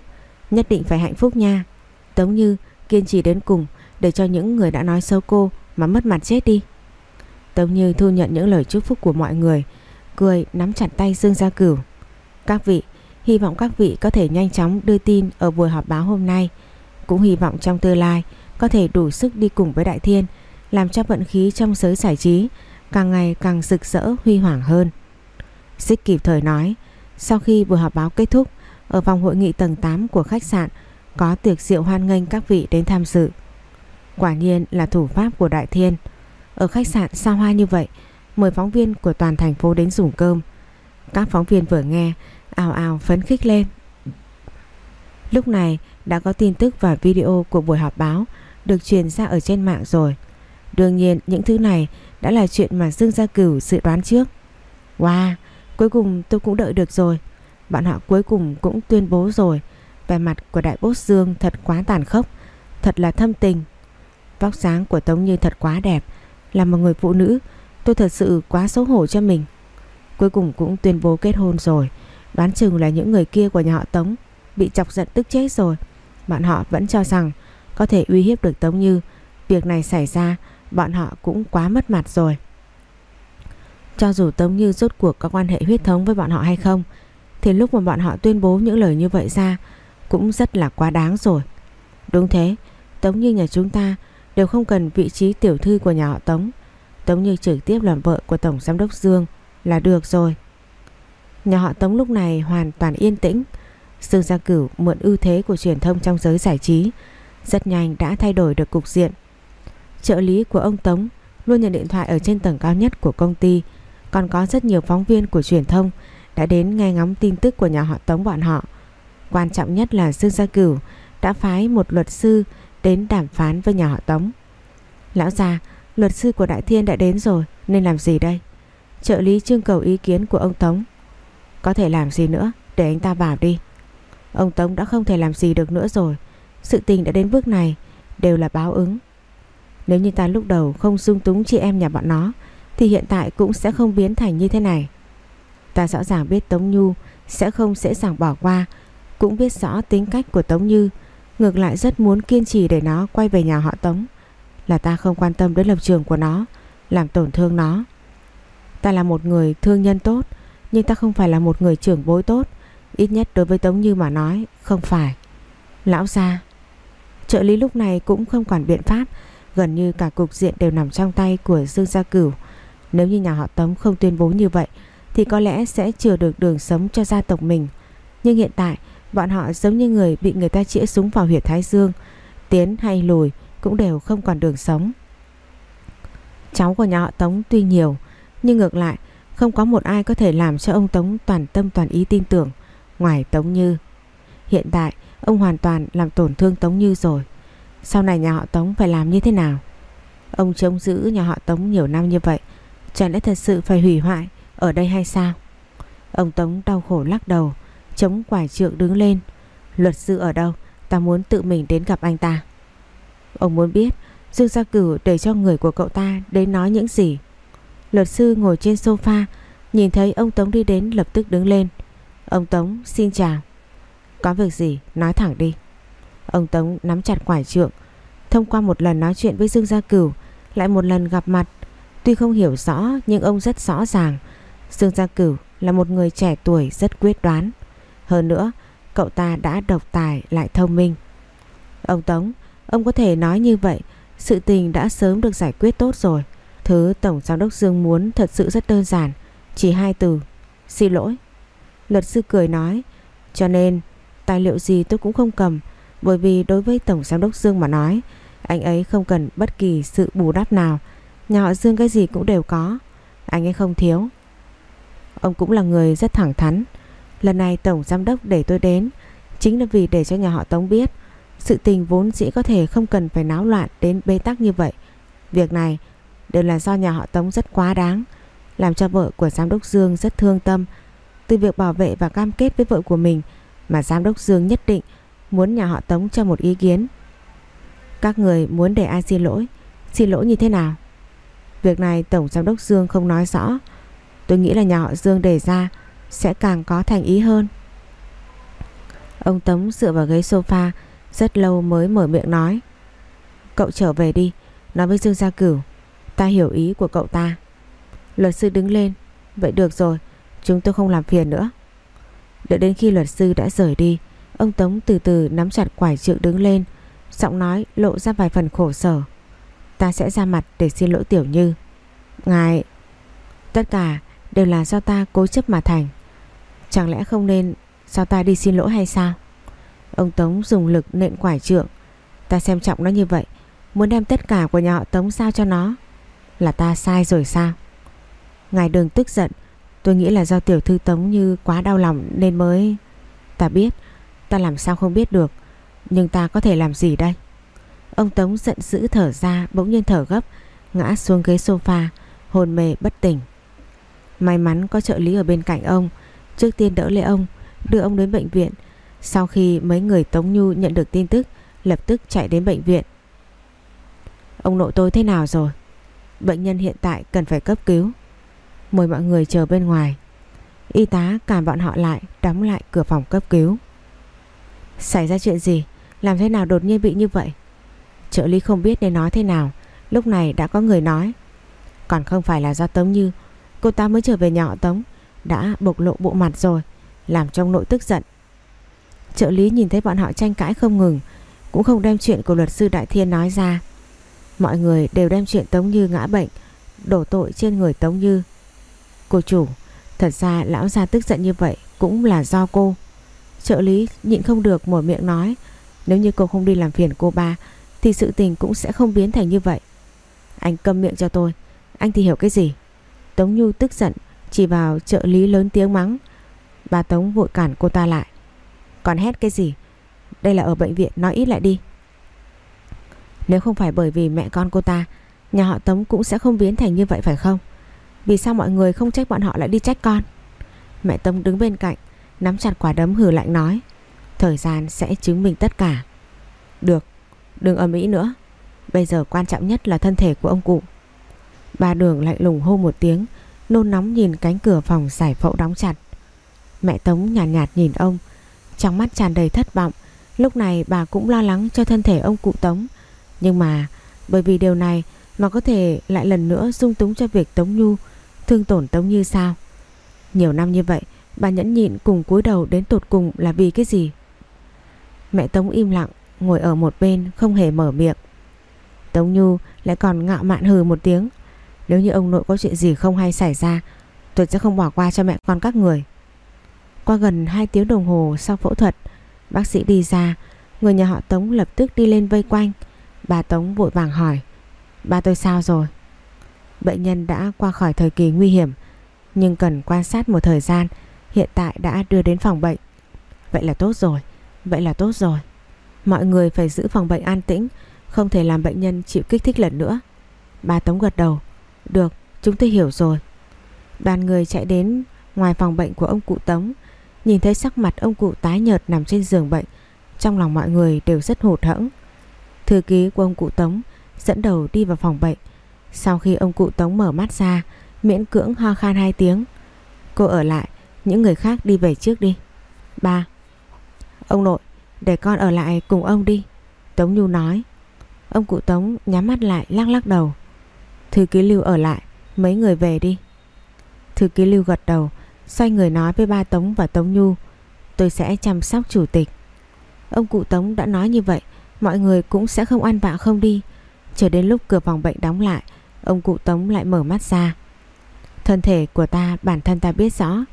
Nhất định phải hạnh phúc nha. Tống Như, kiên trì đến cùng Để cho những người đã nói xấu cô Mà mất mặt chết đi. Tống Như thu nhận những lời chúc phúc của mọi người. Cười, nắm chặt tay Dương Gia Cửu. Các vị, Hy vọng các vị có thể nhanh chóng đưa tin Ở buổi họp báo hôm nay. Cũng hy vọng trong tương lai Có thể đủ sức đi cùng với Đại Thiên, Làm cho vận khí trong giới giải trí Càng ngày càng rực rỡ, huy hoàng hơn. Xích kịp thời nói, Sau khi buổi họp báo kết thúc, Ở phòng hội nghị tầng 8 của khách sạn, Có tiệc rượu hoan nghênh các vị đến tham dự. Quả nhiên là thủ pháp của Đại Thiên. Ở khách sạn xa hoa như vậy Mời phóng viên của toàn thành phố đến dùng cơm Các phóng viên vừa nghe ào ào phấn khích lên Lúc này đã có tin tức và video của buổi họp báo được truyền ra ở trên mạng rồi. Đương nhiên những thứ này đã là chuyện mà Dương Gia Cửu dự đoán trước. Wow, cuối cùng tôi cũng đợi được rồi. Bạn họ cuối cùng cũng tuyên bố rồi. Vẻ mặt của đại boss Dương thật quá tàn khốc, thật là thâm tình. Vóc dáng của Tống Như thật quá đẹp, là một người phụ nữ, tôi thật sự quá xấu hổ cho mình. Cuối cùng cũng tuyên bố kết hôn rồi, đoán chừng là những người kia của nhà họ Tống bị chọc giận tức chết rồi. Bạn họ vẫn cho rằng có thể uy hiếp được Tống Như. Việc này xảy ra bọn họ cũng quá mất mặt rồi. Cho dù Tống Như rốt cuộc có quan hệ huyết thống với bọn họ hay không, thì lúc mà bọn họ tuyên bố những lời như vậy ra cũng rất là quá đáng rồi. Đúng thế, Tống Như nhà chúng ta đều không cần vị trí tiểu thư của nhà họ Tống. Tống Như trực tiếp làm vợ của Tổng Giám đốc Dương là được rồi. Nhà họ Tống lúc này hoàn toàn yên tĩnh. Dương Gia Cửu mượn ưu thế của truyền thông trong giới giải trí rất nhanh đã thay đổi được cục diện. Trợ lý của ông Tống luôn nhận điện thoại ở trên tầng cao nhất của công ty. Còn có rất nhiều phóng viên của truyền thông đã đến nghe ngóng tin tức của nhà họ Tống bọn họ. Quan trọng nhất là Dương Gia Cửu đã phái một luật sư đến đàm phán với nhà họ Tống. Lão già, luật sư của Đại Thiên đã đến rồi, nên làm gì đây? Trợ lý trưng cầu ý kiến của ông Tống. Có thể làm gì nữa, để anh ta bảo đi. Ông Tống đã không thể làm gì được nữa rồi. Sự tình đã đến bước này, đều là báo ứng. Nếu như ta lúc đầu không dung túng chị em nhà bọn nó, Thì hiện tại cũng sẽ không biến thành như thế này Ta rõ ràng biết Tống Nhu Sẽ không dễ dàng bỏ qua, Cũng biết rõ tính cách của Tống Như, Ngược lại rất muốn kiên trì để nó quay về nhà họ Tống là ta không quan tâm đến lập trường của nó, Làm tổn thương nó. Ta là một người thương nhân tốt, Nhưng ta không phải là một người trưởng bối tốt, Ít nhất đối với Tống Như mà nói, Không phải. Lão gia, Trợ lý lúc này cũng không quản biện pháp, Gần như cả cục diện đều nằm trong tay của Dương Gia Cửu. Nếu như nhà họ Tống không tuyên bố như vậy, Thì có lẽ sẽ chừa được đường sống cho gia tộc mình. Nhưng hiện tại, Bọn họ giống như người bị người ta chĩa súng vào huyệt thái dương, Tiến hay lùi cũng đều không còn đường sống. Cháu của nhà họ Tống tuy nhiều, Nhưng ngược lại, Không có một ai có thể làm cho ông Tống toàn tâm toàn ý tin tưởng, Ngoài Tống Như. Hiện tại, ông hoàn toàn làm tổn thương Tống Như rồi. Sau này nhà họ Tống phải làm như thế nào? Ông trông giữ nhà họ Tống nhiều năm như vậy Chẳng lẽ thật sự phải hủy hoại Ở đây hay sao? Ông Tống đau khổ lắc đầu, Chống quải trượng đứng lên. Luật sư ở đâu? Ta muốn tự mình đến gặp anh ta. Ông muốn biết, Dương Gia Cửu để cho người của cậu ta đến nói những gì. Luật sư ngồi trên sofa, Nhìn thấy ông Tống đi đến lập tức đứng lên. Ông Tống, xin chào. Có việc gì, nói thẳng đi. Ông Tống nắm chặt quải trượng. Thông qua một lần nói chuyện với Dương Gia Cửu, Lại một lần gặp mặt. Tuy không hiểu rõ, nhưng ông rất rõ ràng. Dương Gia Cửu là một người trẻ tuổi rất quyết đoán. Hơn nữa, cậu ta đã độc tài lại thông minh. Ông Tống Ông có thể nói như vậy, Sự tình đã sớm được giải quyết tốt rồi. Thứ Tổng Giám đốc Dương muốn thật sự rất đơn giản, Chỉ hai từ, Xin lỗi. Luật sư cười nói, Cho nên, tài liệu gì tôi cũng không cầm, Bởi vì đối với Tổng Giám đốc Dương mà nói, Anh ấy không cần bất kỳ sự bù đắp nào, Nhà họ Dương cái gì cũng đều có, Anh ấy không thiếu. Ông cũng là người rất thẳng thắn, Lần này Tổng Giám đốc để tôi đến, Chính là vì để cho nhà họ Tống biết sự tình vốn dĩ có thể không cần phải náo loạn đến bê tắc như vậy. Việc này đều là do nhà họ Tống rất quá đáng, Làm cho vợ của Giám đốc Dương rất thương tâm. Từ việc bảo vệ và cam kết với vợ của mình Mà Giám đốc Dương nhất định muốn nhà họ Tống cho một ý kiến. Các người muốn để ai xin lỗi Xin lỗi như thế nào? Việc này Tổng Giám đốc Dương không nói rõ. Tôi nghĩ là nhà họ Dương đề ra Sẽ càng có thành ý hơn. Ông Tống dựa vào ghế sofa rất lâu mới mở miệng nói. Cậu trở về đi, Nói với Dương Gia Cửu. Ta hiểu ý của cậu ta. Luật sư đứng lên. Vậy được rồi, Chúng tôi không làm phiền nữa. Đợi đến khi luật sư đã rời đi, Ông Tống từ từ nắm chặt quải trượng đứng lên, Giọng nói lộ ra vài phần khổ sở. Ta sẽ ra mặt để xin lỗi Tiểu Như. Ngài, Tất cả đều là do ta cố chấp mà thành. Chẳng lẽ không nên Sao ta đi xin lỗi hay sao? Ông Tống dùng lực nện quải trượng. Ta xem trọng nó như vậy, Muốn đem tất cả của nhà họ Tống sao cho nó, Là ta sai rồi sao? Ngài đừng tức giận, Tôi nghĩ là do tiểu thư Tống như quá đau lòng nên mới, Ta biết, Ta làm sao không biết được, Nhưng ta có thể làm gì đây? Ông Tống giận dữ thở ra, bỗng nhiên thở gấp, Ngã xuống ghế sofa Hồn mê bất tỉnh. May mắn có trợ lý ở bên cạnh ông, Trước tiên đỡ lấy ông, Đưa ông đến bệnh viện sau khi mấy người Tống Nhu nhận được tin tức, Lập tức chạy đến bệnh viện. Ông nội tôi thế nào rồi? Bệnh nhân hiện tại cần phải cấp cứu. Mời mọi người chờ bên ngoài. Y tá cản bọn họ lại, Đóng lại cửa phòng cấp cứu. Xảy ra chuyện gì? Làm thế nào đột nhiên bị như vậy? Trợ lý không biết nên nói thế nào, Lúc này đã có người nói. Còn không phải là do Tống Như Cô ta mới trở về nhà họ Tống, Đã bộc lộ bộ mặt rồi, Làm trong nội tức giận. Trợ lý nhìn thấy bọn họ tranh cãi không ngừng, Cũng không đem chuyện của luật sư Đại Thiên nói ra. Mọi người đều đem chuyện Tống Như ngã bệnh, Đổ tội trên người Tống Như. Cô chủ, Thật ra lão gia tức giận như vậy Cũng là do cô. Trợ lý nhịn không được mở miệng nói, Nếu như cô không đi làm phiền cô ba, Thì sự tình cũng sẽ không biến thành như vậy. Anh câm miệng cho tôi, Anh thì hiểu cái gì? Tống như tức giận, Chỉ vào trợ lý lớn tiếng mắng, Bà Tống vội cản cô ta lại. Còn hét cái gì? Đây là ở bệnh viện nói ít lại đi. Nếu không phải bởi vì mẹ con cô ta Nhà họ Tống cũng sẽ không biến thành như vậy phải không? Vì sao mọi người không trách bọn họ lại đi trách con? Mẹ Tống đứng bên cạnh Nắm chặt quả đấm hừ lạnh nói Thời gian sẽ chứng minh tất cả. Được Đừng ầm ĩ nữa. Bây giờ quan trọng nhất là thân thể của ông cụ. Bà đường lạnh lùng hô một tiếng Nôn nóng nhìn cánh cửa phòng giải phẫu đóng chặt. Mẹ Tống nhàn nhạt, nhạt nhìn ông trong mắt tràn đầy thất vọng. Lúc này bà cũng lo lắng cho thân thể ông cụ Tống. Nhưng mà, Bởi vì điều này mà có thể lại lần nữa dung túng cho việc Tống Nhu Thương tổn Tống Như sao? Nhiều năm như vậy, Bà nhẫn nhịn cùng cúi đầu đến tột cùng là vì cái gì? Mẹ Tống im lặng, Ngồi ở một bên, không hề mở miệng. Tống Nhu lại còn ngạo mạn hừ một tiếng. Nếu như ông nội có chuyện gì không hay xảy ra, Tôi sẽ không bỏ qua cho mẹ con các người. Qua gần 2 tiếng đồng hồ sau phẫu thuật, Bác sĩ đi ra, Người nhà họ Tống lập tức đi lên vây quanh. Bà Tống vội vàng hỏi, Ba tôi sao rồi? Bệnh nhân đã qua khỏi thời kỳ nguy hiểm, Nhưng cần quan sát một thời gian, Hiện tại đã đưa đến phòng bệnh. Vậy là tốt rồi, Vậy là tốt rồi. Mọi người phải giữ phòng bệnh an tĩnh, Không thể làm bệnh nhân chịu kích thích lần nữa. Bà Tống gật đầu, Được, chúng tôi hiểu rồi. Đoàn người chạy đến ngoài phòng bệnh của ông cụ Tống Nhìn thấy sắc mặt ông cụ tái nhợt nằm trên giường bệnh trong lòng mọi người đều rất hụt hẫng. Thư ký của ông cụ Tống dẫn đầu đi vào phòng bệnh. Sau khi ông cụ Tống mở mắt ra, miễn cưỡng ho khan hai tiếng. Cô ở lại, những người khác đi về trước đi. Ba. Ông nội, để con ở lại cùng ông đi. Tống Nhu nói. Ông cụ Tống nhắm mắt lại lắc lắc đầu. Thư ký Lưu ở lại, mấy người về đi. Thư ký Lưu gật đầu, xoay người nói với ba Tống và Tống Nhu. Tôi sẽ chăm sóc chủ tịch. Ông cụ Tống đã nói như vậy, mọi người cũng sẽ không ăn vạ không đi. Chờ đến lúc cửa phòng bệnh đóng lại, ông cụ Tống lại mở mắt ra. Thân thể của ta bản thân ta biết rõ,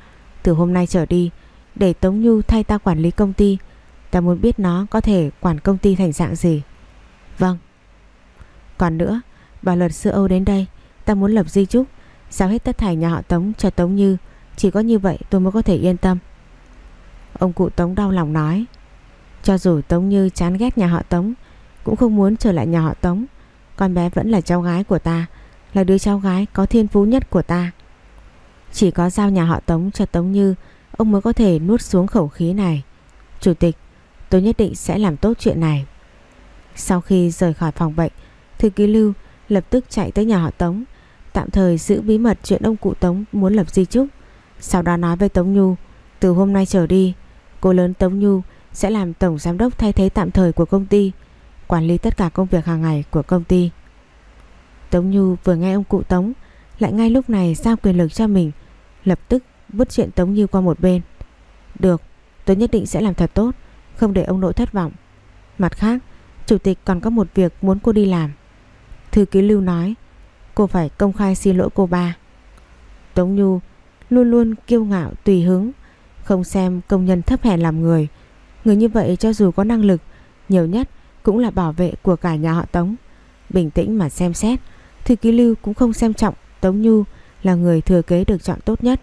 từ hôm nay trở đi, để Tống Nhu thay ta quản lý công ty, ta muốn biết nó có thể quản công ty thành dạng gì. Vâng. Còn nữa, bà luật sư Âu đến đây, ta muốn lập di chúc, giao hết tất thảy nhà họ Tống cho Tống Như, chỉ có như vậy tôi mới có thể yên tâm. Ông cụ Tống đau lòng nói, cho dù Tống Như chán ghét nhà họ Tống, cũng không muốn trở lại nhà họ Tống, con bé vẫn là cháu gái của ta, là đứa cháu gái có thiên phú nhất của ta. Chỉ có giao nhà họ Tống cho Tống Như, ông mới có thể nuốt xuống khẩu khí này. Chủ tịch, tôi nhất định sẽ làm tốt chuyện này. Sau khi rời khỏi phòng bệnh, thư ký Lưu lập tức chạy tới nhà họ Tống, tạm thời giữ bí mật chuyện ông cụ Tống muốn lập di chúc. Sau đó nói với Tống Nhu, từ hôm nay trở đi, cô lớn Tống Nhu sẽ làm tổng giám đốc thay thế tạm thời của công ty, quản lý tất cả công việc hàng ngày của công ty. Tống Nhu vừa nghe ông cụ Tống lại ngay lúc này giao quyền lực cho mình, lập tức vứt chuyện Tống nhu qua một bên. Được, tôi nhất định sẽ làm thật tốt, không để ông nội thất vọng. Mặt khác, chủ tịch còn có một việc muốn cô đi làm. Thư ký Lưu nói, cô phải công khai xin lỗi cô ba. Tống Nhu luôn luôn kiêu ngạo tùy hứng, không xem công nhân thấp hèn làm người. Người như vậy cho dù có năng lực, nhiều nhất cũng là bảo vệ của cả nhà họ Tống. Bình tĩnh mà xem xét, thư ký Lưu cũng không xem trọng Tống Nhu là người thừa kế được chọn tốt nhất,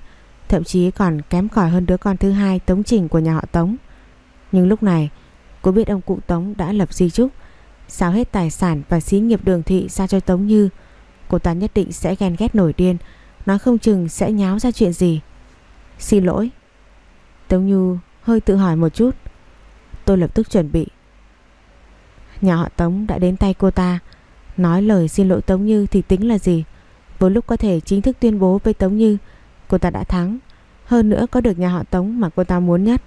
thậm chí còn kém cỏi hơn đứa con thứ hai Tống Trình của nhà họ Tống. Nhưng lúc này, cô biết ông cụ Tống đã lập di chúc, sao hết tài sản và xí nghiệp đường thị ra cho Tống Như. Cô ta nhất định sẽ ghen ghét nổi điên, nói không chừng sẽ nháo ra chuyện gì. Xin lỗi. Tống Như hơi tự hỏi một chút. Tôi lập tức chuẩn bị. Nhà họ Tống đã đến tay cô ta, nói lời xin lỗi Tống Như thì tính là gì? Vừa lúc có thể chính thức tuyên bố với Tống Như cô ta đã thắng. Hơn nữa có được nhà họ Tống mà cô ta muốn nhất.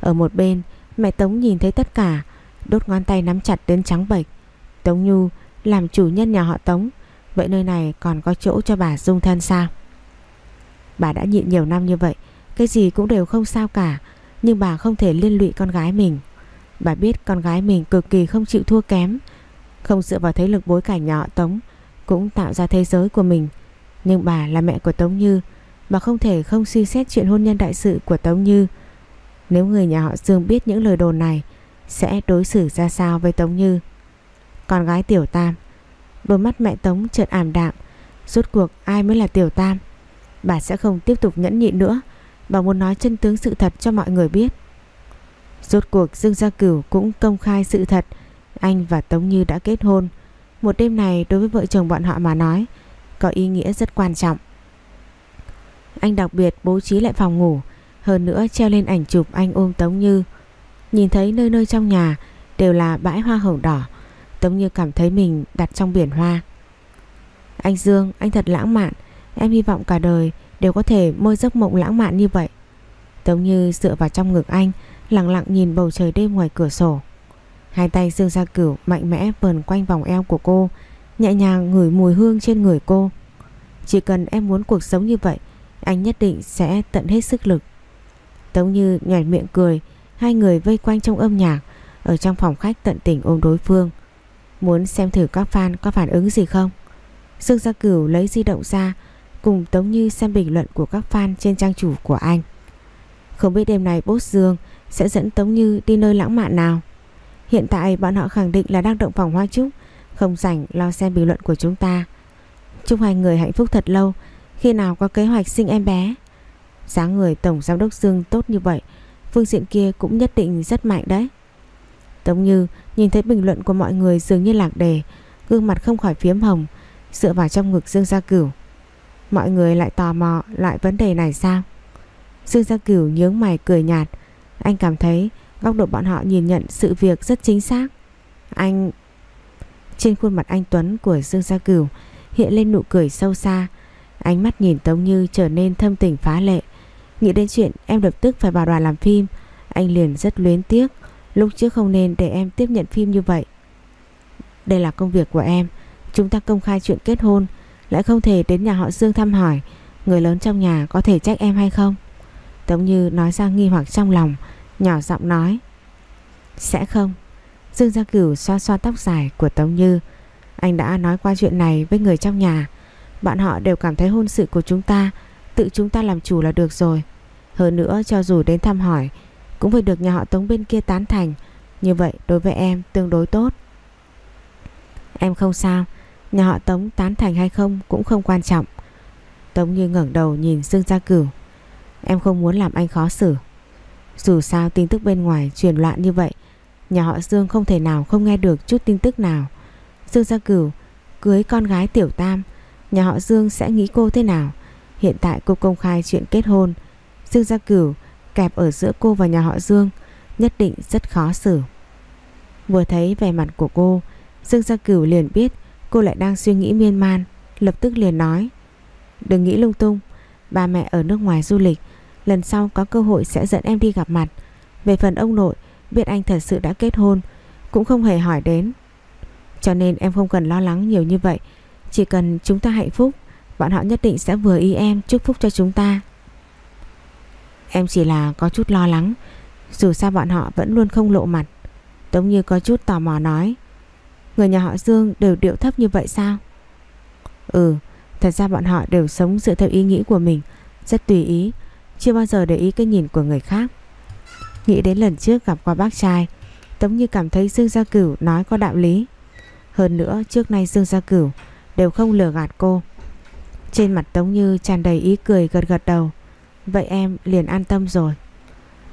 Ở một bên, mẹ Tống nhìn thấy tất cả, đốt ngón tay nắm chặt đến trắng bệch. Tống Nhu làm chủ nhân nhà họ Tống, vậy nơi này còn có chỗ cho bà dung thân sao? Bà đã nhịn nhiều năm như vậy, cái gì cũng đều không sao cả, nhưng bà không thể liên lụy con gái mình. Bà biết con gái mình cực kỳ không chịu thua kém, không dựa vào thế lực bối cảnh nhà họ Tống, cũng tạo ra thế giới của mình. Nhưng bà là mẹ của Tống Như, bà không thể không suy xét chuyện hôn nhân đại sự của Tống Như. Nếu người nhà họ Dương biết những lời đồn này, sẽ đối xử ra sao với Tống Như. Con gái Tiểu Tam, đôi mắt mẹ Tống chợt ảm đạm, rốt cuộc ai mới là Tiểu Tam? Bà sẽ không tiếp tục nhẫn nhịn nữa, bà muốn nói chân tướng sự thật cho mọi người biết. Rốt cuộc Dương Gia Cửu cũng công khai sự thật, anh và Tống Như đã kết hôn. Một đêm này đối với vợ chồng bọn họ mà nói Có ý nghĩa rất quan trọng. Anh đặc biệt bố trí lại phòng ngủ. Hơn nữa treo lên ảnh chụp anh ôm Tống Như. Nhìn thấy nơi nơi trong nhà Đều là bãi hoa hồng đỏ. Tống Như cảm thấy mình đặt trong biển hoa Anh Dương Anh thật lãng mạn Em hy vọng cả đời đều có thể mơ giấc mộng lãng mạn như vậy Tống Như dựa vào trong ngực anh Lặng lặng nhìn bầu trời đêm ngoài cửa sổ Hai tay Dương Gia Cửu mạnh mẽ vờn quanh vòng eo của cô, nhẹ nhàng ngửi mùi hương trên người cô. Chỉ cần em muốn cuộc sống như vậy, anh nhất định sẽ tận hết sức lực. Tống Như nhảy miệng cười, hai người vây quanh trong âm nhạc, ở trong phòng khách tận tình ôm đối phương. Muốn xem thử các fan có phản ứng gì không? Dương Gia Cửu lấy di động ra, cùng Tống Như xem bình luận của các fan trên trang chủ của anh. Không biết đêm này Boss Dương sẽ dẫn Tống Như đi nơi lãng mạn nào? Hiện tại bọn họ khẳng định là đang động phòng hoa trúc Không rảnh lo xem bình luận của chúng ta Chúc hai người hạnh phúc thật lâu Khi nào có kế hoạch sinh em bé dáng người Tổng Giám đốc Dương tốt như vậy Phương diện kia cũng nhất định rất mạnh đấy Tống Như nhìn thấy bình luận của mọi người dường như lạc đề, Gương mặt không khỏi phiếm hồng, Dựa vào trong ngực Dương Gia Cửu. Mọi người lại tò mò loại vấn đề này sao? Dương Gia Cửu nhướng mày cười nhạt. Anh cảm thấy Góc độ bọn họ nhìn nhận sự việc rất chính xác. Anh... Trên khuôn mặt anh Tuấn của Dương Gia Cửu hiện lên nụ cười sâu xa. Ánh mắt nhìn Tống Như trở nên thâm tình phá lệ. Nghĩ đến chuyện em lập tức phải vào đoàn làm phim, Anh liền rất luyến tiếc. Lúc trước không nên để em tiếp nhận phim như vậy. Đây là công việc của em. Chúng ta công khai chuyện kết hôn. Lại không thể đến nhà họ Dương thăm hỏi. Người lớn trong nhà có thể trách em hay không? Tống Như nói ra nghi hoặc trong lòng, Nhỏ giọng nói. Sẽ không. Dương Gia Cửu xoa xoa tóc dài của Tống Như. Anh đã nói qua chuyện này với người trong nhà. Bạn họ đều cảm thấy hôn sự của chúng ta, Tự chúng ta làm chủ là được rồi. Hơn nữa, cho dù đến thăm hỏi cũng phải được nhà họ Tống bên kia tán thành. Như vậy, đối với em, tương đối tốt. Em không sao. Nhà họ Tống tán thành hay không cũng không quan trọng. Tống như ngẩng đầu nhìn Dương Gia Cửu. Em không muốn làm anh khó xử. Dù sao tin tức bên ngoài truyền loạn như vậy, Nhà họ Dương không thể nào không nghe được chút tin tức nào. Dương Gia Cửu, cưới con gái Tiểu Tam, Nhà họ Dương sẽ nghĩ cô thế nào? Hiện tại cô công khai chuyện kết hôn. Dương Gia Cửu kẹp ở giữa cô và nhà họ Dương, Nhất định rất khó xử. Vừa thấy vẻ mặt của cô, Dương Gia Cửu liền biết cô lại đang suy nghĩ miên man, Lập tức liền nói, Đừng nghĩ lung tung, Ba mẹ ở nước ngoài du lịch, Lần sau có cơ hội sẽ dẫn em đi gặp mặt. Về phần ông nội, Biết anh thật sự đã kết hôn, Cũng không hề hỏi đến. Cho nên em không cần lo lắng nhiều như vậy, Chỉ cần chúng ta hạnh phúc, Bọn họ nhất định sẽ vừa ý em chúc phúc cho chúng ta. Em chỉ là có chút lo lắng. Dù sao bọn họ vẫn luôn không lộ mặt. Tống như có chút tò mò nói, Người nhà họ Dương đều điệu thấp như vậy sao? Ừ Thật ra bọn họ đều sống dựa theo ý nghĩ của mình, Rất tùy ý, Chưa bao giờ để ý cái nhìn của người khác. Nghĩ đến lần trước gặp qua bác trai, Tống như cảm thấy Dương Gia Cửu nói có đạo lý. Hơn nữa, trước nay Dương Gia Cửu Đều không lừa gạt cô. Trên mặt Tống Như tràn đầy ý cười gật gật đầu. Vậy em liền an tâm rồi.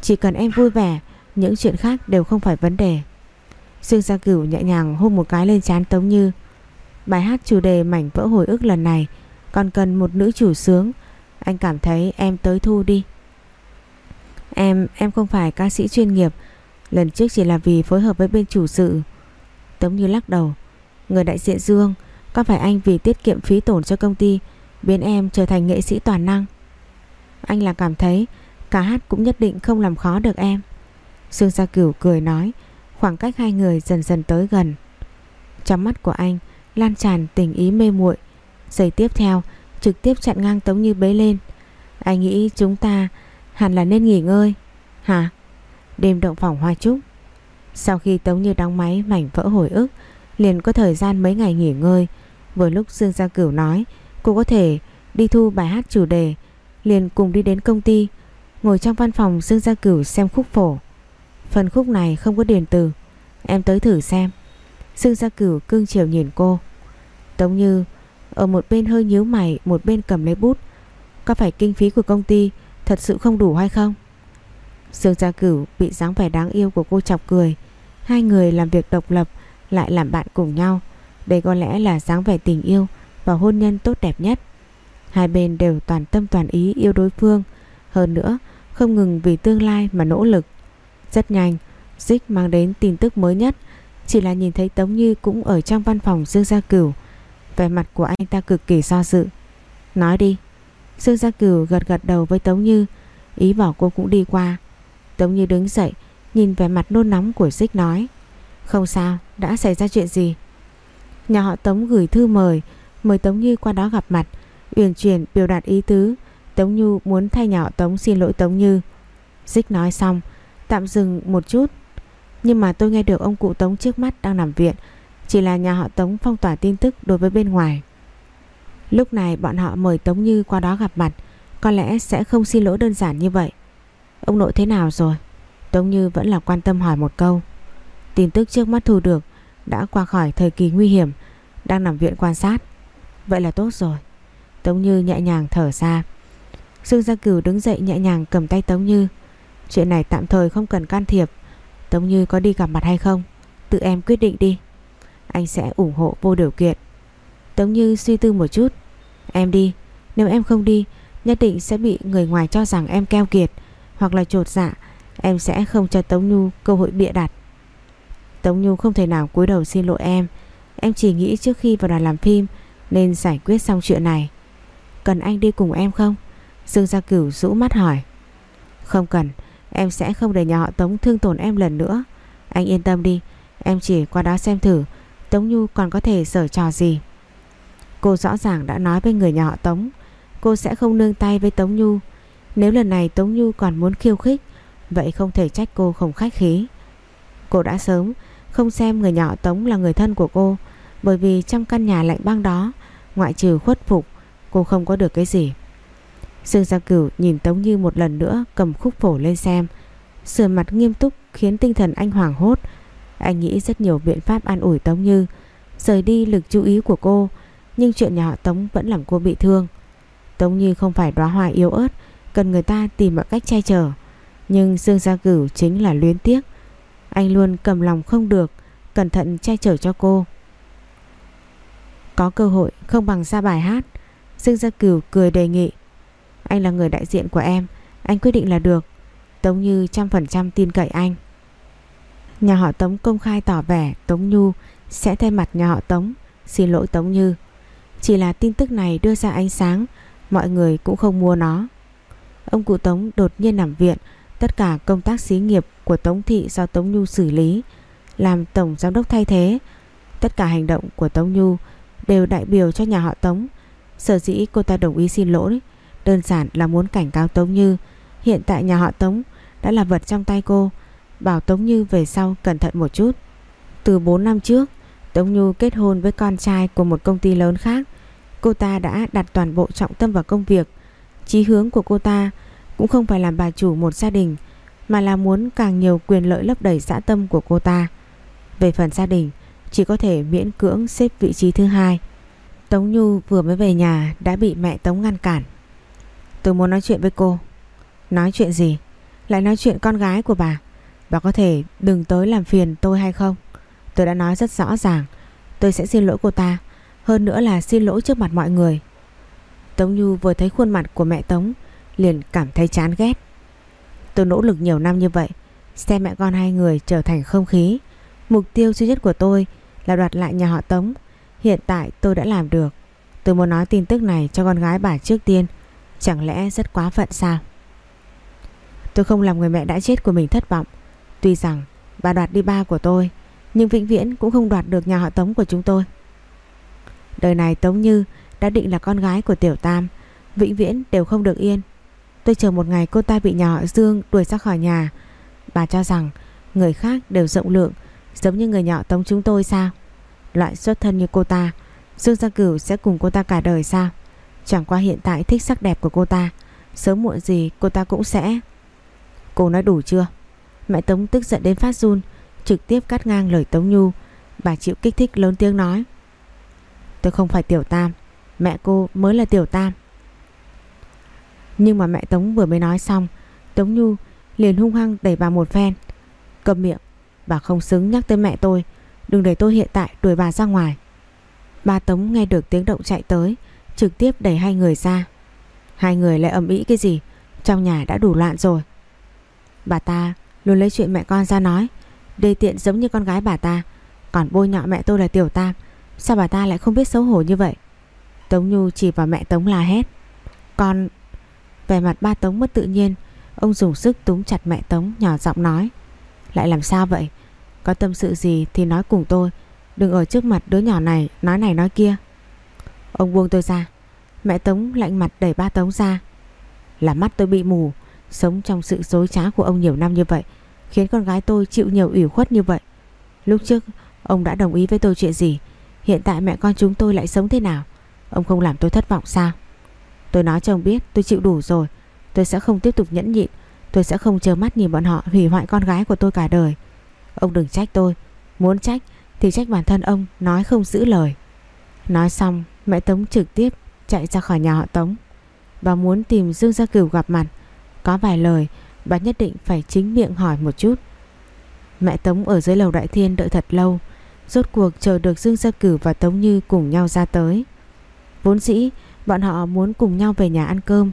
Chỉ cần em vui vẻ Những chuyện khác đều không phải vấn đề. Dương Gia Cửu nhẹ nhàng hôn một cái lên trán Tống Như. Bài hát chủ đề mảnh vỡ hồi ức lần này Còn cần một nữ chủ sướng. Anh cảm thấy em tới thu đi. Em, em không phải ca sĩ chuyên nghiệp. Lần trước chỉ là vì phối hợp với bên chủ sự. Tống Như lắc đầu. Người đại diện Dương Có phải anh vì tiết kiệm phí tổn cho công ty Biến em trở thành nghệ sĩ toàn năng? Anh là cảm thấy Cả hát cũng nhất định không làm khó được em. Dương Gia Cửu cười nói, Khoảng cách hai người dần dần tới gần. Trong mắt của anh Lan tràn tình ý mê muội. Giây tiếp theo, trực tiếp chặn ngang Tống Như bế lên. Anh nghĩ chúng ta hẳn là nên nghỉ ngơi. Hả? Đêm động phòng hoa trúc. Sau khi Tống Như đóng máy mảnh vỡ hồi ức, Liền có thời gian mấy ngày nghỉ ngơi. Vừa lúc Dương Gia Cửu nói, Cô có thể đi thu bài hát chủ đề Liền cùng đi đến công ty, Ngồi trong văn phòng Dương Gia Cửu xem khúc phổ. Phần khúc này không có điền từ, Em tới thử xem. Dương Gia Cửu cưng chiều nhìn cô. Tống Như, Ở một bên hơi nhíu mày, Một bên cầm lấy bút. Có phải kinh phí của công ty Thật sự không đủ hay không? Dương Gia Cửu bị dáng vẻ đáng yêu của cô chọc cười. Hai người làm việc độc lập, Lại làm bạn cùng nhau. Đây có lẽ là dáng vẻ tình yêu Và hôn nhân tốt đẹp nhất. Hai bên đều toàn tâm toàn ý yêu đối phương. Hơn nữa, Không ngừng vì tương lai mà nỗ lực. Rất nhanh Dích mang đến tin tức mới nhất. Chỉ là nhìn thấy Tống Như cũng ở trong văn phòng Dương Gia Cửu. Vẻ mặt của anh ta cực kỳ do dự. Nói đi. Dương Gia Cửu gật gật đầu với Tống Như. Ý bảo cô cũng đi qua. Tống Như đứng dậy, Nhìn vẻ mặt nôn nóng của Dích nói. Không sao, đã xảy ra chuyện gì? Nhà họ Tống gửi thư mời Mời Tống Như qua đó gặp mặt. Uyển chuyển biểu đạt ý tứ. Tống Như muốn thay nhà họ Tống xin lỗi Tống Như. Dích nói xong, Tạm dừng một chút. Nhưng mà tôi nghe được ông cụ Tống trước mắt đang nằm viện, Chỉ là nhà họ Tống phong tỏa tin tức đối với bên ngoài. Lúc này bọn họ mời Tống Như qua đó gặp mặt, Có lẽ sẽ không xin lỗi đơn giản như vậy. Ông nội thế nào rồi? Tống Như vẫn là quan tâm hỏi một câu. Tin tức trước mắt thu được, Đã qua khỏi thời kỳ nguy hiểm, Đang nằm viện quan sát. Vậy là tốt rồi. Tống Như nhẹ nhàng thở ra. Dương Gia Cửu đứng dậy nhẹ nhàng cầm tay Tống Như. Chuyện này tạm thời không cần can thiệp. Tống Như có đi gặp mặt hay không? Tự em quyết định đi. Anh sẽ ủng hộ vô điều kiện. Tống Như suy tư một chút. Em đi. Nếu em không đi, Nhất định sẽ bị người ngoài cho rằng em keo kiệt Hoặc là trột dạ. Em sẽ không cho Tống Nhu cơ hội bịa đặt. Tống Nhu không thể nào cúi đầu xin lỗi em. Em chỉ nghĩ trước khi vào đoàn làm phim Nên giải quyết xong chuyện này. Cần anh đi cùng em không? Dương Gia Cửu rũ mắt hỏi. Không cần, Em sẽ không để nhà họ Tống thương tổn em lần nữa. Anh yên tâm đi, Em chỉ qua đó xem thử, Tống Nhu còn có thể sở trò gì? Cô rõ ràng đã nói với người nhà họ Tống, Cô sẽ không nương tay với Tống Nhu. Nếu lần này Tống Nhu còn muốn khiêu khích, Vậy không thể trách cô không khách khí. Cô đã sớm Không xem người nhà họ Tống là người thân của cô, Bởi vì trong căn nhà lạnh băng đó, Ngoại trừ khuất phục Cô không có được cái gì. Dương Gia Cửu nhìn Tống Như một lần nữa, Cầm khúc phổ lên xem. Sườn mặt nghiêm túc khiến tinh thần anh hoảng hốt. Anh nghĩ rất nhiều biện pháp an ủi Tống Như. Rời đi lực chú ý của cô, Nhưng chuyện nhà họ Tống vẫn làm cô bị thương. Tống Như không phải đóa hoa yếu ớt, Cần người ta tìm mọi cách che chở. Nhưng Dương Gia Cửu chính là luyến tiếc. Anh luôn cầm lòng không được, Cẩn thận che chở cho cô. Có cơ hội, không bằng ra bài hát. Dương Gia Cửu cười đề nghị. Anh là người đại diện của em, Anh quyết định là được, Tống Như trăm phần trăm tin cậy anh. Nhà họ Tống công khai tỏ vẻ Tống Nhu sẽ thay mặt nhà họ Tống, Xin lỗi Tống Như. Chỉ là tin tức này đưa ra ánh sáng, Mọi người cũng không mua nó. Ông cụ Tống đột nhiên nằm viện, Tất cả công tác xí nghiệp của Tống Thị do Tống Nhu xử lý, Làm tổng giám đốc thay thế. Tất cả hành động của Tống Nhu Đều đại biểu cho nhà họ Tống Sở dĩ cô ta đồng ý xin lỗi, Đơn giản là muốn cảnh cáo Tống Như. Hiện tại nhà họ Tống đã là vật trong tay cô. Bảo Tống Như về sau cẩn thận một chút. Từ 4 năm trước, Tống Như kết hôn với con trai của một công ty lớn khác. Cô ta đã đặt toàn bộ trọng tâm vào công việc. Chí hướng của cô ta cũng không phải làm bà chủ một gia đình, Mà là muốn càng nhiều quyền lợi lấp đầy dã tâm của cô ta. Về phần gia đình, Chỉ có thể miễn cưỡng xếp vị trí thứ hai. Tống Nhu vừa mới về nhà Đã bị mẹ Tống ngăn cản. Tôi muốn nói chuyện với cô. Nói chuyện gì? Lại nói chuyện con gái của bà. Bà có thể đừng tới làm phiền tôi hay không? Tôi đã nói rất rõ ràng. Tôi sẽ xin lỗi cô ta. Hơn nữa là xin lỗi trước mặt mọi người. Tống Nhu vừa thấy khuôn mặt của mẹ Tống, Liền cảm thấy chán ghét. Tôi nỗ lực nhiều năm như vậy, Xem mẹ con hai người trở thành không khí. Mục tiêu duy nhất của tôi Là đoạt lại nhà họ Tống. Hiện tại tôi đã làm được. Tôi muốn nói tin tức này cho con gái bà trước tiên. Chẳng lẽ rất quá phận sao? Tôi không làm người mẹ đã chết của mình thất vọng. Tuy rằng, bà đoạt đi ba của tôi, Nhưng vĩnh viễn cũng không đoạt được nhà họ Tống của chúng tôi. Đời này Tống Như đã định là con gái của Tiểu Tam, Vĩnh viễn đều không được yên. Tôi chờ một ngày cô ta bị nhà họ Dương đuổi ra khỏi nhà. Bà cho rằng người khác đều rộng lượng, Giống như người nhỏ Tống chúng tôi sao? Loại xuất thân như cô ta. Dương Gia Cửu sẽ cùng cô ta cả đời sao? Chẳng qua hiện tại thích sắc đẹp của cô ta, Sớm muộn gì cô ta cũng sẽ. Cô nói đủ chưa? Mẹ Tống tức giận đến phát run, Trực tiếp cắt ngang lời Tống Nhu. Bà chịu kích thích lớn tiếng nói. Tôi không phải Tiểu Tam, Mẹ cô mới là Tiểu Tam. Nhưng mà mẹ Tống vừa mới nói xong, Tống Nhu liền hung hăng đẩy bà một phen. Cầm miệng, Bà không xứng nhắc tới mẹ tôi. Đừng để tôi hiện tại đuổi bà ra ngoài. Ba Tống nghe được tiếng động chạy tới, Trực tiếp đẩy hai người ra. Hai người lại ầm ĩ cái gì? Trong nhà đã đủ loạn rồi. Bà ta luôn lấy chuyện mẹ con ra nói. Đề tiện giống như con gái bà ta. Còn bôi nhọ mẹ tôi là tiểu tam. Sao bà ta lại không biết xấu hổ như vậy? Tống Nhu chỉ vào mẹ Tống la hét. Con Về mặt ba Tống mất tự nhiên. Ông dùng sức túm chặt mẹ Tống, nhỏ giọng nói. Lại làm sao vậy? Có tâm sự gì thì nói cùng tôi. Đừng ở trước mặt đứa nhỏ này, Nói này nói kia. Ông buông tôi ra. Mẹ Tống lạnh mặt đẩy ba Tống ra. Là mắt tôi bị mù, Sống trong sự dối trá của ông nhiều năm như vậy, Khiến con gái tôi chịu nhiều ủy khuất như vậy. Lúc trước, Ông đã đồng ý với tôi chuyện gì? Hiện tại mẹ con chúng tôi lại sống thế nào? Ông không làm tôi thất vọng sao? Tôi nói cho ông biết tôi chịu đủ rồi. Tôi sẽ không tiếp tục nhẫn nhịn. Tôi sẽ không chờ mắt nhìn bọn họ hủy hoại con gái của tôi cả đời. Ông đừng trách tôi. Muốn trách thì trách bản thân ông, Nói không giữ lời. Nói xong, mẹ Tống trực tiếp chạy ra khỏi nhà họ Tống. Bà muốn tìm Dương Gia Cửu gặp mặt. Có vài lời, bà nhất định phải chính miệng hỏi một chút. Mẹ Tống ở dưới lầu đại thiên đợi thật lâu. Rốt cuộc chờ được Dương Gia Cửu và Tống Như cùng nhau ra tới. Vốn dĩ, bọn họ muốn cùng nhau về nhà ăn cơm.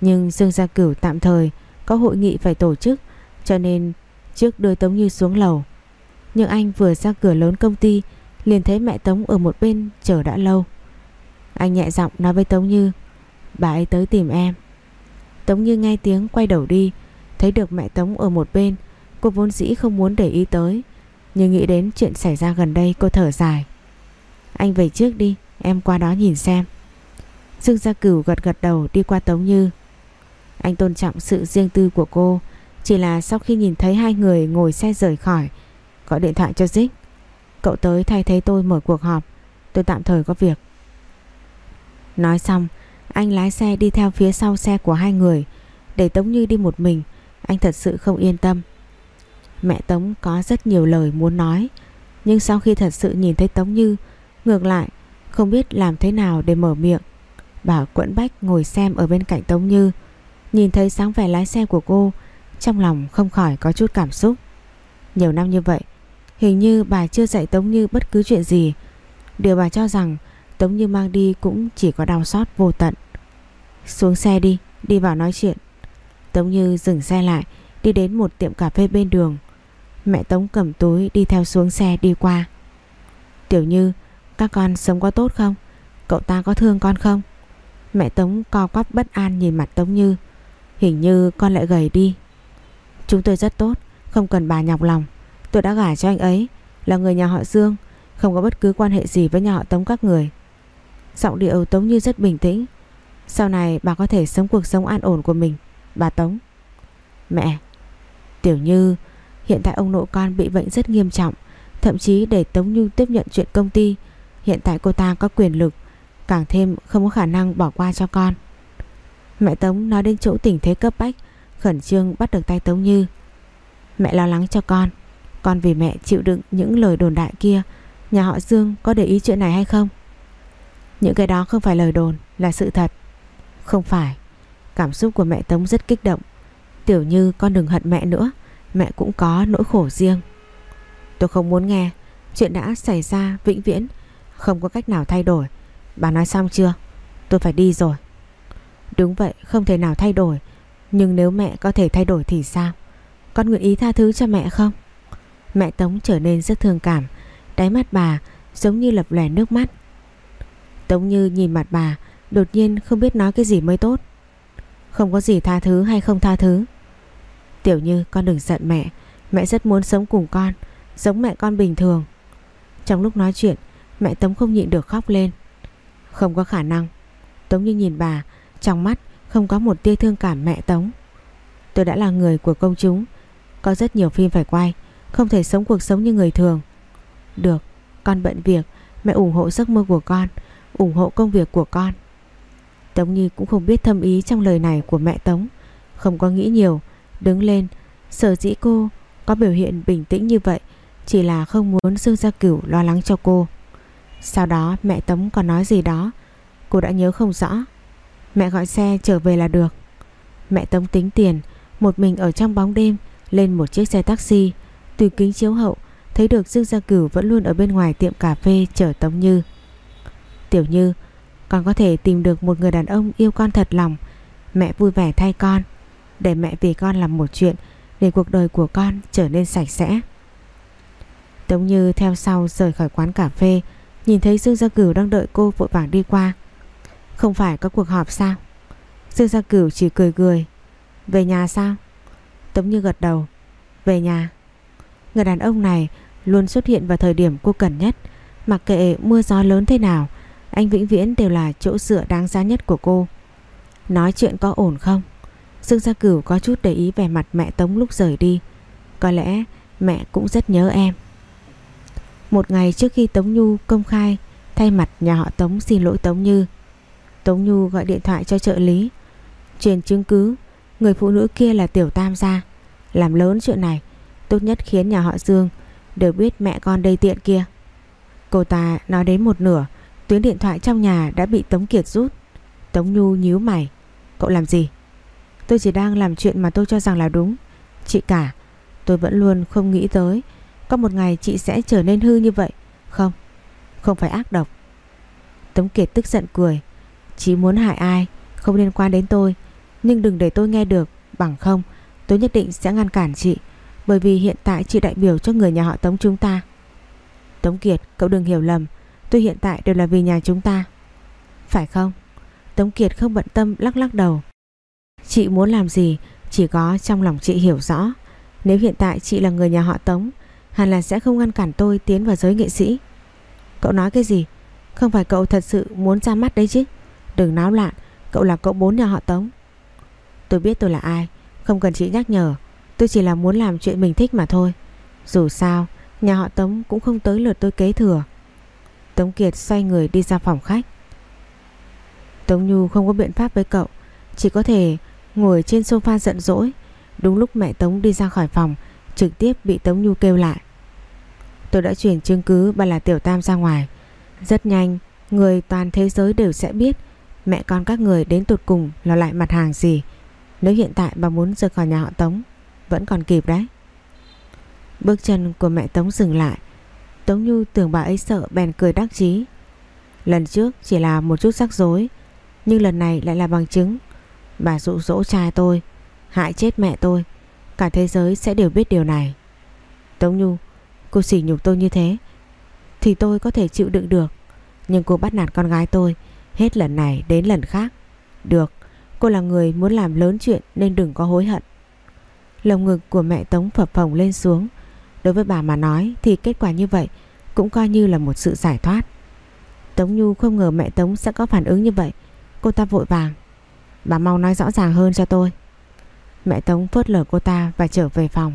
Nhưng Dương Gia Cửu tạm thời có hội nghị phải tổ chức, Cho nên trước đưa Tống Như xuống lầu. Nhưng anh vừa ra cửa lớn công ty, Liền thấy mẹ Tống ở một bên chờ đã lâu. Anh nhẹ giọng nói với Tống Như, Bà ấy tới tìm em. Tống Như nghe tiếng quay đầu đi, Thấy được mẹ Tống ở một bên, Cô vốn dĩ không muốn để ý tới, Nhưng nghĩ đến chuyện xảy ra gần đây cô thở dài. Anh về trước đi, Em qua đó nhìn xem. Dương Gia Cửu gật gật đầu đi qua Tống Như. Anh tôn trọng sự riêng tư của cô chỉ là sau khi nhìn thấy hai người ngồi xe rời khỏi, Gọi điện thoại cho Dích Cậu tới thay thế tôi mở cuộc họp. Tôi tạm thời có việc. Nói xong, Anh lái xe đi theo phía sau xe của hai người. Để Tống Như đi một mình, Anh thật sự không yên tâm. Mẹ Tống có rất nhiều lời muốn nói, Nhưng sau khi thật sự nhìn thấy Tống Như, Ngược lại, Không biết làm thế nào để mở miệng. Bảo Quẫn Bách ngồi xem ở bên cạnh Tống Như, Nhìn thấy sáng vẻ lái xe của cô trong lòng không khỏi có chút cảm xúc. Nhiều năm như vậy, Hình như bà chưa dạy Tống Như bất cứ chuyện gì. Điều bà cho rằng, Tống Như mang đi cũng chỉ có đau xót vô tận. Xuống xe đi Đi vào nói chuyện. Tống Như dừng xe lại, Đi đến một tiệm cà phê bên đường. Mẹ Tống cầm túi đi theo xuống xe đi qua. Tiểu Như, Các con sống có tốt không? Cậu ta có thương con không? Mẹ Tống co quắp bất an nhìn mặt Tống Như. Hình như con lại gầy đi. Chúng tôi rất tốt, Không cần bà nhọc lòng. Tôi đã gả cho anh ấy, Là người nhà họ Dương, Không có bất cứ quan hệ gì với nhà họ Tống các người. Giọng điệu Tống Như rất bình tĩnh. Sau này bà có thể sống cuộc sống an ổn của mình, Bà Tống. Mẹ, Tiểu Như, Hiện tại ông nội con bị bệnh rất nghiêm trọng, Thậm chí để Tống Như tiếp nhận chuyện công ty, Hiện tại cô ta có quyền lực, Càng thêm không có khả năng bỏ qua cho con. Mẹ Tống nói đến chỗ tình thế cấp bách Khẩn trương bắt được tay Tống Như. Mẹ lo lắng cho con. Con vì mẹ chịu đựng những lời đồn đại kia, Nhà họ Dương có để ý chuyện này hay không? Những cái đó không phải lời đồn, Là sự thật. Không phải. Cảm xúc của mẹ Tống rất kích động. Tiểu Như, con đừng hận mẹ nữa. Mẹ cũng có nỗi khổ riêng. Tôi không muốn nghe. Chuyện đã xảy ra vĩnh viễn, Không có cách nào thay đổi. Bà nói xong chưa? Tôi phải đi rồi. Đúng vậy, không thể nào thay đổi. Nhưng nếu mẹ có thể thay đổi thì sao? Con nguyện ý tha thứ cho mẹ không? Mẹ Tống trở nên rất thương cảm, Đáy mắt bà giống như lập lòe nước mắt. Tống Như nhìn mặt bà, Đột nhiên không biết nói cái gì mới tốt. Không có gì tha thứ hay không tha thứ. Tiểu Như, con đừng giận mẹ. Mẹ rất muốn sống cùng con, Giống mẹ con bình thường. Trong lúc nói chuyện, Mẹ Tống không nhịn được khóc lên. Không có khả năng. Tống Như nhìn bà, Trong mắt không có một tia thương cảm mẹ Tống. Tôi đã là người của công chúng. Có rất nhiều phim phải quay, Không thể sống cuộc sống như người thường. Được, Con bận việc. Mẹ ủng hộ giấc mơ của con, ủng hộ công việc của con. Tống Nhi cũng không biết thâm ý trong lời này của mẹ Tống. Không có nghĩ nhiều, Đứng lên. Sở dĩ cô có biểu hiện bình tĩnh như vậy Chỉ là không muốn Dương Gia Cửu lo lắng cho cô. Sau đó mẹ Tống còn nói gì đó, Cô đã nhớ không rõ. Mẹ gọi xe trở về là được. Mẹ Tống tính tiền, Một mình ở trong bóng đêm, Lên một chiếc xe taxi. Từ kính chiếu hậu, Thấy được Dương Gia Cửu vẫn luôn ở bên ngoài tiệm cà phê chờ Tống Như. Tiểu Như, Con có thể tìm được một người đàn ông yêu con thật lòng. Mẹ vui vẻ thay con, Để mẹ vì con làm một chuyện, Để cuộc đời của con trở nên sạch sẽ. Tống Như theo sau rời khỏi quán cà phê, Nhìn thấy Dương Gia Cửu đang đợi cô vội vàng đi qua. Không phải có cuộc họp sao? Dương Gia Cửu chỉ cười cười. Về nhà sao? Tống Như gật đầu. Về nhà. Người đàn ông này luôn xuất hiện vào thời điểm cô cần nhất. Mặc kệ mưa gió lớn thế nào, anh vĩnh viễn đều là chỗ dựa đáng giá nhất của cô. Nói chuyện có ổn không? Dương Gia Cửu có chút để ý về mặt mẹ Tống lúc rời đi. Có lẽ mẹ cũng rất nhớ em. Một ngày trước khi Tống Nhu công khai Thay mặt nhà họ Tống xin lỗi Tống Như Tống Nhu gọi điện thoại cho trợ lý. Truyền chứng cứ, Người phụ nữ kia là Tiểu Tam gia. Làm lớn chuyện này, Tốt nhất khiến nhà họ Dương Đều biết mẹ con đây tiện kia. Cô ta nói đến một nửa, Tuyến điện thoại trong nhà đã bị Tống Kiệt rút. Tống Nhu nhíu mày. Cậu làm gì? Tôi chỉ đang làm chuyện mà tôi cho rằng là đúng. Chị cả, Tôi vẫn luôn không nghĩ tới Có một ngày chị sẽ trở nên hư như vậy. Không Không phải ác độc. Tống Kiệt tức giận cười. Chỉ muốn hại ai Không liên quan đến tôi, Nhưng đừng để tôi nghe được. Bằng không, Tôi nhất định sẽ ngăn cản chị, Bởi vì hiện tại chị đại biểu cho người nhà họ Tống chúng ta. Tống Kiệt, cậu đừng hiểu lầm, Tôi hiện tại đều là vì nhà chúng ta. Phải không? Tống Kiệt không bận tâm lắc lắc đầu. Chị muốn làm gì Chỉ có trong lòng chị hiểu rõ. Nếu hiện tại chị là người nhà họ Tống, Hẳn là sẽ không ngăn cản tôi tiến vào giới nghệ sĩ. Cậu nói cái gì? Không phải cậu thật sự muốn ra mắt đấy chứ? Đừng náo loạn, Cậu là cậu bốn nhà họ Tống. Tôi biết tôi là ai, Không cần chị nhắc nhở, Tôi chỉ là muốn làm chuyện mình thích mà thôi. Dù sao, Nhà họ Tống cũng không tới lượt tôi kế thừa. Tống Kiệt xoay người đi ra phòng khách. Tống Nhu không có biện pháp với cậu, Chỉ có thể ngồi trên sofa giận dỗi. Đúng lúc mẹ Tống đi ra khỏi phòng, Trực tiếp bị Tống Nhu kêu lại. Tôi đã chuyển chứng cứ bà là Tiểu Tam ra ngoài. Rất nhanh, Người toàn thế giới đều sẽ biết Mẹ con các người đến tụt cùng là lại mặt hàng gì? Nếu hiện tại bà muốn rời khỏi nhà họ Tống, Vẫn còn kịp đấy. Bước chân của mẹ Tống dừng lại. Tống Nhu tưởng bà ấy sợ, bèn cười đắc chí. Lần trước chỉ là một chút rắc rối, Nhưng lần này lại là bằng chứng. Bà dụ dỗ cha tôi, Hại chết mẹ tôi, Cả thế giới sẽ đều biết điều này. Tống Nhu, Cô sỉ nhục tôi như thế, Thì tôi có thể chịu đựng được, Nhưng cô bắt nạt con gái tôi Hết lần này đến lần khác. Được, Cô là người muốn làm lớn chuyện Nên đừng có hối hận. Lồng ngực của mẹ Tống phập phồng lên xuống. Đối với bà mà nói Thì kết quả như vậy Cũng coi như là một sự giải thoát. Tống Nhu không ngờ mẹ Tống sẽ có phản ứng như vậy. Cô ta vội vàng. Bà mau nói rõ ràng hơn cho tôi. Mẹ Tống phớt lờ cô ta và trở về phòng.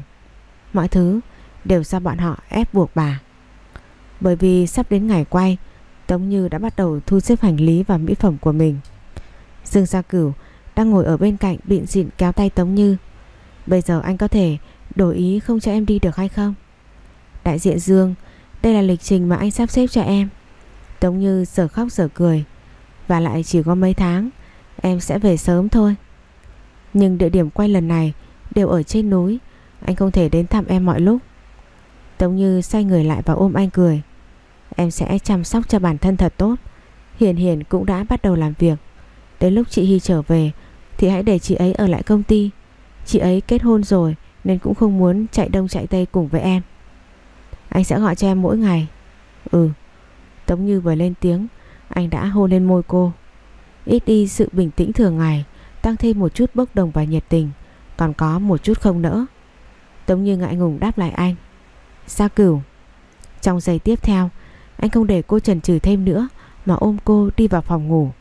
Mọi thứ đều do bọn họ ép buộc bà. Bởi vì sắp đến ngày quay Tống Như đã bắt đầu thu xếp hành lý và mỹ phẩm của mình. Dương Gia Cửu đang ngồi ở bên cạnh bịn dịn kéo tay Tống Như. Bây giờ anh có thể đổi ý không cho em đi được hay không? Đại diện Dương, Đây là lịch trình mà anh sắp xếp cho em. Tống Như giờ khóc giờ cười. Và lại chỉ có mấy tháng, Em sẽ về sớm thôi. Nhưng địa điểm quay lần này Đều ở trên núi, Anh không thể đến thăm em mọi lúc. Tống Như xoay người lại và ôm anh cười. Em sẽ chăm sóc cho bản thân thật tốt. Hiền Hiền cũng đã bắt đầu làm việc. Đến lúc chị Hy trở về, Thì hãy để chị ấy ở lại công ty. Chị ấy kết hôn rồi, Nên cũng không muốn chạy đông chạy tây cùng với em. Anh sẽ gọi cho em mỗi ngày. Ừ. Tống Như vừa lên tiếng, Anh đã hôn lên môi cô. Ít đi sự bình tĩnh thường ngày, Tăng thêm một chút bốc đồng và nhiệt tình, Còn có một chút không nỡ. Tống Như ngại ngùng đáp lại anh. Sa cửu? Trong giây tiếp theo anh không để cô chần chừ thêm nữa, Mà ôm cô đi vào phòng ngủ.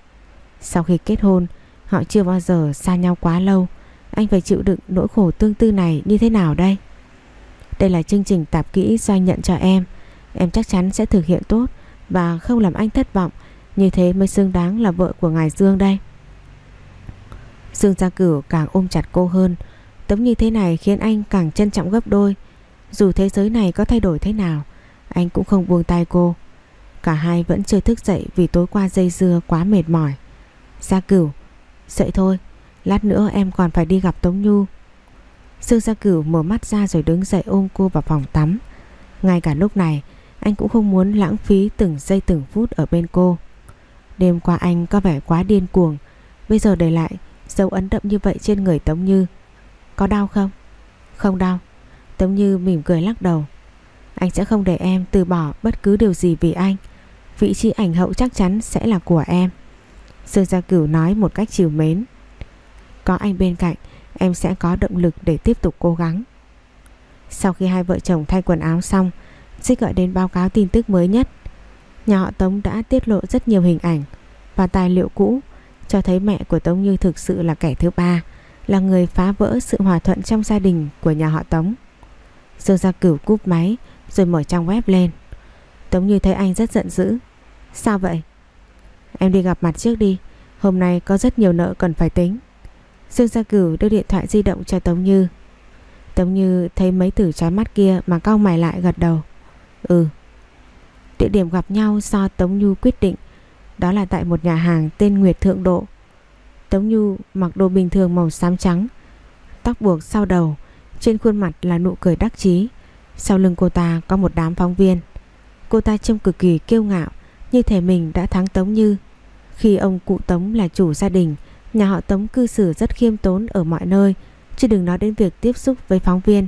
Sau khi kết hôn, Họ chưa bao giờ xa nhau quá lâu. Anh phải chịu đựng nỗi khổ tương tư này như thế nào đây? Đây là chương trình tạp kỹ do anh nhận cho em. Em chắc chắn sẽ thực hiện tốt Và không làm anh thất vọng. Như thế mới xứng đáng là vợ của ngài Dương đây. Dương Gia Cửu càng ôm chặt cô hơn. Tấm như thế này khiến anh càng trân trọng gấp đôi. Dù thế giới này có thay đổi thế nào, Anh cũng không buông tay cô. Cả hai vẫn chưa thức dậy vì tối qua dây dưa quá mệt mỏi. Gia Cửu, Dậy thôi, Lát nữa em còn phải đi gặp Tống Nhu. Dương Gia Cửu mở mắt ra rồi đứng dậy ôm cô vào phòng tắm. Ngay cả lúc này, Anh cũng không muốn lãng phí từng giây từng phút ở bên cô. Đêm qua anh có vẻ quá điên cuồng, Bây giờ để lại Dấu ấn đậm như vậy trên người Tống Như Có đau không? Không đau. Tống Như mỉm cười lắc đầu. Anh sẽ không để em từ bỏ bất cứ điều gì vì anh. Vị trí ảnh hậu chắc chắn sẽ là của em. Dương Gia Cửu nói một cách chiều mến. Có anh bên cạnh, Em sẽ có động lực để tiếp tục cố gắng. Sau khi hai vợ chồng thay quần áo xong Dích gọi đến báo cáo tin tức mới nhất. Nhà họ Tống đã tiết lộ rất nhiều hình ảnh Và tài liệu cũ, Cho thấy mẹ của Tống Như thực sự là kẻ thứ ba, Là người phá vỡ sự hòa thuận trong gia đình của nhà họ Tống. Dương Gia Cửu cúp máy, Rồi mở trang web lên. Tống Như thấy anh rất giận dữ. Sao vậy? Em đi gặp mặt trước đi. Hôm nay có rất nhiều nợ cần phải tính. Dương Gia Cửu đưa điện thoại di động cho Tống Như. Tống Như thấy mấy tử trái mắt kia Mà cau mày lại gật đầu. Ừ. Địa điểm gặp nhau do Tống như quyết định. Đó là tại một nhà hàng tên Nguyệt Thượng Độ. Tống như mặc đồ bình thường màu xám trắng. Tóc buộc sau đầu, Trên khuôn mặt là nụ cười đắc chí. Sau lưng cô ta có một đám phóng viên. Cô ta trông cực kỳ kiêu ngạo, Như thể mình đã thắng Tống Như. Khi ông cụ Tống là chủ gia đình, Nhà họ Tống cư xử rất khiêm tốn ở mọi nơi, Chứ đừng nói đến việc tiếp xúc với phóng viên.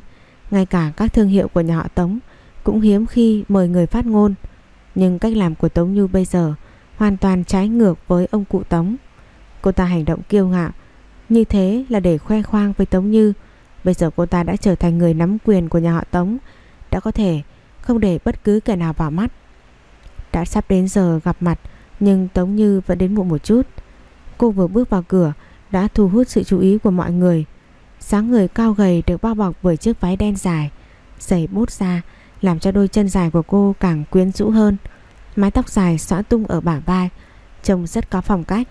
Ngay cả các thương hiệu của nhà họ Tống Cũng hiếm khi mời người phát ngôn. Nhưng cách làm của Tống Như bây giờ Hoàn toàn trái ngược với ông cụ Tống. Cô ta hành động kiêu ngạo, Như thế là để khoe khoang với Tống Như. Bây giờ cô ta đã trở thành người nắm quyền của nhà họ Tống, Đã có thể không để bất cứ kẻ nào vào mắt. Đã sắp đến giờ gặp mặt, Nhưng Tống Như vẫn đến muộn một chút. Cô vừa bước vào cửa, Đã thu hút sự chú ý của mọi người. Dáng người cao gầy được bao bọc bởi chiếc váy đen dài, Giày bút ra Làm cho đôi chân dài của cô càng quyến rũ hơn. Mái tóc dài xõa tung ở bả vai, Trông rất có phong cách.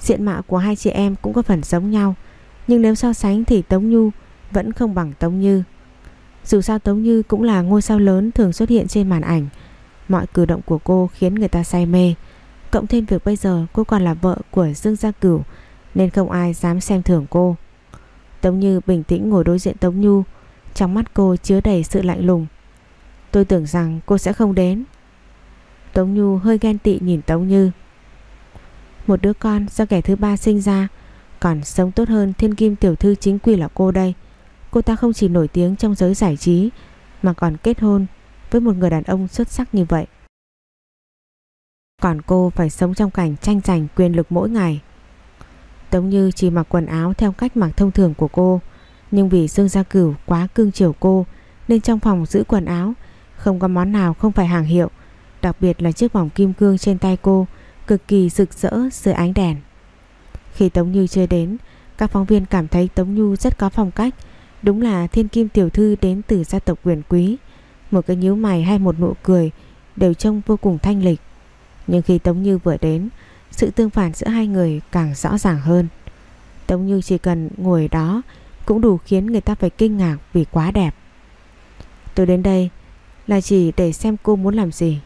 Diện mạo của hai chị em cũng có phần giống nhau, Nhưng nếu so sánh thì Tống Nhu Vẫn không bằng Tống Như. Dù sao Tống Như cũng là ngôi sao lớn Thường xuất hiện trên màn ảnh. Mọi cử động của cô khiến người ta say mê. Cộng thêm việc bây giờ cô còn là vợ của Dương Gia Cửu, Nên không ai dám xem thường cô. Tống Như bình tĩnh ngồi đối diện Tống Nhu, Trong mắt cô chứa đầy sự lạnh lùng. Tôi tưởng rằng cô sẽ không đến. Tống Nhu hơi ghen tị nhìn Tống Như. Một đứa con do kẻ thứ ba sinh ra, Còn sống tốt hơn thiên kim tiểu thư chính quy là cô đây. Cô ta không chỉ nổi tiếng trong giới giải trí, Mà còn kết hôn với một người đàn ông xuất sắc như vậy. Còn cô phải sống trong cảnh tranh giành quyền lực mỗi ngày. Tống Như chỉ mặc quần áo theo cách mặc thông thường của cô, Nhưng vì Dương Gia Cửu quá cưng chiều cô, Nên trong phòng giữ quần áo Không có món nào không phải hàng hiệu, Đặc biệt là chiếc vòng kim cương trên tay cô Cực kỳ rực rỡ dưới ánh đèn. Khi Tống Như chưa đến, Các phóng viên cảm thấy Tống Như rất có phong cách Đúng là thiên kim tiểu thư đến từ gia tộc quyền quý. Một cái nhíu mày hay một nụ cười Đều trông vô cùng thanh lịch. Nhưng khi Tống Như vừa đến, sự tương phản giữa hai người càng rõ ràng hơn. Tống Như chỉ cần ngồi đó Cũng đủ khiến người ta phải kinh ngạc vì quá đẹp. Tôi đến đây Là chỉ để xem cô muốn làm gì.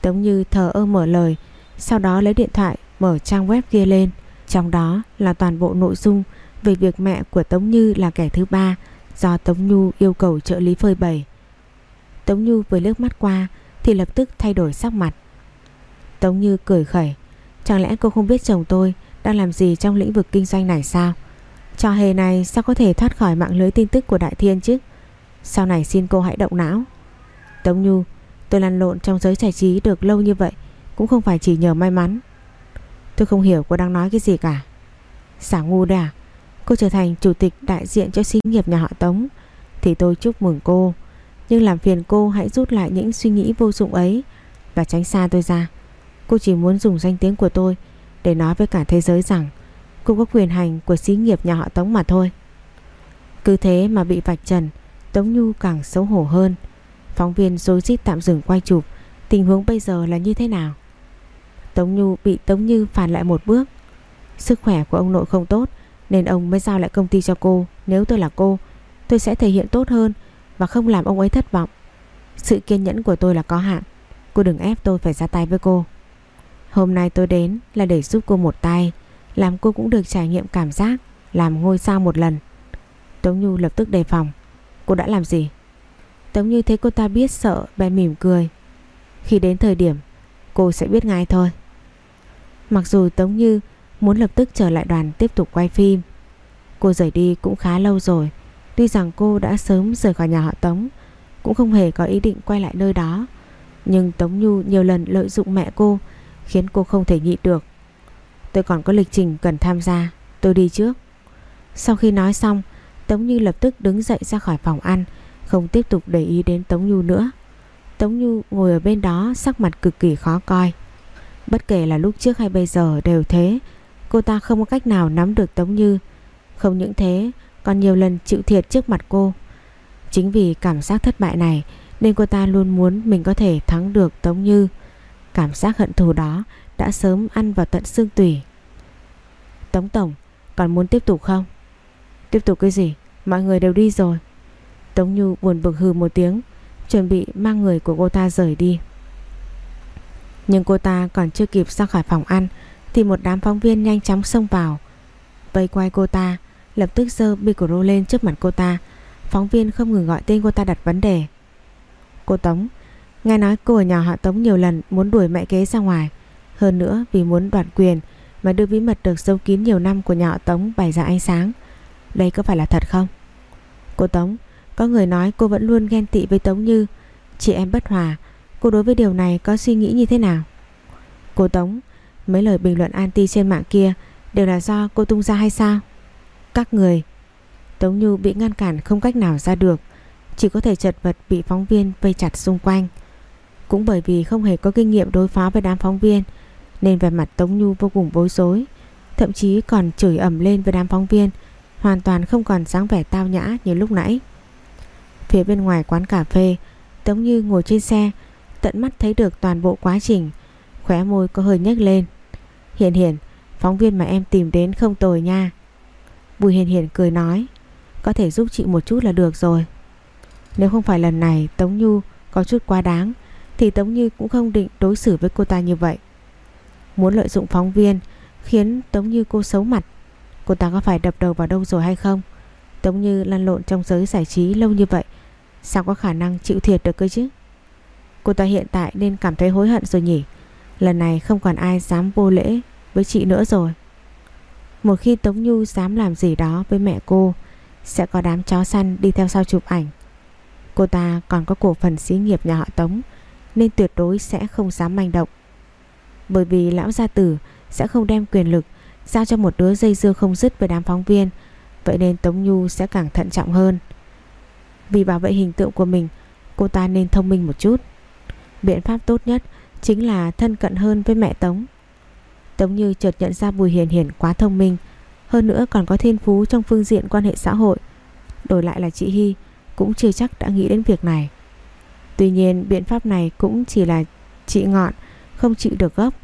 Tống Như thờ ơ mở lời, Sau đó lấy điện thoại Mở trang web kia lên. Trong đó là toàn bộ nội dung về việc mẹ của Tống Như là kẻ thứ ba Do Tống Nhu yêu cầu trợ lý phơi bày Tống Nhu vừa lướt mắt qua Thì lập tức thay đổi sắc mặt Tống Như cười khẩy Chẳng lẽ cô không biết chồng tôi đang làm gì trong lĩnh vực kinh doanh này sao? Trò hề này sao có thể thoát khỏi mạng lưới tin tức của Đại Thiên chứ? Sau này xin cô hãy động não. Tống Nhu, tôi lăn lộn trong giới giải trí được lâu như vậy cũng không phải chỉ nhờ may mắn. Tôi không hiểu cô đang nói cái gì cả. Xả ngu đấy à? Cô trở thành chủ tịch đại diện cho xí nghiệp nhà họ Tống thì tôi chúc mừng cô. Nhưng làm phiền cô hãy rút lại những suy nghĩ vô dụng ấy và tránh xa tôi ra. Cô chỉ muốn dùng danh tiếng của tôi để nói với cả thế giới rằng cô có quyền hành của xí nghiệp nhà họ Tống mà thôi. Cứ thế mà bị vạch trần, Tống Nhu càng xấu hổ hơn. Phóng viên dối rít tạm dừng quay chụp, tình huống bây giờ là như thế nào? Tống Nhu bị Tống Như phản lại một bước. Sức khỏe của ông nội không tốt nên ông mới giao lại công ty cho cô. Nếu tôi là cô, tôi sẽ thể hiện tốt hơn và không làm ông ấy thất vọng. Sự kiên nhẫn của tôi là có hạn. Cô đừng ép tôi phải ra tay với cô. Hôm nay tôi đến là để giúp cô một tay Làm cô cũng được trải nghiệm cảm giác Làm ngôi sao một lần Tống Nhu lập tức đề phòng Cô đã làm gì Tống Như thấy cô ta biết sợ bèn mỉm cười Khi đến thời điểm Cô sẽ biết ngay thôi Mặc dù Tống Như muốn lập tức trở lại đoàn tiếp tục quay phim Cô rời đi cũng khá lâu rồi Tuy rằng cô đã sớm rời khỏi nhà họ Tống Cũng không hề có ý định quay lại nơi đó Nhưng Tống Nhu nhiều lần lợi dụng mẹ cô khiến cô không thể nhịn được. Tôi còn có lịch trình cần tham gia, tôi đi trước. Sau khi nói xong, Tống Như lập tức đứng dậy ra khỏi phòng ăn, không tiếp tục để ý đến Tống Nhu nữa. Tống Nhu ngồi ở bên đó sắc mặt cực kỳ khó coi. Bất kể là lúc trước hay bây giờ đều thế, cô ta không có cách nào nắm được Tống Như. Không những thế, còn nhiều lần chịu thiệt trước mặt cô. Chính vì cảm giác thất bại này nên cô ta luôn muốn mình có thể thắng được Tống Như. Cảm giác hận thù đó đã sớm ăn vào tận xương tủy. Tống Tổng, còn muốn tiếp tục không? Tiếp tục cái gì? Mọi người đều đi rồi. Tống như buồn bực hừ một tiếng, chuẩn bị mang người của cô ta rời đi. Nhưng cô ta còn chưa kịp ra khỏi phòng ăn thì một đám phóng viên nhanh chóng xông vào. Vây quay cô ta, lập tức giơ micro lên trước mặt cô ta. Phóng viên không ngừng gọi tên cô ta đặt vấn đề. Cô Tống, Nghe nói cô ở nhà họ Tống nhiều lần muốn đuổi mẹ kế ra ngoài. Hơn nữa vì muốn đoạt quyền mà đưa bí mật được giấu kín nhiều năm của nhà họ Tống bày ra ánh sáng. Đây có phải là thật không Cô Tống Có người nói cô vẫn luôn ghen tị với Tống Như Chị em bất hòa Cô đối với điều này có suy nghĩ như thế nào Cô Tống Mấy lời bình luận anti trên mạng kia Đều là do cô tung ra hay sao? Các người, Tống nhu bị ngăn cản không cách nào ra được, Chỉ có thể chật vật bị phóng viên vây chặt xung quanh. Cũng bởi vì không hề có kinh nghiệm đối phó với đám phóng viên, Nên về mặt Tống nhu vô cùng bối rối, Thậm chí còn chửi ẩm lên với đám phóng viên, Hoàn toàn không còn dáng vẻ tao nhã như lúc nãy. Phía bên ngoài quán cà phê, Tống Như ngồi trên xe, Tận mắt thấy được toàn bộ quá trình Khóe môi có hơi nhếch lên. Hiền hiền, Phóng viên mà em tìm đến không tồi nha. Bùi hiền hiền cười nói, Có thể giúp chị một chút là được rồi. Nếu không phải lần này Tống Như có chút quá đáng, Thì Tống Như cũng không định đối xử với cô ta như vậy. Muốn lợi dụng phóng viên Khiến Tống Như cô xấu mặt, Cô ta có phải đập đầu vào đâu rồi hay không? Tống Như lăn lộn trong giới giải trí lâu như vậy, Sao có khả năng chịu thiệt được cơ chứ? Cô ta hiện tại nên cảm thấy hối hận rồi nhỉ? Lần này không còn ai dám vô lễ với chị nữa rồi. Một khi Tống Nhu dám làm gì đó với mẹ cô, Sẽ có đám chó săn đi theo sau chụp ảnh. Cô ta còn có cổ phần xí nghiệp nhà họ Tống, Nên tuyệt đối sẽ không dám manh động. Bởi vì lão gia tử sẽ không đem quyền lực Giao cho một đứa dây dưa không dứt với đám phóng viên, Vậy nên Tống Nhu sẽ càng thận trọng hơn. Vì bảo vệ hình tượng của mình, Cô ta nên thông minh một chút. Biện pháp tốt nhất Chính là thân cận hơn với mẹ Tống. Tống Như chợt nhận ra Bùi Hiền Hiền quá thông minh, Hơn nữa còn có thiên phú trong phương diện quan hệ xã hội. Đổi lại là chị Hy Cũng chưa chắc đã nghĩ đến việc này. Tuy nhiên, biện pháp này cũng chỉ là chị ngọn, Không chịu được gốc.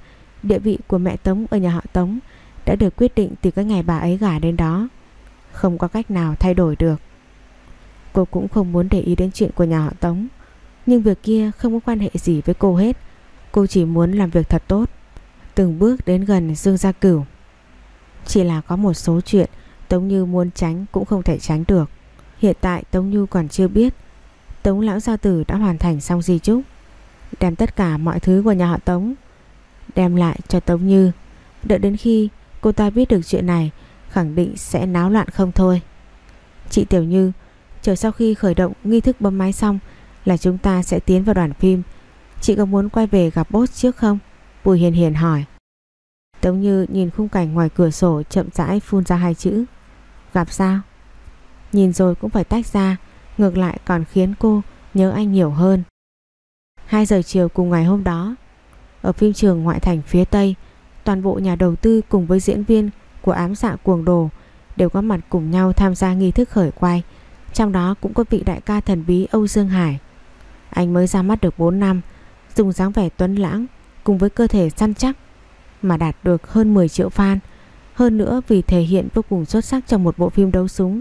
Địa vị của mẹ Tống ở nhà họ Tống Đã được quyết định từ cái ngày bà ấy gả đến đó. Không có cách nào thay đổi được. Cô cũng không muốn để ý đến chuyện của nhà họ Tống, Nhưng việc kia không có quan hệ gì với cô hết. Cô chỉ muốn làm việc thật tốt. Từng bước đến gần Dương Gia Cửu. Chỉ là có một số chuyện Tống Như muốn tránh cũng không thể tránh được. Hiện tại Tống Như còn chưa biết, Tống Lão Gia Tử đã hoàn thành xong di chúc Đem tất cả mọi thứ của nhà họ Tống, Đem lại cho Tống Như. Đợi đến khi cô ta biết được chuyện này, Khẳng định sẽ náo loạn không thôi. Chị Tiểu Như, Chờ sau khi khởi động nghi thức bấm máy xong Là chúng ta sẽ tiến vào đoàn phim. Chị có muốn quay về gặp boss trước không? Bùi Hiền Hiền hỏi Tống Như nhìn khung cảnh ngoài cửa sổ chậm rãi phun ra hai chữ Gặp sao? Nhìn rồi cũng phải tách ra, Ngược lại còn khiến cô nhớ anh nhiều hơn 2 giờ chiều cùng ngày hôm đó, Ở phim trường ngoại thành phía Tây, Toàn bộ nhà đầu tư cùng với diễn viên của ám dạ cuồng đồ Đều có mặt cùng nhau tham gia nghi thức khởi quay, Trong đó cũng có vị đại ca thần bí Âu Dương Hải Anh mới ra mắt được 4 năm Dùng dáng vẻ tuấn lãng cùng với cơ thể săn chắc mà đạt được hơn 10 triệu fan. Hơn nữa vì thể hiện vô cùng xuất sắc trong một bộ phim đấu súng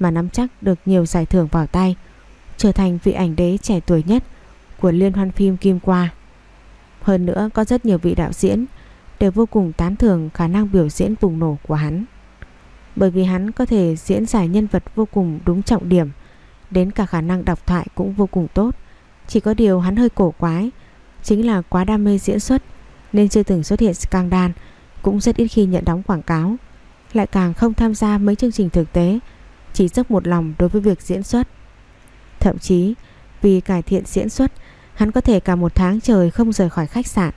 mà nắm chắc được nhiều giải thưởng vào tay, trở thành vị ảnh đế trẻ tuổi nhất của liên hoan phim Kim Qua. Hơn nữa có rất nhiều vị đạo diễn đều vô cùng tán thưởng khả năng biểu diễn bùng nổ của hắn. Bởi vì hắn có thể diễn giải nhân vật vô cùng đúng trọng điểm, đến cả khả năng đọc thoại cũng vô cùng tốt. Chỉ có điều hắn hơi cổ quái, chính là quá đam mê diễn xuất nên chưa từng xuất hiện scandal, cũng rất ít khi nhận đóng quảng cáo, lại càng không tham gia mấy chương trình thực tế, chỉ dốc một lòng đối với việc diễn xuất. Thậm chí, vì cải thiện diễn xuất, hắn có thể cả một tháng trời không rời khỏi khách sạn.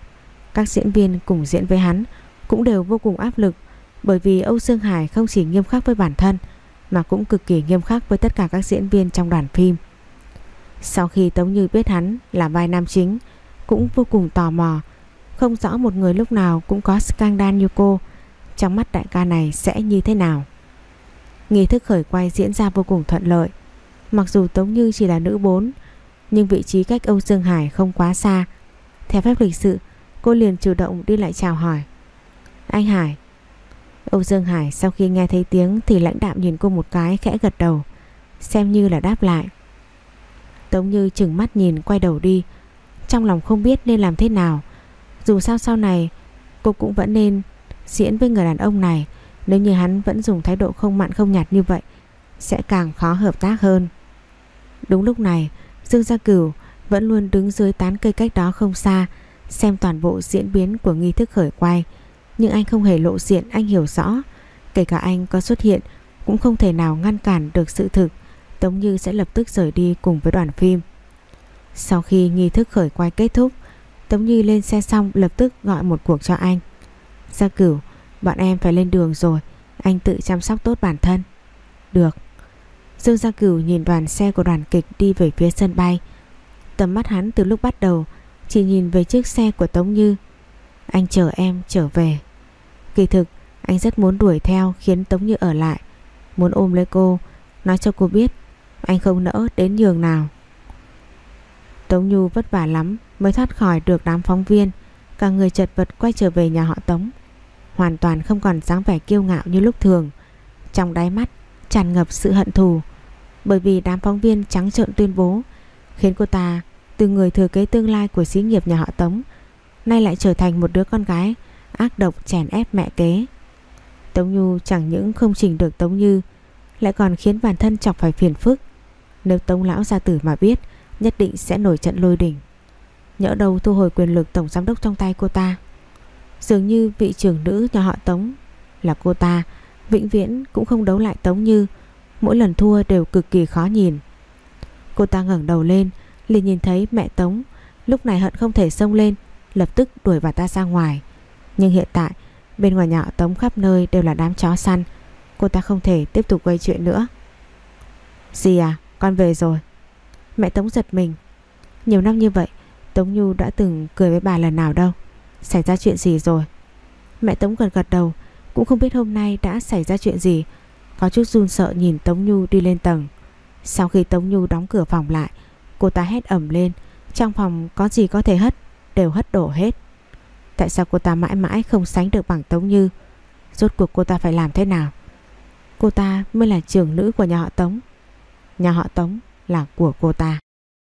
Các diễn viên cùng diễn với hắn cũng đều vô cùng áp lực bởi vì Âu Dương Hải không chỉ nghiêm khắc với bản thân mà cũng cực kỳ nghiêm khắc với tất cả các diễn viên trong đoàn phim. Sau khi Tống Như biết hắn là vai nam chính, cũng vô cùng tò mò. Không rõ một người lúc nào cũng có scandal như cô, trong mắt đại ca này sẽ như thế nào. Nghi thức khởi quay diễn ra vô cùng thuận lợi. Mặc dù Tống Như chỉ là nữ bốn, nhưng vị trí cách Âu Dương Hải không quá xa. Theo phép lịch sự, cô liền chủ động đi lại chào hỏi. Anh Hải. Âu Dương Hải sau khi nghe thấy tiếng thì lãnh đạm nhìn cô một cái khẽ gật đầu, xem như là đáp lại. Tống Như chừng mắt nhìn quay đầu đi, trong lòng không biết nên làm thế nào. Dù sao sau này, Cô cũng vẫn nên diễn với người đàn ông này. Nếu như hắn vẫn dùng thái độ không mặn không nhạt như vậy, Sẽ càng khó hợp tác hơn. Đúng lúc này, Dương Gia Cửu vẫn luôn đứng dưới tán cây cách đó không xa, Xem toàn bộ diễn biến của nghi thức khởi quay. Nhưng anh không hề lộ diện, anh hiểu rõ. Kể cả anh có xuất hiện, cũng không thể nào ngăn cản được sự thực Tống Như sẽ lập tức rời đi cùng với đoàn phim. Sau khi nghi thức khởi quay kết thúc, Tống Như lên xe xong lập tức gọi một cuộc cho anh. Gia cửu, bọn em phải lên đường rồi, anh tự chăm sóc tốt bản thân. Được. Dương Gia Cửu nhìn đoàn xe của đoàn kịch đi về phía sân bay. Tầm mắt hắn từ lúc bắt đầu chỉ nhìn về chiếc xe của Tống Như. Anh chờ em trở về. Kỳ thực, anh rất muốn đuổi theo khiến Tống Như ở lại. Muốn ôm lấy cô, nói cho cô biết anh không nỡ đến nhường nào. Tống Nhu vất vả lắm mới thoát khỏi được đám phóng viên. Cả người chật vật quay trở về nhà họ Tống. Hoàn toàn không còn dáng vẻ kiêu ngạo như lúc thường. Trong đáy mắt tràn ngập sự hận thù. Bởi vì đám phóng viên trắng trợn tuyên bố, khiến cô ta từ người thừa kế tương lai của xí nghiệp nhà họ Tống, nay lại trở thành một đứa con gái ác độc chèn ép mẹ kế. Tống Nhu chẳng những không chỉnh được Tống Như, lại còn khiến bản thân chọc phải phiền phức. Nếu Tống Lão gia tử mà biết nhất định sẽ nổi trận lôi đỉnh Nhỡ đâu thu hồi quyền lực tổng giám đốc trong tay cô ta. Dường như vị trưởng nữ nhà họ Tống là cô ta vĩnh viễn cũng không đấu lại Tống Như. Mỗi lần thua đều cực kỳ khó nhìn. Cô ta ngẩng đầu lên liền nhìn thấy mẹ Tống lúc này hận không thể xông lên lập tức đuổi bà ta ra ngoài. Nhưng hiện tại bên ngoài nhà họ Tống khắp nơi đều là đám chó săn. Cô ta không thể tiếp tục gây chuyện nữa. Dì à, con về rồi. Mẹ Tống giật mình. Nhiều năm như vậy, Tống Nhu đã từng cười với bà lần nào đâu. Xảy ra chuyện gì rồi? Mẹ Tống gật gật đầu, cũng không biết hôm nay đã xảy ra chuyện gì. Có chút run sợ nhìn Tống Nhu đi lên tầng. Sau khi Tống Nhu đóng cửa phòng lại, cô ta hét ẩm lên. Trong phòng có gì có thể hất, đều hất đổ hết. Tại sao cô ta mãi mãi không sánh được bằng Tống Như? Rốt cuộc cô ta phải làm thế nào? Cô ta mới là trưởng nữ của nhà họ Tống. Nhà họ Tống là của cô ta.